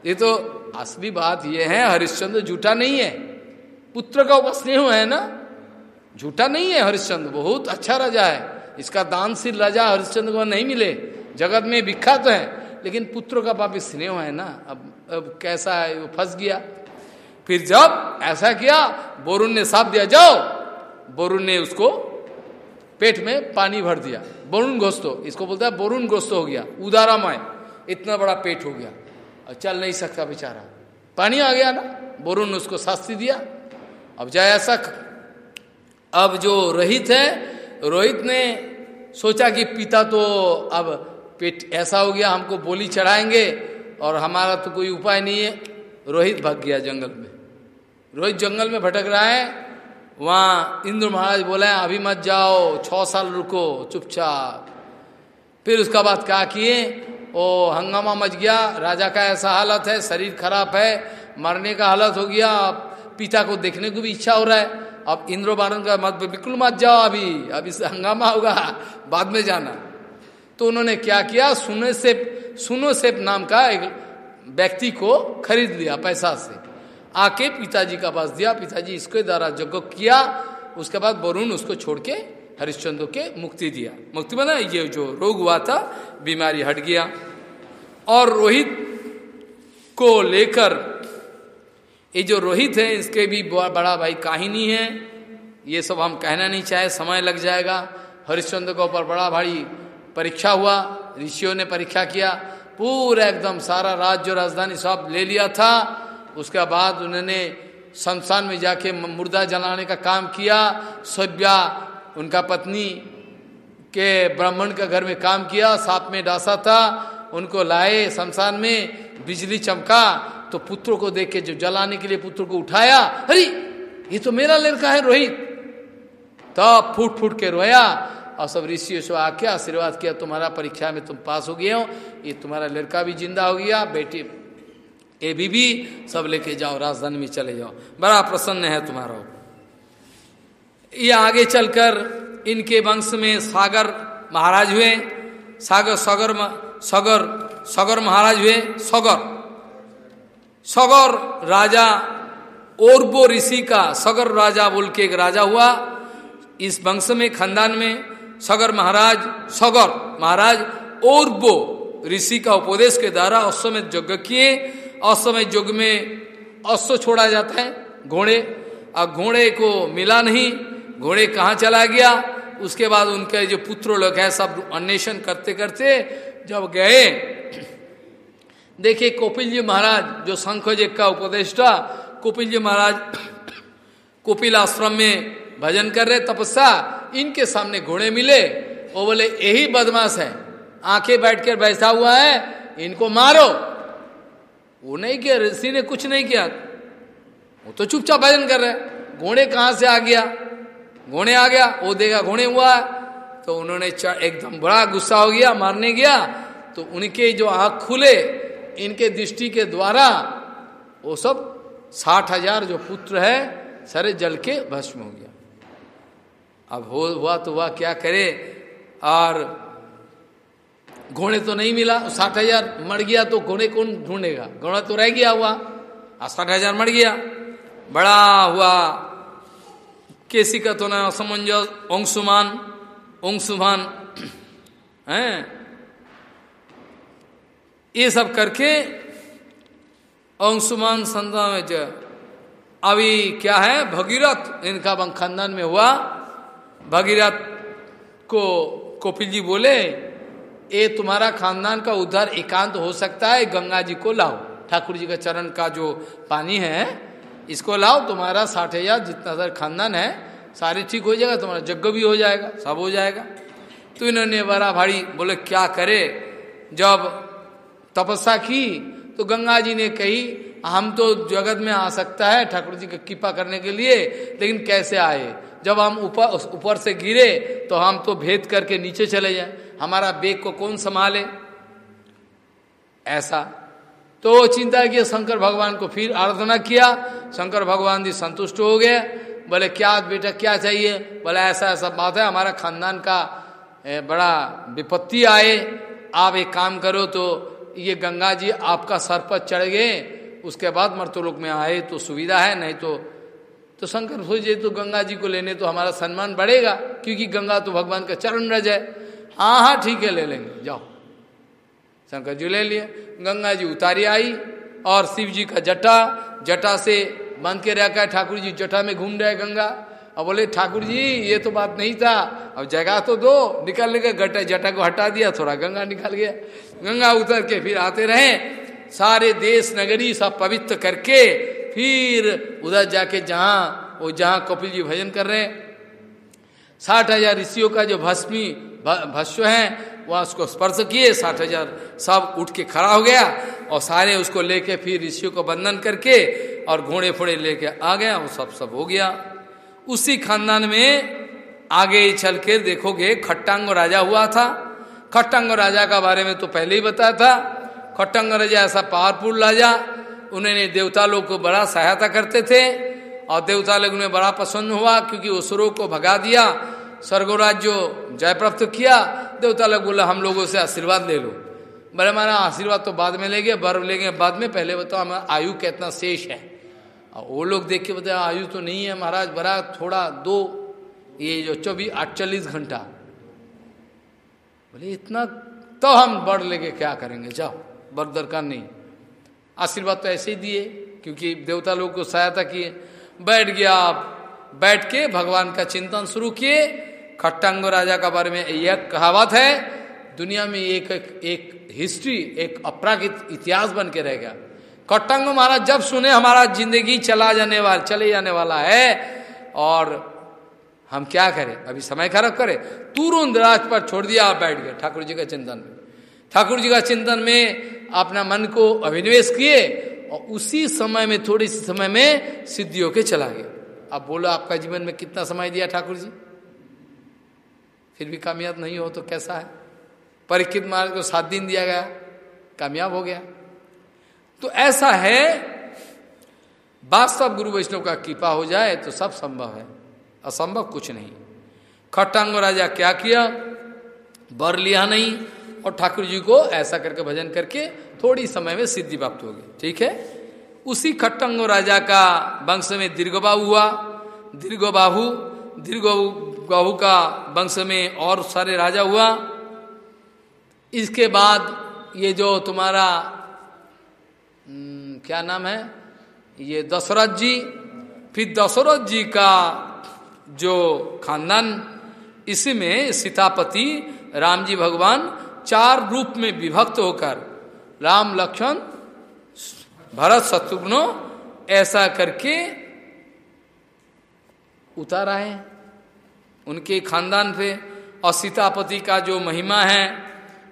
ये तो असली बात ये है, हरिश्चंद्र झूठा नहीं है। पुत्र का उपस्नेह है ना? झूठा नहीं है हरिश्चंद्र, बहुत अच्छा राजा है। इसका दानशील राजा हरिश्चंद्र को नहीं मिले, जगत में विख्यात तो है। लेकिन पुत्र का पापी स्नेह है ना? अब अब कैसा है, वो फंस गया। फिर जब ऐसा किया बोरुण ने साफ़ दिया, जाओ। बोरुण ने उसको पेट में पानी भर दिया। बोरुण घोस्तो इसको बोलता है बोरुण घोस्तो हो गया, उदारामय। इतना बड़ा पेट हो गया। और चल नहीं सकता बेचारा। पानी आ गया ना बोरुण ने उसको शास्त्री दिया। अब जाए ऐसा अब जो रोहित है, रोहित ने सोचा कि पिता तो अब पेट ऐसा हो गया, हमको बोली चढ़ाएँगे और हमारा तो कोई उपाय नहीं है। रोहित भाग गया जंगल में। रोहित जंगल में भटक रहा है। वहाँ इंद्र महाराज बोले अभी मत जाओ छ साल रुको, चुपचाप। फिर उसका बाद क्या किए ओ, हंगामा मच गया। राजा का ऐसा हालत है, शरीर खराब है, मरने का हालत हो गया। पिता को देखने को भी इच्छा हो रहा है। अब इंद्र बारण का मत बिल्कुल मत जाओ अभी। अब इस हंगामा होगा, बाद में जाना। तो उन्होंने क्या किया? सुनो से सुनो सेप नाम का एक व्यक्ति को खरीद लिया पैसा से। आके पिताजी का पास दिया। पिताजी इसके द्वारा जग किया। उसके बाद वरुण उसको छोड़ के हरिश्चंद्र के मुक्ति दिया। मुक्ति बना ये जो रोग हुआ था, बीमारी हट गया। और रोहित को लेकर, ये जो रोहित है, इसके भी बड़ा भाई कहानी है। ये सब हम कहना नहीं चाहे, समय लग जाएगा। हरिश्चंद्र के ऊपर बड़ा भारी परीक्षा हुआ। ऋषियों ने परीक्षा किया। पूरा एकदम सारा राज्य राजधानी सब ले लिया था। उसके बाद उन्होंने शमशान में जाके मुर्दा जलाने का काम किया। सभ्या उनका पत्नी के ब्राह्मण का घर में काम किया साथ में डासा था उनको लाए शमशान में बिजली चमका तो पुत्र को देख के जो जलाने के लिए पुत्र को उठाया अरे ये तो मेरा लड़का है रोहित। तब तो फूट फूट के रोया और सब ऋषि से आके आशीर्वाद किया तुम्हारा परीक्षा में तुम पास हो गए हो ये तुम्हारा लड़का भी ज़िंदा हो गया बेटी ए भी, भी सब लेके जाओ राजधानी में चले जाओ। बड़ा प्रसन्न है तुम्हारा। ये आगे चलकर इनके वंश में सागर महाराज हुए। सागर, सगर सगर सगर महाराज हुए। सगर सगर राजा ओरबो ऋषि का सगर राजा बोल के एक राजा हुआ। इस वंश में, खानदान में सगर महाराज सगर महाराज ओरबो ऋषि का उपदेश के द्वारा अश्वमेध यज्ञ किए। अश्वमेध यज्ञ में अश्व छोड़ा जाता है, घोड़े। और घोड़े को मिला नहीं। घोड़े कहाँ चला गया? उसके बाद उनके जो पुत्र लोग हैं, सब अन्वेषण करते करते जब गए, देखिए कपिल जी महाराज, जो शंखजे का उपदेष्टा कपिल जी महाराज कपिल आश्रम में भजन कर रहे, तपस्या, इनके सामने घोड़े मिले, वो बोले, यही बदमाश है, आँखें बैठ कर बैठा हुआ है, इनको मारो। वो नहीं किया, ऋषि ने कुछ नहीं किया। वो तो चुपचाप भजन कर रहे, घोड़े कहाँ से आ गया? घोड़े आ गया, वो देगा, घोड़े हुआ तो उन्होंने एकदम बड़ा गुस्सा हो गया, मारने गया। तो उनके जो आँख खुले, इनके दृष्टि के द्वारा वो सब साठ हज़ार जो पुत्र है, सारे जल के भस्म हो गया। अब हो, हुआ तो हुआ, क्या करे? और घोड़े तो नहीं मिला साठ हज़ार मर गया तो घोड़े कौन ढूंढेगा? घोड़ा तो रह गया हुआ साठ हज़ार मर गया। बड़ा हुआ केसी का तो ना असमंजस अंशुमान अंशुमान है? ये सब करके अंशुमान संता में अभी क्या है? भगीरथ, इनका खानदान में हुआ। भगीरथ को कपिल जी बोले, ये तुम्हारा खानदान का उद्धार एकांत हो सकता है, गंगा जी को लाओ। ठाकुर जी का चरण का जो पानी है इसको लाओ, तुम्हारा साठ हज़ार जितना सर खानदान है, सारे ठीक हो जाएगा, तुम्हारा जग्ग भी हो जाएगा, सब हो जाएगा। तो इन्होंने बड़ा भारी बोले, क्या करे? जब तपस्या की तो गंगा जी ने कही, हम तो जगत में आ सकता है ठाकुर जी की कृपा करने के लिए, लेकिन कैसे आए? जब हम ऊपर ऊपर से गिरे तो हम तो भेद करके नीचे चले जाए। हमारा बेग को कौन संभाले? ऐसा तो चिंता किया शंकर भगवान को फिर आराधना किया। शंकर भगवान जी संतुष्ट हो गए। बोले, क्या बेटा, क्या चाहिए? बोले, ऐसा ऐसा बात है, हमारा खानदान का बड़ा विपत्ति आए। आप एक काम करो तो ये गंगा जी आपका सर पर चढ़ गए। उसके बाद मर्तलोक में आए तो सुविधा है, नहीं तो तो शंकर सोचे तो गंगा जी को लेने तो हमारा सम्मान बढ़ेगा, क्योंकि गंगा तो भगवान का चरण रह जाए हाँ हाँ ठीक है, ले लेंगे, जाओ। शंकर जी ले लिए। गंगा जी उतारी आई और शिव जी का जटा जटा से बाँध के रखा ठाकुर जी जटा में घूम रहे गंगा। अब बोले, ठाकुर जी, ये तो बात नहीं था। अब जगह तो दो, निकलने के गटा जटा को हटा दिया, थोड़ा गंगा निकल गया। गंगा उतर के फिर आते रहे। सारे देश, नगरी सब पवित्र करके फिर उधर जाके जहाँ, वो जहाँ कपिल जी भजन कर रहे हैं। साठ हज़ार ऋषियों का जो भस्मी भस्व है वह उसको स्पर्श किए, साठ हज़ार सब उठ के खड़ा हो गया और सारे उसको लेके फिर ऋषियों को बंधन करके और घोड़े फोड़े लेके आ गया, वो सब सब हो गया। उसी खानदान में आगे चल के देखोगे खट्टांग राजा हुआ था। खट्टांग राजा का बारे में तो पहले ही बताया था। खट्टांग राजा ऐसा पावरफुल राजा, उन्होंने देवता लोग को बड़ा सहायता करते थे और देवता लोग उन्हें बड़ा पसंद हुआ क्योंकि उसरों को भगा दिया। स्वर्गराज जो जय प्राप्त किया, देवता लोग बोला, हम लोगों से आशीर्वाद ले लो। बड़े हमारा आशीर्वाद तो बाद में लेंगे बर्फ़ लेंगे, बाद में पहले बताओ, हमारा आयु कितना शेष है? और वो लोग देख के बताया, आयु तो नहीं है महाराज, बड़ा थोड़ा दो, ये जो चौबीस, अड़चालीस घंटा। बोले, इतना तो हम बढ़ लेके क्या करेंगे? जाओ बर दरकार नहीं। आशीर्वाद तो ऐसे ही दिए, क्योंकि देवता लोग को सहायता किए। बैठ गया आप, बैठ के भगवान का चिंतन शुरू किए खट्टांग राजा का बारे में यह कहावत है दुनिया में एक एक, एक हिस्ट्री एक अपरागित इतिहास बन के रह गया। कट्टंग महाराज जब सुने हमारा ज़िंदगी चला जाने वाला चले जाने वाला है और हम क्या करें? अभी समय खराब करें? तुरंत राज पर छोड़ दिया आप बैठ गए ठाकुर जी का चिंतन में। ठाकुर जी का चिंतन में अपना मन को अभिनिवेश किए और उसी समय में थोड़ी सी समय में सिद्धियों के चला गए। अब बोलो आपका जीवन में कितना समय दिया ठाकुर जी? फिर भी कामयाब नहीं हो तो कैसा है? परीक्षित महाराज को सात दिन दिया गया, कामयाब हो गया। तो ऐसा है, वास्तव गुरु वैष्णव का कृपा हो जाए तो सब संभव है, असंभव कुछ नहीं। खट्टांग राजा क्या किया? बर लिया नहीं, और ठाकुर जी को ऐसा करके भजन करके थोड़ी समय में सिद्धि प्राप्त हो गई। ठीक है? उसी खट्टंग राजा का वंश में दीर्घबाहु हुआ। दीर्घ दीर्घबाहु दीर्घबाहु का वंश में और सारे राजा हुआ। इसके बाद ये जो तुम्हारा हम्म, क्या नाम है? ये दशरथ जी फिर दशरथ जी का जो खानदान इसी में सीतापति राम जी भगवान चार रूप में विभक्त होकर राम लक्ष्मण भरत शत्रुघ्नो ऐसा करके उतारा आए। उनके खानदान पे और सीतापति का जो महिमा है,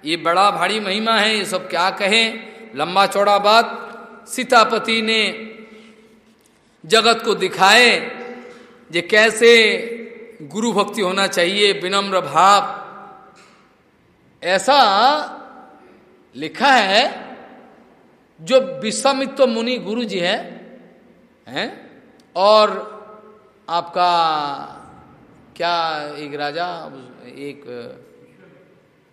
ये बड़ा भारी महिमा है, ये सब क्या कहें? लंबा चौड़ा बात। सीतापति ने जगत को दिखाए जे कैसे गुरु भक्ति होना चाहिए, विनम्र भाव। ऐसा लिखा है, जो विश्वामित्र मुनि गुरु जी है, हैं? और आपका क्या एक राजा, एक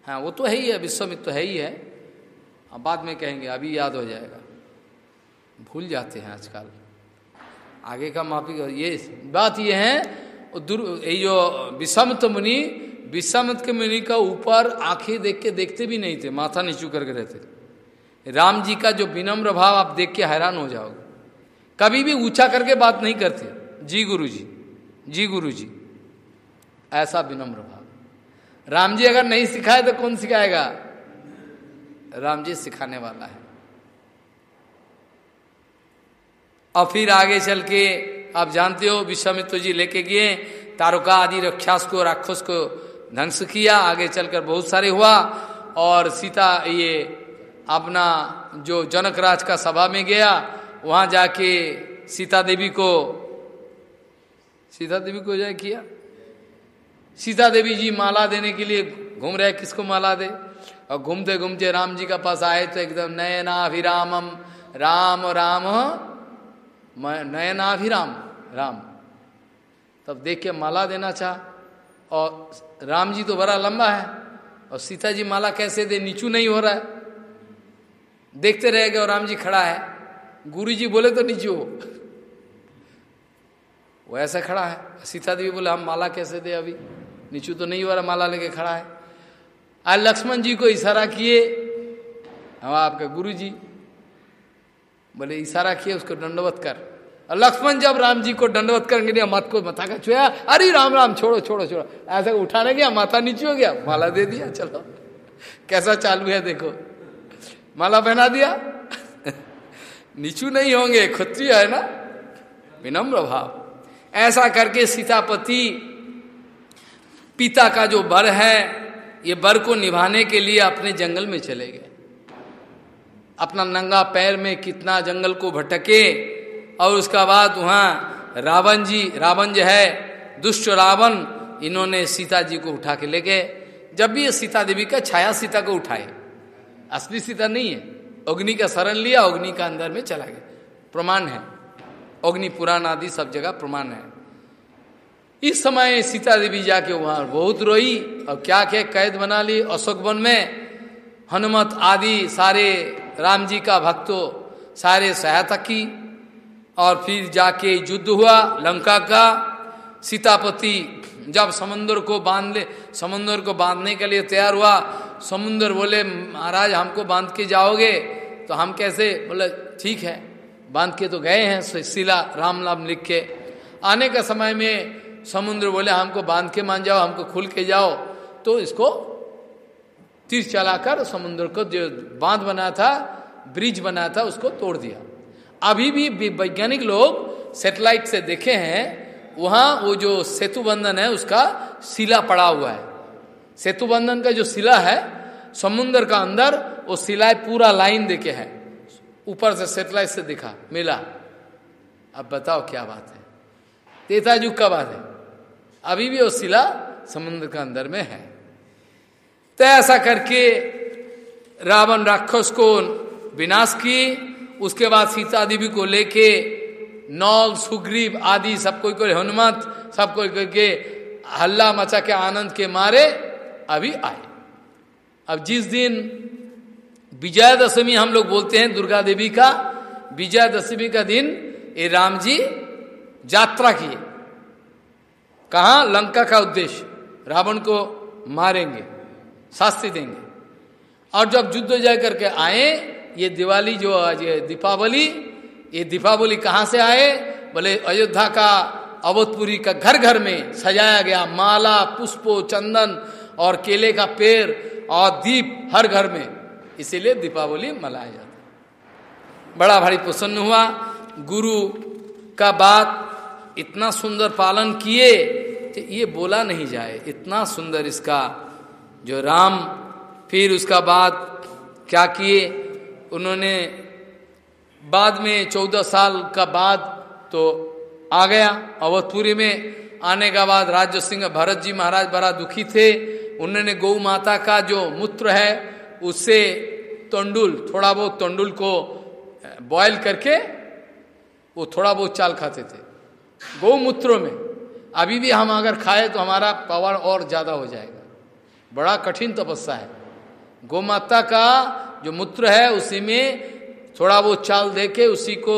हाँ वो तो है ही है, विश्वामित्र तो है ही है। अब बाद में कहेंगे, अभी याद हो जाएगा। भूल जाते हैं आजकल। आगे का माफ़ी ये बात ये है ये जो विषमत मुनि विषमत के मुनि का ऊपर आँखें देख के देखते भी नहीं थे, माथा नीचू करके रहते राम जी का जो विनम्र भाव आप देख के हैरान हो जाओगे। कभी भी ऊँचा करके बात नहीं करते। जी गुरु जी जी गुरु जी ऐसा विनम्र भाव। राम जी अगर नहीं सिखाए तो कौन सिखाएगा? राम जी सिखाने वाला है। और फिर आगे चल के आप जानते हो, विश्वामित्र जी लेके गए, तारका आदि रक्षास को राक्षस को ध्वंस किया, आगे चलकर बहुत सारे हुआ, और सीता ये अपना जो जनक राज का सभा में गया, वहाँ जाके सीता देवी को, सीता देवी को जाए किया। सीता देवी जी माला देने के लिए घूम रहे किसको माला दे? और घूमते घूमते राम जी का पास आए तो एकदम नयनाभिरामम। राम राम नयनाभिराम, राम। तब देख के माला देना चाह। और राम जी तो बड़ा लंबा है। और सीता जी माला कैसे दे? नीचू नहीं हो रहा है। देखते रह गए और राम जी खड़ा है। गुरु जी बोले तो नीचू हो। वो ऐसा खड़ा है। सीता देवी बोले, हम माला कैसे दे अभी? नीचू तो नहीं हो रहा माला लेके खड़ा है। आज लक्ष्मण जी को इशारा किए हम आपके गुरु जी बोले, इशारा किए, उसको दंडवत कर। और लक्ष्मण जब राम जी को दंडवत करेंगे दिया मत को माथा का छुया अरे राम राम, छोड़ो छोड़ो छोड़ो। ऐसा उठाने गया, माथा नीचे हो गया, माला दे दिया, चलो। कैसा चालू है, देखो। माला पहना दिया। नीचू नहीं होंगे, क्षत्रिय है ना? विनम्र भाव। ऐसा करके सीतापति पिता का जो बर है, ये बर को निभाने के लिए अपने जंगल में चले गए। अपना नंगा पैर में कितना जंगल को भटके, और उसका बाद वहाँ रावण जी, रावण जो है, दुष्ट रावण, इन्होंने सीता जी को उठा के ले गए। जब भी ये सीता देवी का छाया सीता को उठाए, असली सीता नहीं है, अग्नि का शरण लिया, अग्नि का अंदर में चला गया। प्रमाण है, अग्नि पुराण आदि सब जगह प्रमाण है। इस समय सीता देवी जाके वहाँ बहुत रोई, और क्या क्या कैद बना ली अशोक वन में। हनुमत आदि सारे राम जी का भक्तों, सारे सहायता की, और फिर जाके युद्ध हुआ लंका का। सीतापति जब समुन्द्र को बाँध ले समुन्द्र को बांधने के लिए तैयार हुआ समुन्द्र बोले, महाराज, हमको बाँध के जाओगे? तो हम कैसे, बोले, ठीक है, बाँध के तो गए हैं शिला राम नाम लिख के। आने का समय में समुद्र बोले, हमको बाँध के मान जाओ, हमको खुल के जाओ। तो इसको तीर चलाकर समुद्र को जो बाँध बना था, ब्रिज बना था, उसको तोड़ दिया। अभी भी वैज्ञानिक लोग सेटेलाइट से देखे हैं, वहाँ वो जो सेतु बंधन है, उसका शिला पड़ा हुआ है। सेतु बंधन का जो शिला है समुन्द्र का अंदर वो शिलाएँ पूरा लाइन देखे है। ऊपर से सेटेलाइट से दिखा, मिला। अब बताओ क्या बात है। तेताजुग का बात है। अभी भी वो शिला समुद्र के अंदर में है। तो ऐसा करके रावण राक्षस को विनाश किए उसके बाद सीता देवी को लेके नौल, सुग्रीव आदि सब कोई कोई हनुमत सब कोई कोई के हल्ला मचा के आनंद के मारे अभी आए। अब जिस दिन विजयादशमी हम लोग बोलते हैं दुर्गा देवी का, विजयादशमी का दिन ये राम जी यात्रा किए। कहा? लंका का उद्देश्य। रावण को मारेंगे, शास्ति देंगे। और जब युद्ध जय करके आए, ये दिवाली जो आज ये दीपावली ये दीपावली कहाँ से आए? बोले, अयोध्या का अवधपुरी का घर घर में सजाया गया माला, पुष्पो, चंदन और केले का पेड़ और दीप हर घर में। इसीलिए दीपावली मनाया जाता बड़ा भारी प्रसन्न हुआ। गुरु का बात इतना सुंदर पालन किए तो ये बोला नहीं जाए। इतना सुंदर इसका जो राम, फिर उसका बाद क्या किए? उन्होंने बाद में चौदह साल का बाद तो आ गया। अवधपुरी में आने का बाद राज्य सिंह भरत जी महाराज बड़ा दुखी थे। उन्होंने गौ माता का जो मूत्र है, उससे तंडुल, थोड़ा बहुत तंडुल को बॉयल करके वो थोड़ा बहुत चाल खाते थे। गौमूत्रों में। अभी भी हम अगर खाए तो हमारा पावर और ज़्यादा हो जाएगा। बड़ा कठिन तपस्या है। गौ माता का जो मूत्र है, उसी में थोड़ा वो चाल दे के उसी को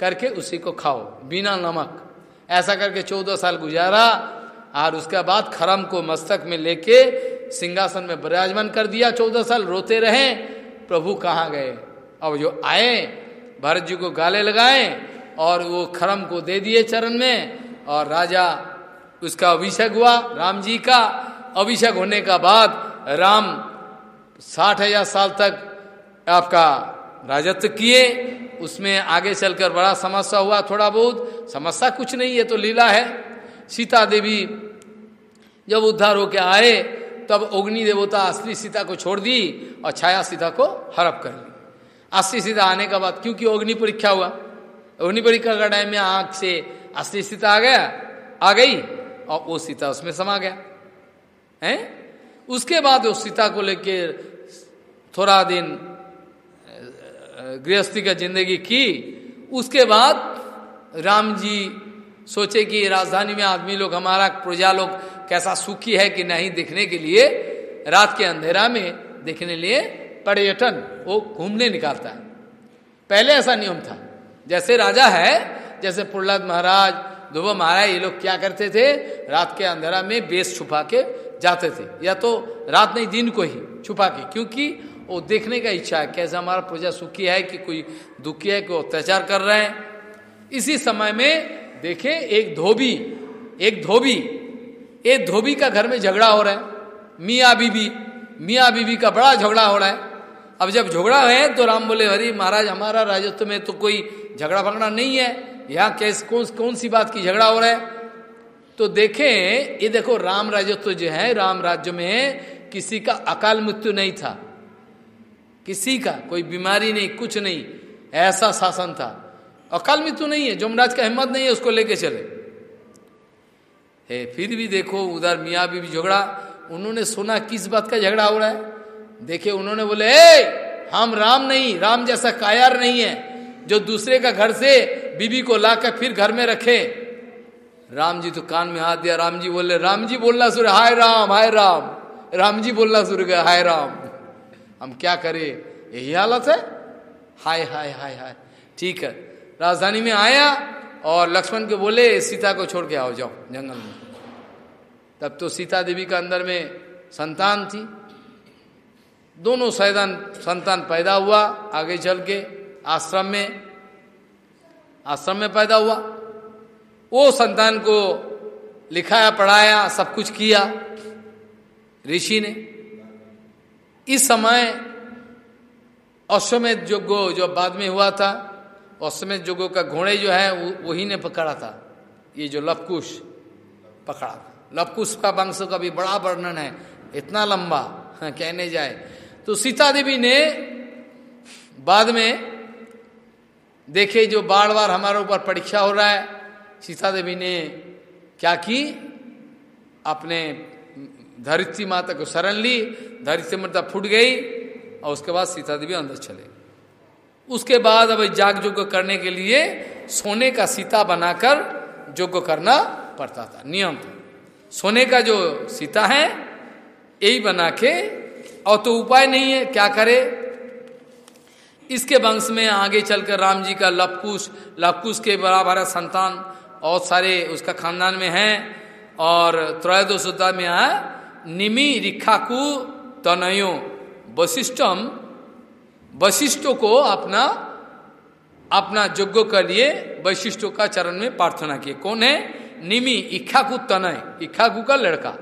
करके उसी को खाओ, बिना नमक। ऐसा करके चौदह साल गुजारा और उसके बाद खरम को मस्तक में लेके सिंहासन में विराजमान कर दिया। चौदह साल रोते रहे, प्रभु कहाँ गए? अब जो आए, भरत जी को गाले लगाए और वो खरम को दे दिए चरण में, और राजा उसका अभिषेक हुआ, राम जी का अभिषेक होने का बाद राम साठ हज़ार साल तक आपका राजत्व किए। उसमें आगे चलकर बड़ा समस्या हुआ थोड़ा बहुत। समस्या कुछ नहीं है तो लीला है। सीता देवी जब उद्धार होके आए, तब अग्नि देवता असली सीता को छोड़ दी और छाया सीता को हड़प कर ली। असली सीता आने का बाद क्योंकि अग्नि परीक्षा हुआ अग्नि परीक्षा का में आँख से असली सीता आ गया, आ गई, और वो सीता उसमें समा गया। है? उसके बाद उस सीता को लेके थोड़ा दिन, गृहस्थी का ज़िंदगी की। उसके बाद राम जी सोचे कि राजधानी में आदमी लोग, हमारा प्रजा लोग कैसा सुखी है कि नहीं देखने के लिए, रात के अंधेरा में देखने लिए पर्यटन, वो घूमने निकालता है। पहले ऐसा नियम था। जैसे राजा है, जैसे प्रहलाद महाराज, ध्रुव महाराज, ये लोग क्या करते थे? रात के अंधेरा में बेस छुपा के जाते थे। या तो रात नहीं, दिन को ही छुपा के क्योंकि वो देखने का इच्छा है, कैसे हमारा प्रजा सुखी है कि कोई दुखी है कोई अत्याचार कर रहे हैं। इसी समय में देखे, एक धोबी एक धोबी एक धोबी का घर में झगड़ा हो रहा है। मियाँ बीबी मियाँ बीबी का बड़ा झगड़ा हो रहा है। अब जब झगड़ा है तो राम बोले, हरी महाराज, हमारा राजस्व में तो कोई झगड़ा भगड़ा नहीं है। यहाँ कैसे, कौन कौन सी बात की झगड़ा हो रहा है? तो देखें, ये देखो, राम राजत्व जो है, राम राज्य में किसी का अकाल मृत्यु नहीं था। किसी का, कोई बीमारी नहीं, कुछ नहीं, ऐसा शासन था। अकाल मृत्यु नहीं है, जमराज का हिम्मत नहीं है उसको लेके चले। है, फिर भी देखो, उधर मियाँ भी झगड़ा, उन्होंने सुना किस बात का झगड़ा हो रहा है? देखे उन्होंने बोले हम राम नहीं, राम जैसा कायर नहीं है, जो दूसरे का घर से बीबी को लाकर फिर घर में रखे। राम जी तो कान में हाथ दिया राम जी बोले राम जी बोलना शुरू हाय राम हाय राम। राम जी बोलना शुरू गया, हाय राम। हम क्या करें? यही हालत है? हाय हाय हाय हाय। ठीक है। राजधानी में आया और लक्ष्मण के बोले, सीता को छोड़ के आओ, जाओ, जंगल में। तब तो सीता देवी का अंदर में संतान थी। दोनों सैदान संतान पैदा हुआ आगे चल के आश्रम में आश्रम में पैदा हुआ। वो संतान को लिखाया पढ़ाया सब कुछ किया ऋषि ने। इस समय अश्वमेध जोगो जो बाद में हुआ था अश्वमेध जोगो का घोड़े जो है वही ने पकड़ा था। ये जो लपकुश पकड़ा था। लपकुश का वंश का भी बड़ा वर्णन है इतना लंबा हाँ, कहने जाए। तो सीता देवी ने बाद में देखे जो बार बार हमारे ऊपर परीक्षा हो रहा है, सीता देवी ने क्या की? अपने धरित्री माता को शरण ली, धरित्री माता फूट गई और उसके बाद सीता देवी अंदर चले उसके बाद अब जाग जोग करने के लिए सोने का सीता बनाकर जोग करना पड़ता था, नियम था। सोने का जो सीता है, यही बना के और तो उपाय नहीं है, क्या करे? इसके वंश में आगे चलकर राम जी का लपकुश लपकुश के बराबर संतान, और सारे उसका खानदान में हैं, और त्रयोदशोदा में आया निमि रिखाकु तनयो। वशिष्ठम, वशिष्ठों को अपना अपना यज्ञ के लिए वशिष्ठों का चरण में प्रार्थना किए। कौन है? निमि इखाकु तनय, इखाकु का लड़का।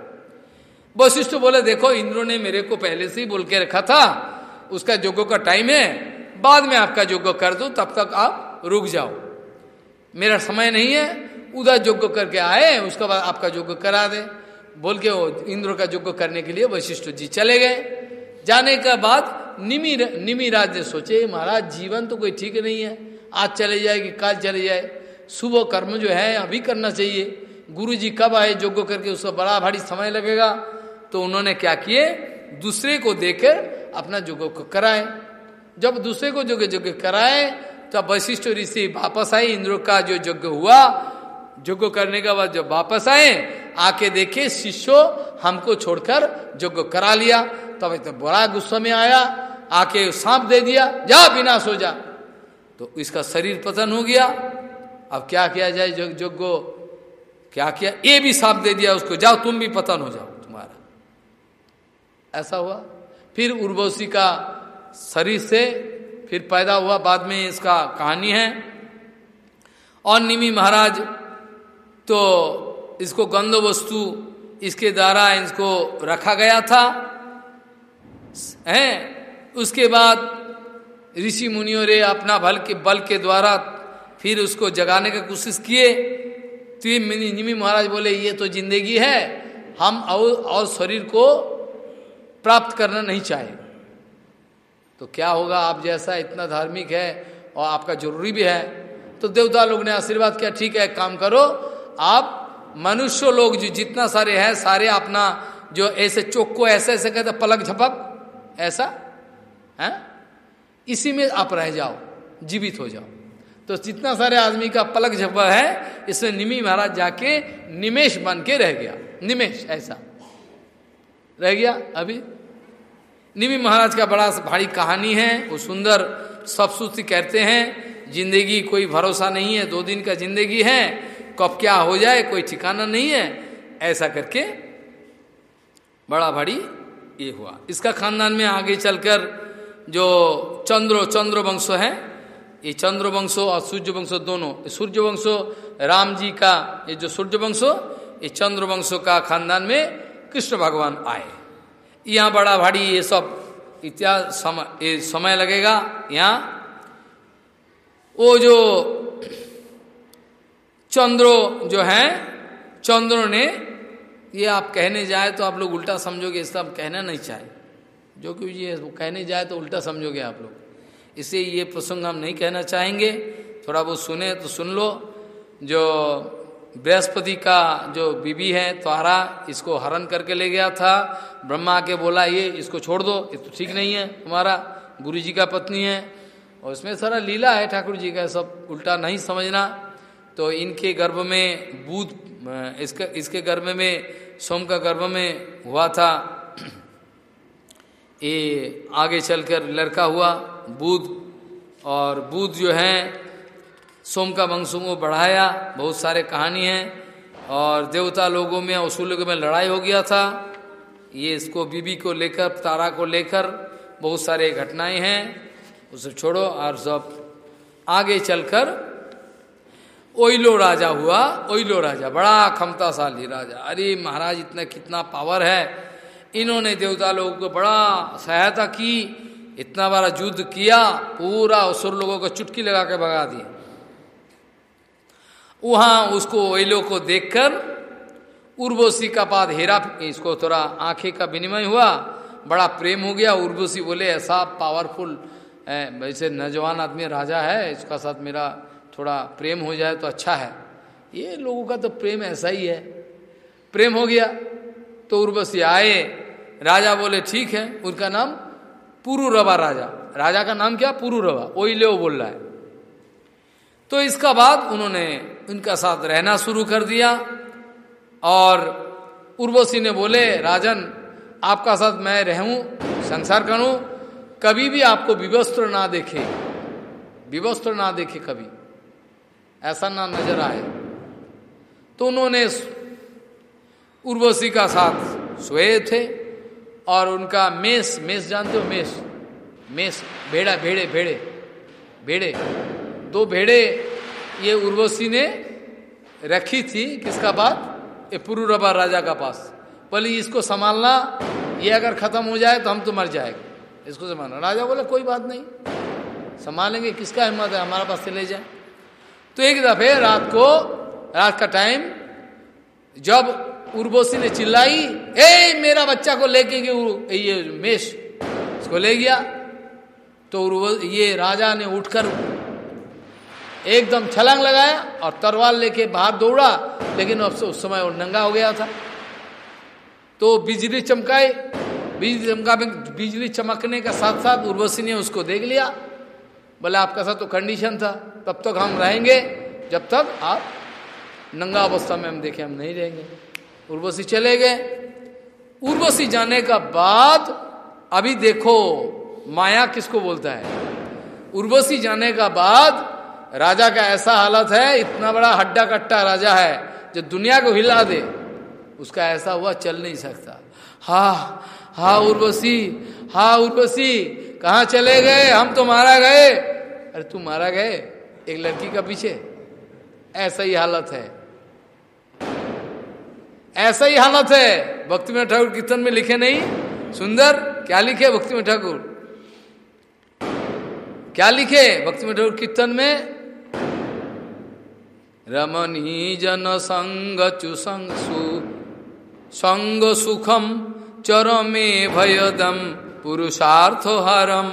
वशिष्ठ बोले, देखो, इंद्रो ने मेरे को पहले से ही बोल के रखा था। उसका योगो का टाइम है। बाद में आपका योग्य कर दो, तब तक आप रुक जाओ। मेरा समय नहीं है। उधर योग्य करके आए, उसके बाद आपका योग्य करा दे। बोल के वो इंद्र का योग्य करने के लिए वशिष्ठ जी चले गए। जाने के बाद निमी निमी राज ने सोचे, महाराज, जीवन तो कोई ठीक नहीं है। आज चले जाएगी, कल चले जाए। शुभ कर्म जो है, अभी करना चाहिए। गुरु जी कब आए योग्य करके? उसका बड़ा भारी समय लगेगा। तो उन्होंने क्या किए? दूसरे को देकर अपना योग्य को कराए। जब दूसरे को योग्य यज्ञ कराए, तब वशिष्ठ ऋषि वापस आए। इंद्र का जो यज्ञ हुआ यज्ञ करने के बाद जब वापस आए, आके देखे, शिष्यो, हमको छोड़कर यज्ञ करा लिया। तब तो बड़ा गुस्सा में आया, आके सांप दे दिया, जा बिना सो जा। तो इसका शरीर पतन हो गया। अब क्या किया जाए यज्ञ क्या किया? ये भी सांप दे दिया उसको, जाओ, तुम भी पतन हो जाओ। ऐसा हुआ। फिर उर्वशी का शरीर से फिर पैदा हुआ। बाद में इसका कहानी है। और निमी महाराज तो इसको गंध वस्तु इसके द्वारा इसको रखा गया था। है? उसके बाद ऋषि मुनियों ने अपना बल के बल के द्वारा फिर उसको जगाने का कोशिश किए। तो ये निमी महाराज बोले ये तो ज़िंदगी है। हम और, और शरीर को प्राप्त करना नहीं चाहे तो क्या होगा? आप जैसा इतना धार्मिक है और आपका ज़रूरी भी है तो देवता लोग ने आशीर्वाद किया, ठीक है काम करो, आप मनुष्य लोग जो जितना सारे हैं, सारे अपना जो ऐसे चोक को ऐसे ऐसे कहते पलक झपक, ऐसा, है? इसी में आप रह जाओ, जीवित हो जाओ। तो जितना सारे आदमी का पलक झपक है, इसमें निमी महाराज जाके निमेश बन के रह गया। निमेश, ऐसा। रह गया अभी? निमी महाराज का बड़ा भारी कहानी है, वो सुंदर सब सुस्ती कहते हैं, ज़िंदगी कोई भरोसा नहीं है, दो दिन का ज़िंदगी है, कब क्या हो जाए, कोई ठिकाना नहीं है, ऐसा करके बड़ा भारी ये हुआ। इसका खानदान में आगे चलकर जो चंद्रो चंद्र वंश है, ये चंद्र वंशो और सूर्य वंशो दोनों सूर्य वंशो राम जी का, ये जो सूर्य वंशो ये चंद्र वंशो का खानदान में कृष्ण भगवान आए। यहाँ बड़ा भारी ये सब इत्यादि समय ये समय लगेगा यहाँ। वो जो चंद्रो जो है, चंद्रो ने ये आप कहने जाए तो आप लोग उल्टा समझोगे इसका आप कहना नहीं चाहे। जो कि ये वो कहने जाए तो उल्टा समझोगे आप लोग। इसे ये प्रसंग हम नहीं कहना चाहेंगे। थोड़ा बहुत सुने तो सुन लो। जो बृहस्पति का जो बीबी है, त्वारा, इसको हरण करके ले गया था। ब्रह्मा के बोला, ये, इसको छोड़ दो, ये तो ठीक नहीं है तुम्हारा गुरु जी का पत्नी है। और इसमें सारा लीला है ठाकुर जी का, सब उल्टा नहीं समझना। तो इनके गर्भ में बूध इसके इसके गर्भ में, सोम का गर्भ में हुआ था। ये आगे चलकर लड़का हुआ बुध और बुध जो है सोम का वंशों को बढ़ाया, बहुत सारे कहानी हैं, और देवता लोगों में उसूल में लड़ाई हो गया था। ये इसको बीबी को लेकर, तारा को लेकर बहुत सारे घटनाएँ हैं, उसे छोड़ो और सब आगे चलकर ओइलो राजा हुआ, ओइलो राजा, बड़ा क्षमताशाली राजा। अरे महाराज, इतना कितना पावर है। इन्होंने देवता लोगों को बड़ा सहायता की, इतना बड़ा युद्ध किया, पूरा असुर लोगों को चुटकी लगा के भगा दिया। वहाँ उसको ओइलो को देखकर उर्वशी का पाद हेरा, इसको थोड़ा आँखें का विनिमय हुआ, बड़ा प्रेम हो गया। उर्वशी बोले, ऐसा पावरफुल वैसे नौजवान आदमी राजा है, इसका साथ मेरा थोड़ा प्रेम हो जाए तो अच्छा है। ये लोगों का तो प्रेम ऐसा ही है। प्रेम हो गया तो उर्वशी आए। राजा बोले, ठीक है। उनका नाम पुरुरवा राजा। राजा का नाम क्या? पुरुरवा। ले बोल रहा है। तो इसका बाद उन्होंने उनका साथ रहना शुरू कर दिया और उर्वशी ने बोले, राजन, आपका साथ मैं रहूँ, संसार करूँ, कभी भी आपको विवस्त्र ना देखे, विवस्त्र ना देखे कभी। ऐसा ना नज़र आए। तो उन्होंने उर्वशी का साथ सोए थे और उनका मेष मेष जानते हो, मेष मेष भेड़ा भेड़े भेड़े भेड़े। दो भेड़े ये उर्वशी ने रखी थी, किसका बात ये पुरुरबा राजा का पास। बोले, इसको संभालना, ये अगर खत्म हो जाए तो हम तो मर जाएगा। इसको संभालना। राजा बोले, कोई बात नहीं। संभालेंगे, किसका हिम्मत है? हमारे पास से ले जाए। तो एक दफे रात को, रात का टाइम, जब उर्वशी ने चिल्लाई, ए, मेरा बच्चा को लेके गए ये मेष, इसको ले गया। तो ये राजा ने उठकर एकदम छलांग लगाया और तरवार लेके बाहर दौड़ा, लेकिन अब उस समय वो नंगा हो गया था। तो बिजली चमकाई। बिजली चमका बिजली चमकने का साथ साथ उर्वशी ने उसको देख लिया। बोले, आपका साथ तो कंडीशन था, तब तक हम रहेंगे, जब तक आप नंगा अवस्था में हम देखें, हम नहीं रहेंगे। उर्वशी चले गए। उर्वशी जाने का बाद, अभी देखो, माया किसको बोलता है? उर्वशी जाने का बाद राजा का ऐसा हालत है, इतना बड़ा हड्डा कट्टा राजा है, जो दुनिया को हिला दे, उसका ऐसा हुआ, चल नहीं सकता। हा हा उर्वशी हा उर्वशी, कहा चले गए? हम तो मारा गए। अरे तू मारा गए? एक लड़की का पीछे। ऐसा ही हालत है। ऐसा ही हालत है। भक्ति में ठाकुर कीर्तन में लिखे नहीं। सुंदर, क्या लिखे भक्ति में ठाकुर? क्या लिखे भक्ति में ठाकुर कीर्तन में? रमणी जन संग चुसंग सु संग सुखम चरमे भयदम पुरुषार्थ हरम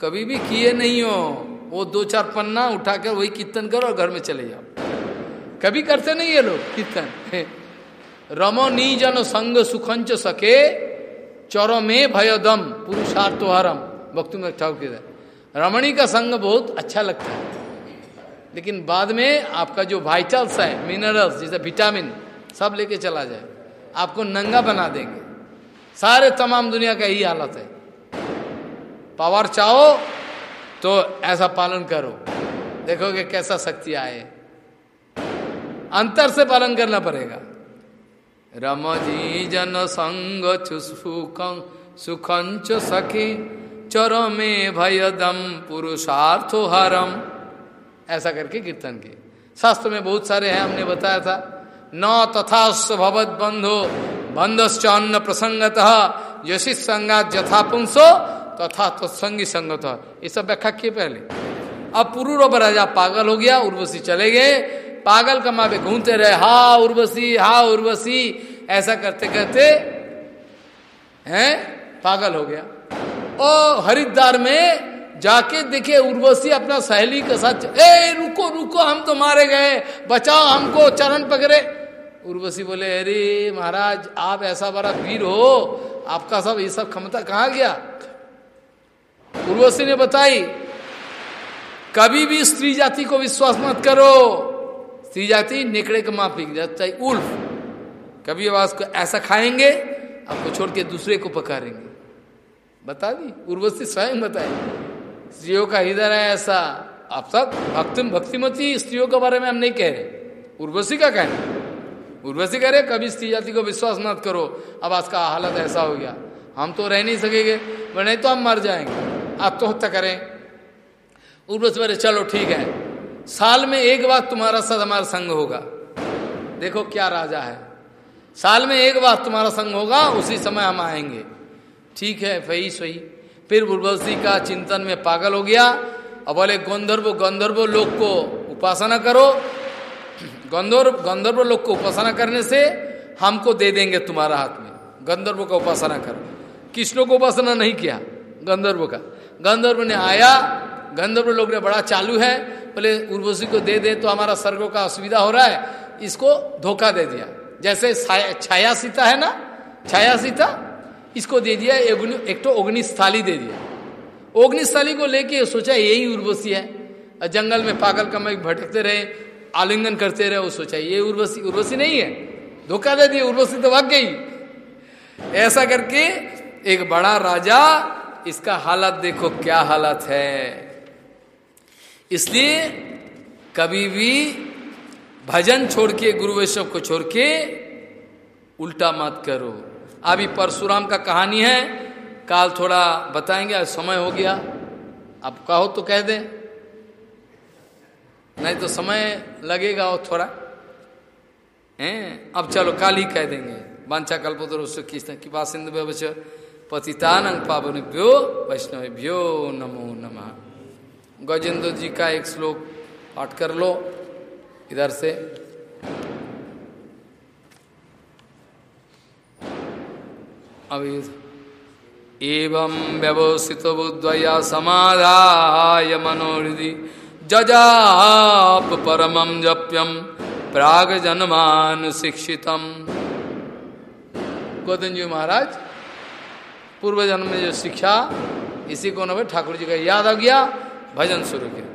कभी भी किए नहीं हो, वो दो चार पन्ना उठाकर वही कीर्तन करो और घर में चले जाओ। कभी करते नहीं है लोग कीर्तन। रमो जन संग सुखंच सके चौरो भयदम पुरुषार्थ हरम भक्तु में ठाकुर रमणी का संग बहुत अच्छा लगता है। लेकिन बाद में आपका जो वाइटल्स है मिनरल्स जैसे विटामिन सब लेके चला जाए। आपको नंगा बना देंगे। सारे तमाम दुनिया का यही हालत है। पावर चाहो तो ऐसा पालन करो। देखोगे कैसा शक्ति आए। अंतर से पालन करना पड़ेगा। रम जी जन संग सुखंच सखी चरमे भयदम पुरुषार्थ हरम। ऐसा करके कीर्तन के शास्त्र में बहुत सारे हैं, हमने बताया था। न तथा भवत बंधो बंधश्चन्न प्रसंगत, यशी संगात यथा पुंसो, तथा तत्संगी संगत। ये सब व्याख्या किए पहले। अब पुरूर राजा पागल हो गया, उर्वशी चले गए। पागल कमा पे घूमते रहे, हा उर्वशी हा उर्वशी। ऐसा करते करते, हैं, पागल हो गया। ओ हरिद्वार में जाके देखे उर्वशी अपना सहेली के साथ, ए, रुको रुको, हम तो मारे गए, बचाओ हमको, चरण पकड़े। उर्वशी बोले, अरे महाराज, आप ऐसा बड़ा वीर हो, आपका सब, ये सब क्षमता कहाँ गया? उर्वशी ने बताई, कभी भी स्त्री जाति को विश्वास मत करो। स्त्री जाति निकड़े के माफ़ी जाता उल्फ। कभी आवाज़ को ऐसा खाएँगे, आपको छोड़ के दूसरे को पकारेंगे। बता दी उर्वशी स्वयं बताए स्त्रियों का हृदय है ऐसा। आप सब भक्ति भक्तिमती स्त्रियों के बारे में हम नहीं कह रहे। उर्वशी का कहना उर्वशी कह रहे, कभी स्त्री जाति को विश्वास मत करो। अब आज का हालत ऐसा हो गया। हम तो रह नहीं सकेंगे। नहीं तो हम मर जाएँगे। आत्महत्या करें। उर्वशी बोले, चलो ठीक है। साल में एक बार तुम्हारा साथ हमारा संग होगा। देखो क्या राजा है। साल में एक बार तुम्हारा संग होगा, उसी समय हम आएँगे। ठीक है, वही सही। फिर उर्वशी का चिंतन में पागल हो गया। और बोले, गंधर्व गंधर्व लोग को उपासना करो। गंधर्व गंधर्व लोग को उपासना करने से हमको दे देंगे तुम्हारा हाथ में। गंधर्व का उपासना करो। कृष्ण को उपासना नहीं किया? गंधर्व का। गंधर्व ने आया। गंधर्व लोग ने बड़ा चालू है। बोले, उर्वशी को दे दे तो हमारा सर्गो का असुविधा हो रहा है। इसको धोखा दे दिया। जैसे छाया सीता है ना? छाया सीता इसको दे दिया एक तो अग्निस्थाली दे दिया। अग्निस्थाली को लेके सोचा यही उर्वशी है। जंगल में पागल कमई भटकते रहे, आलिंगन करते रहे, वो सोचा ये उर्वशी उर्वशी नहीं है। धोखा दे दिया, उर्वशी तो भाग गई। ऐसा करके एक बड़ा राजा, इसका हालत देखो क्या हालत है। इसलिए कभी भी भजन छोड़ के गुरु वैष्णव को छोड़ के उल्टा मत करो। अभी परशुराम का कहानी है। काल थोड़ा बताएँगे, आज समय हो गया। आप कहो तो कह दें। नहीं तो समय लगेगा और थोड़ा। हैं? अब चलो काल ही कह देंगे। वांछा कल्पतरु कृष्ण कृपा सिंधु व्यवच पतितानंग पावनभ्यो वैष्णवभ्यो नमो नमः। गजेंद्र जी का एक श्लोक पाठ कर लो इधर से। अभी एवं व्यवस्थित बुद्धया समाधाय मनोहृदि जजाप परमं जप्यम प्राग जन्मान शिक्षितम। गोदन जी महाराज पूर्व जन्म में जो शिक्षा, इसी को न ठाकुर जी का याद आ गया, भजन शुरू किया।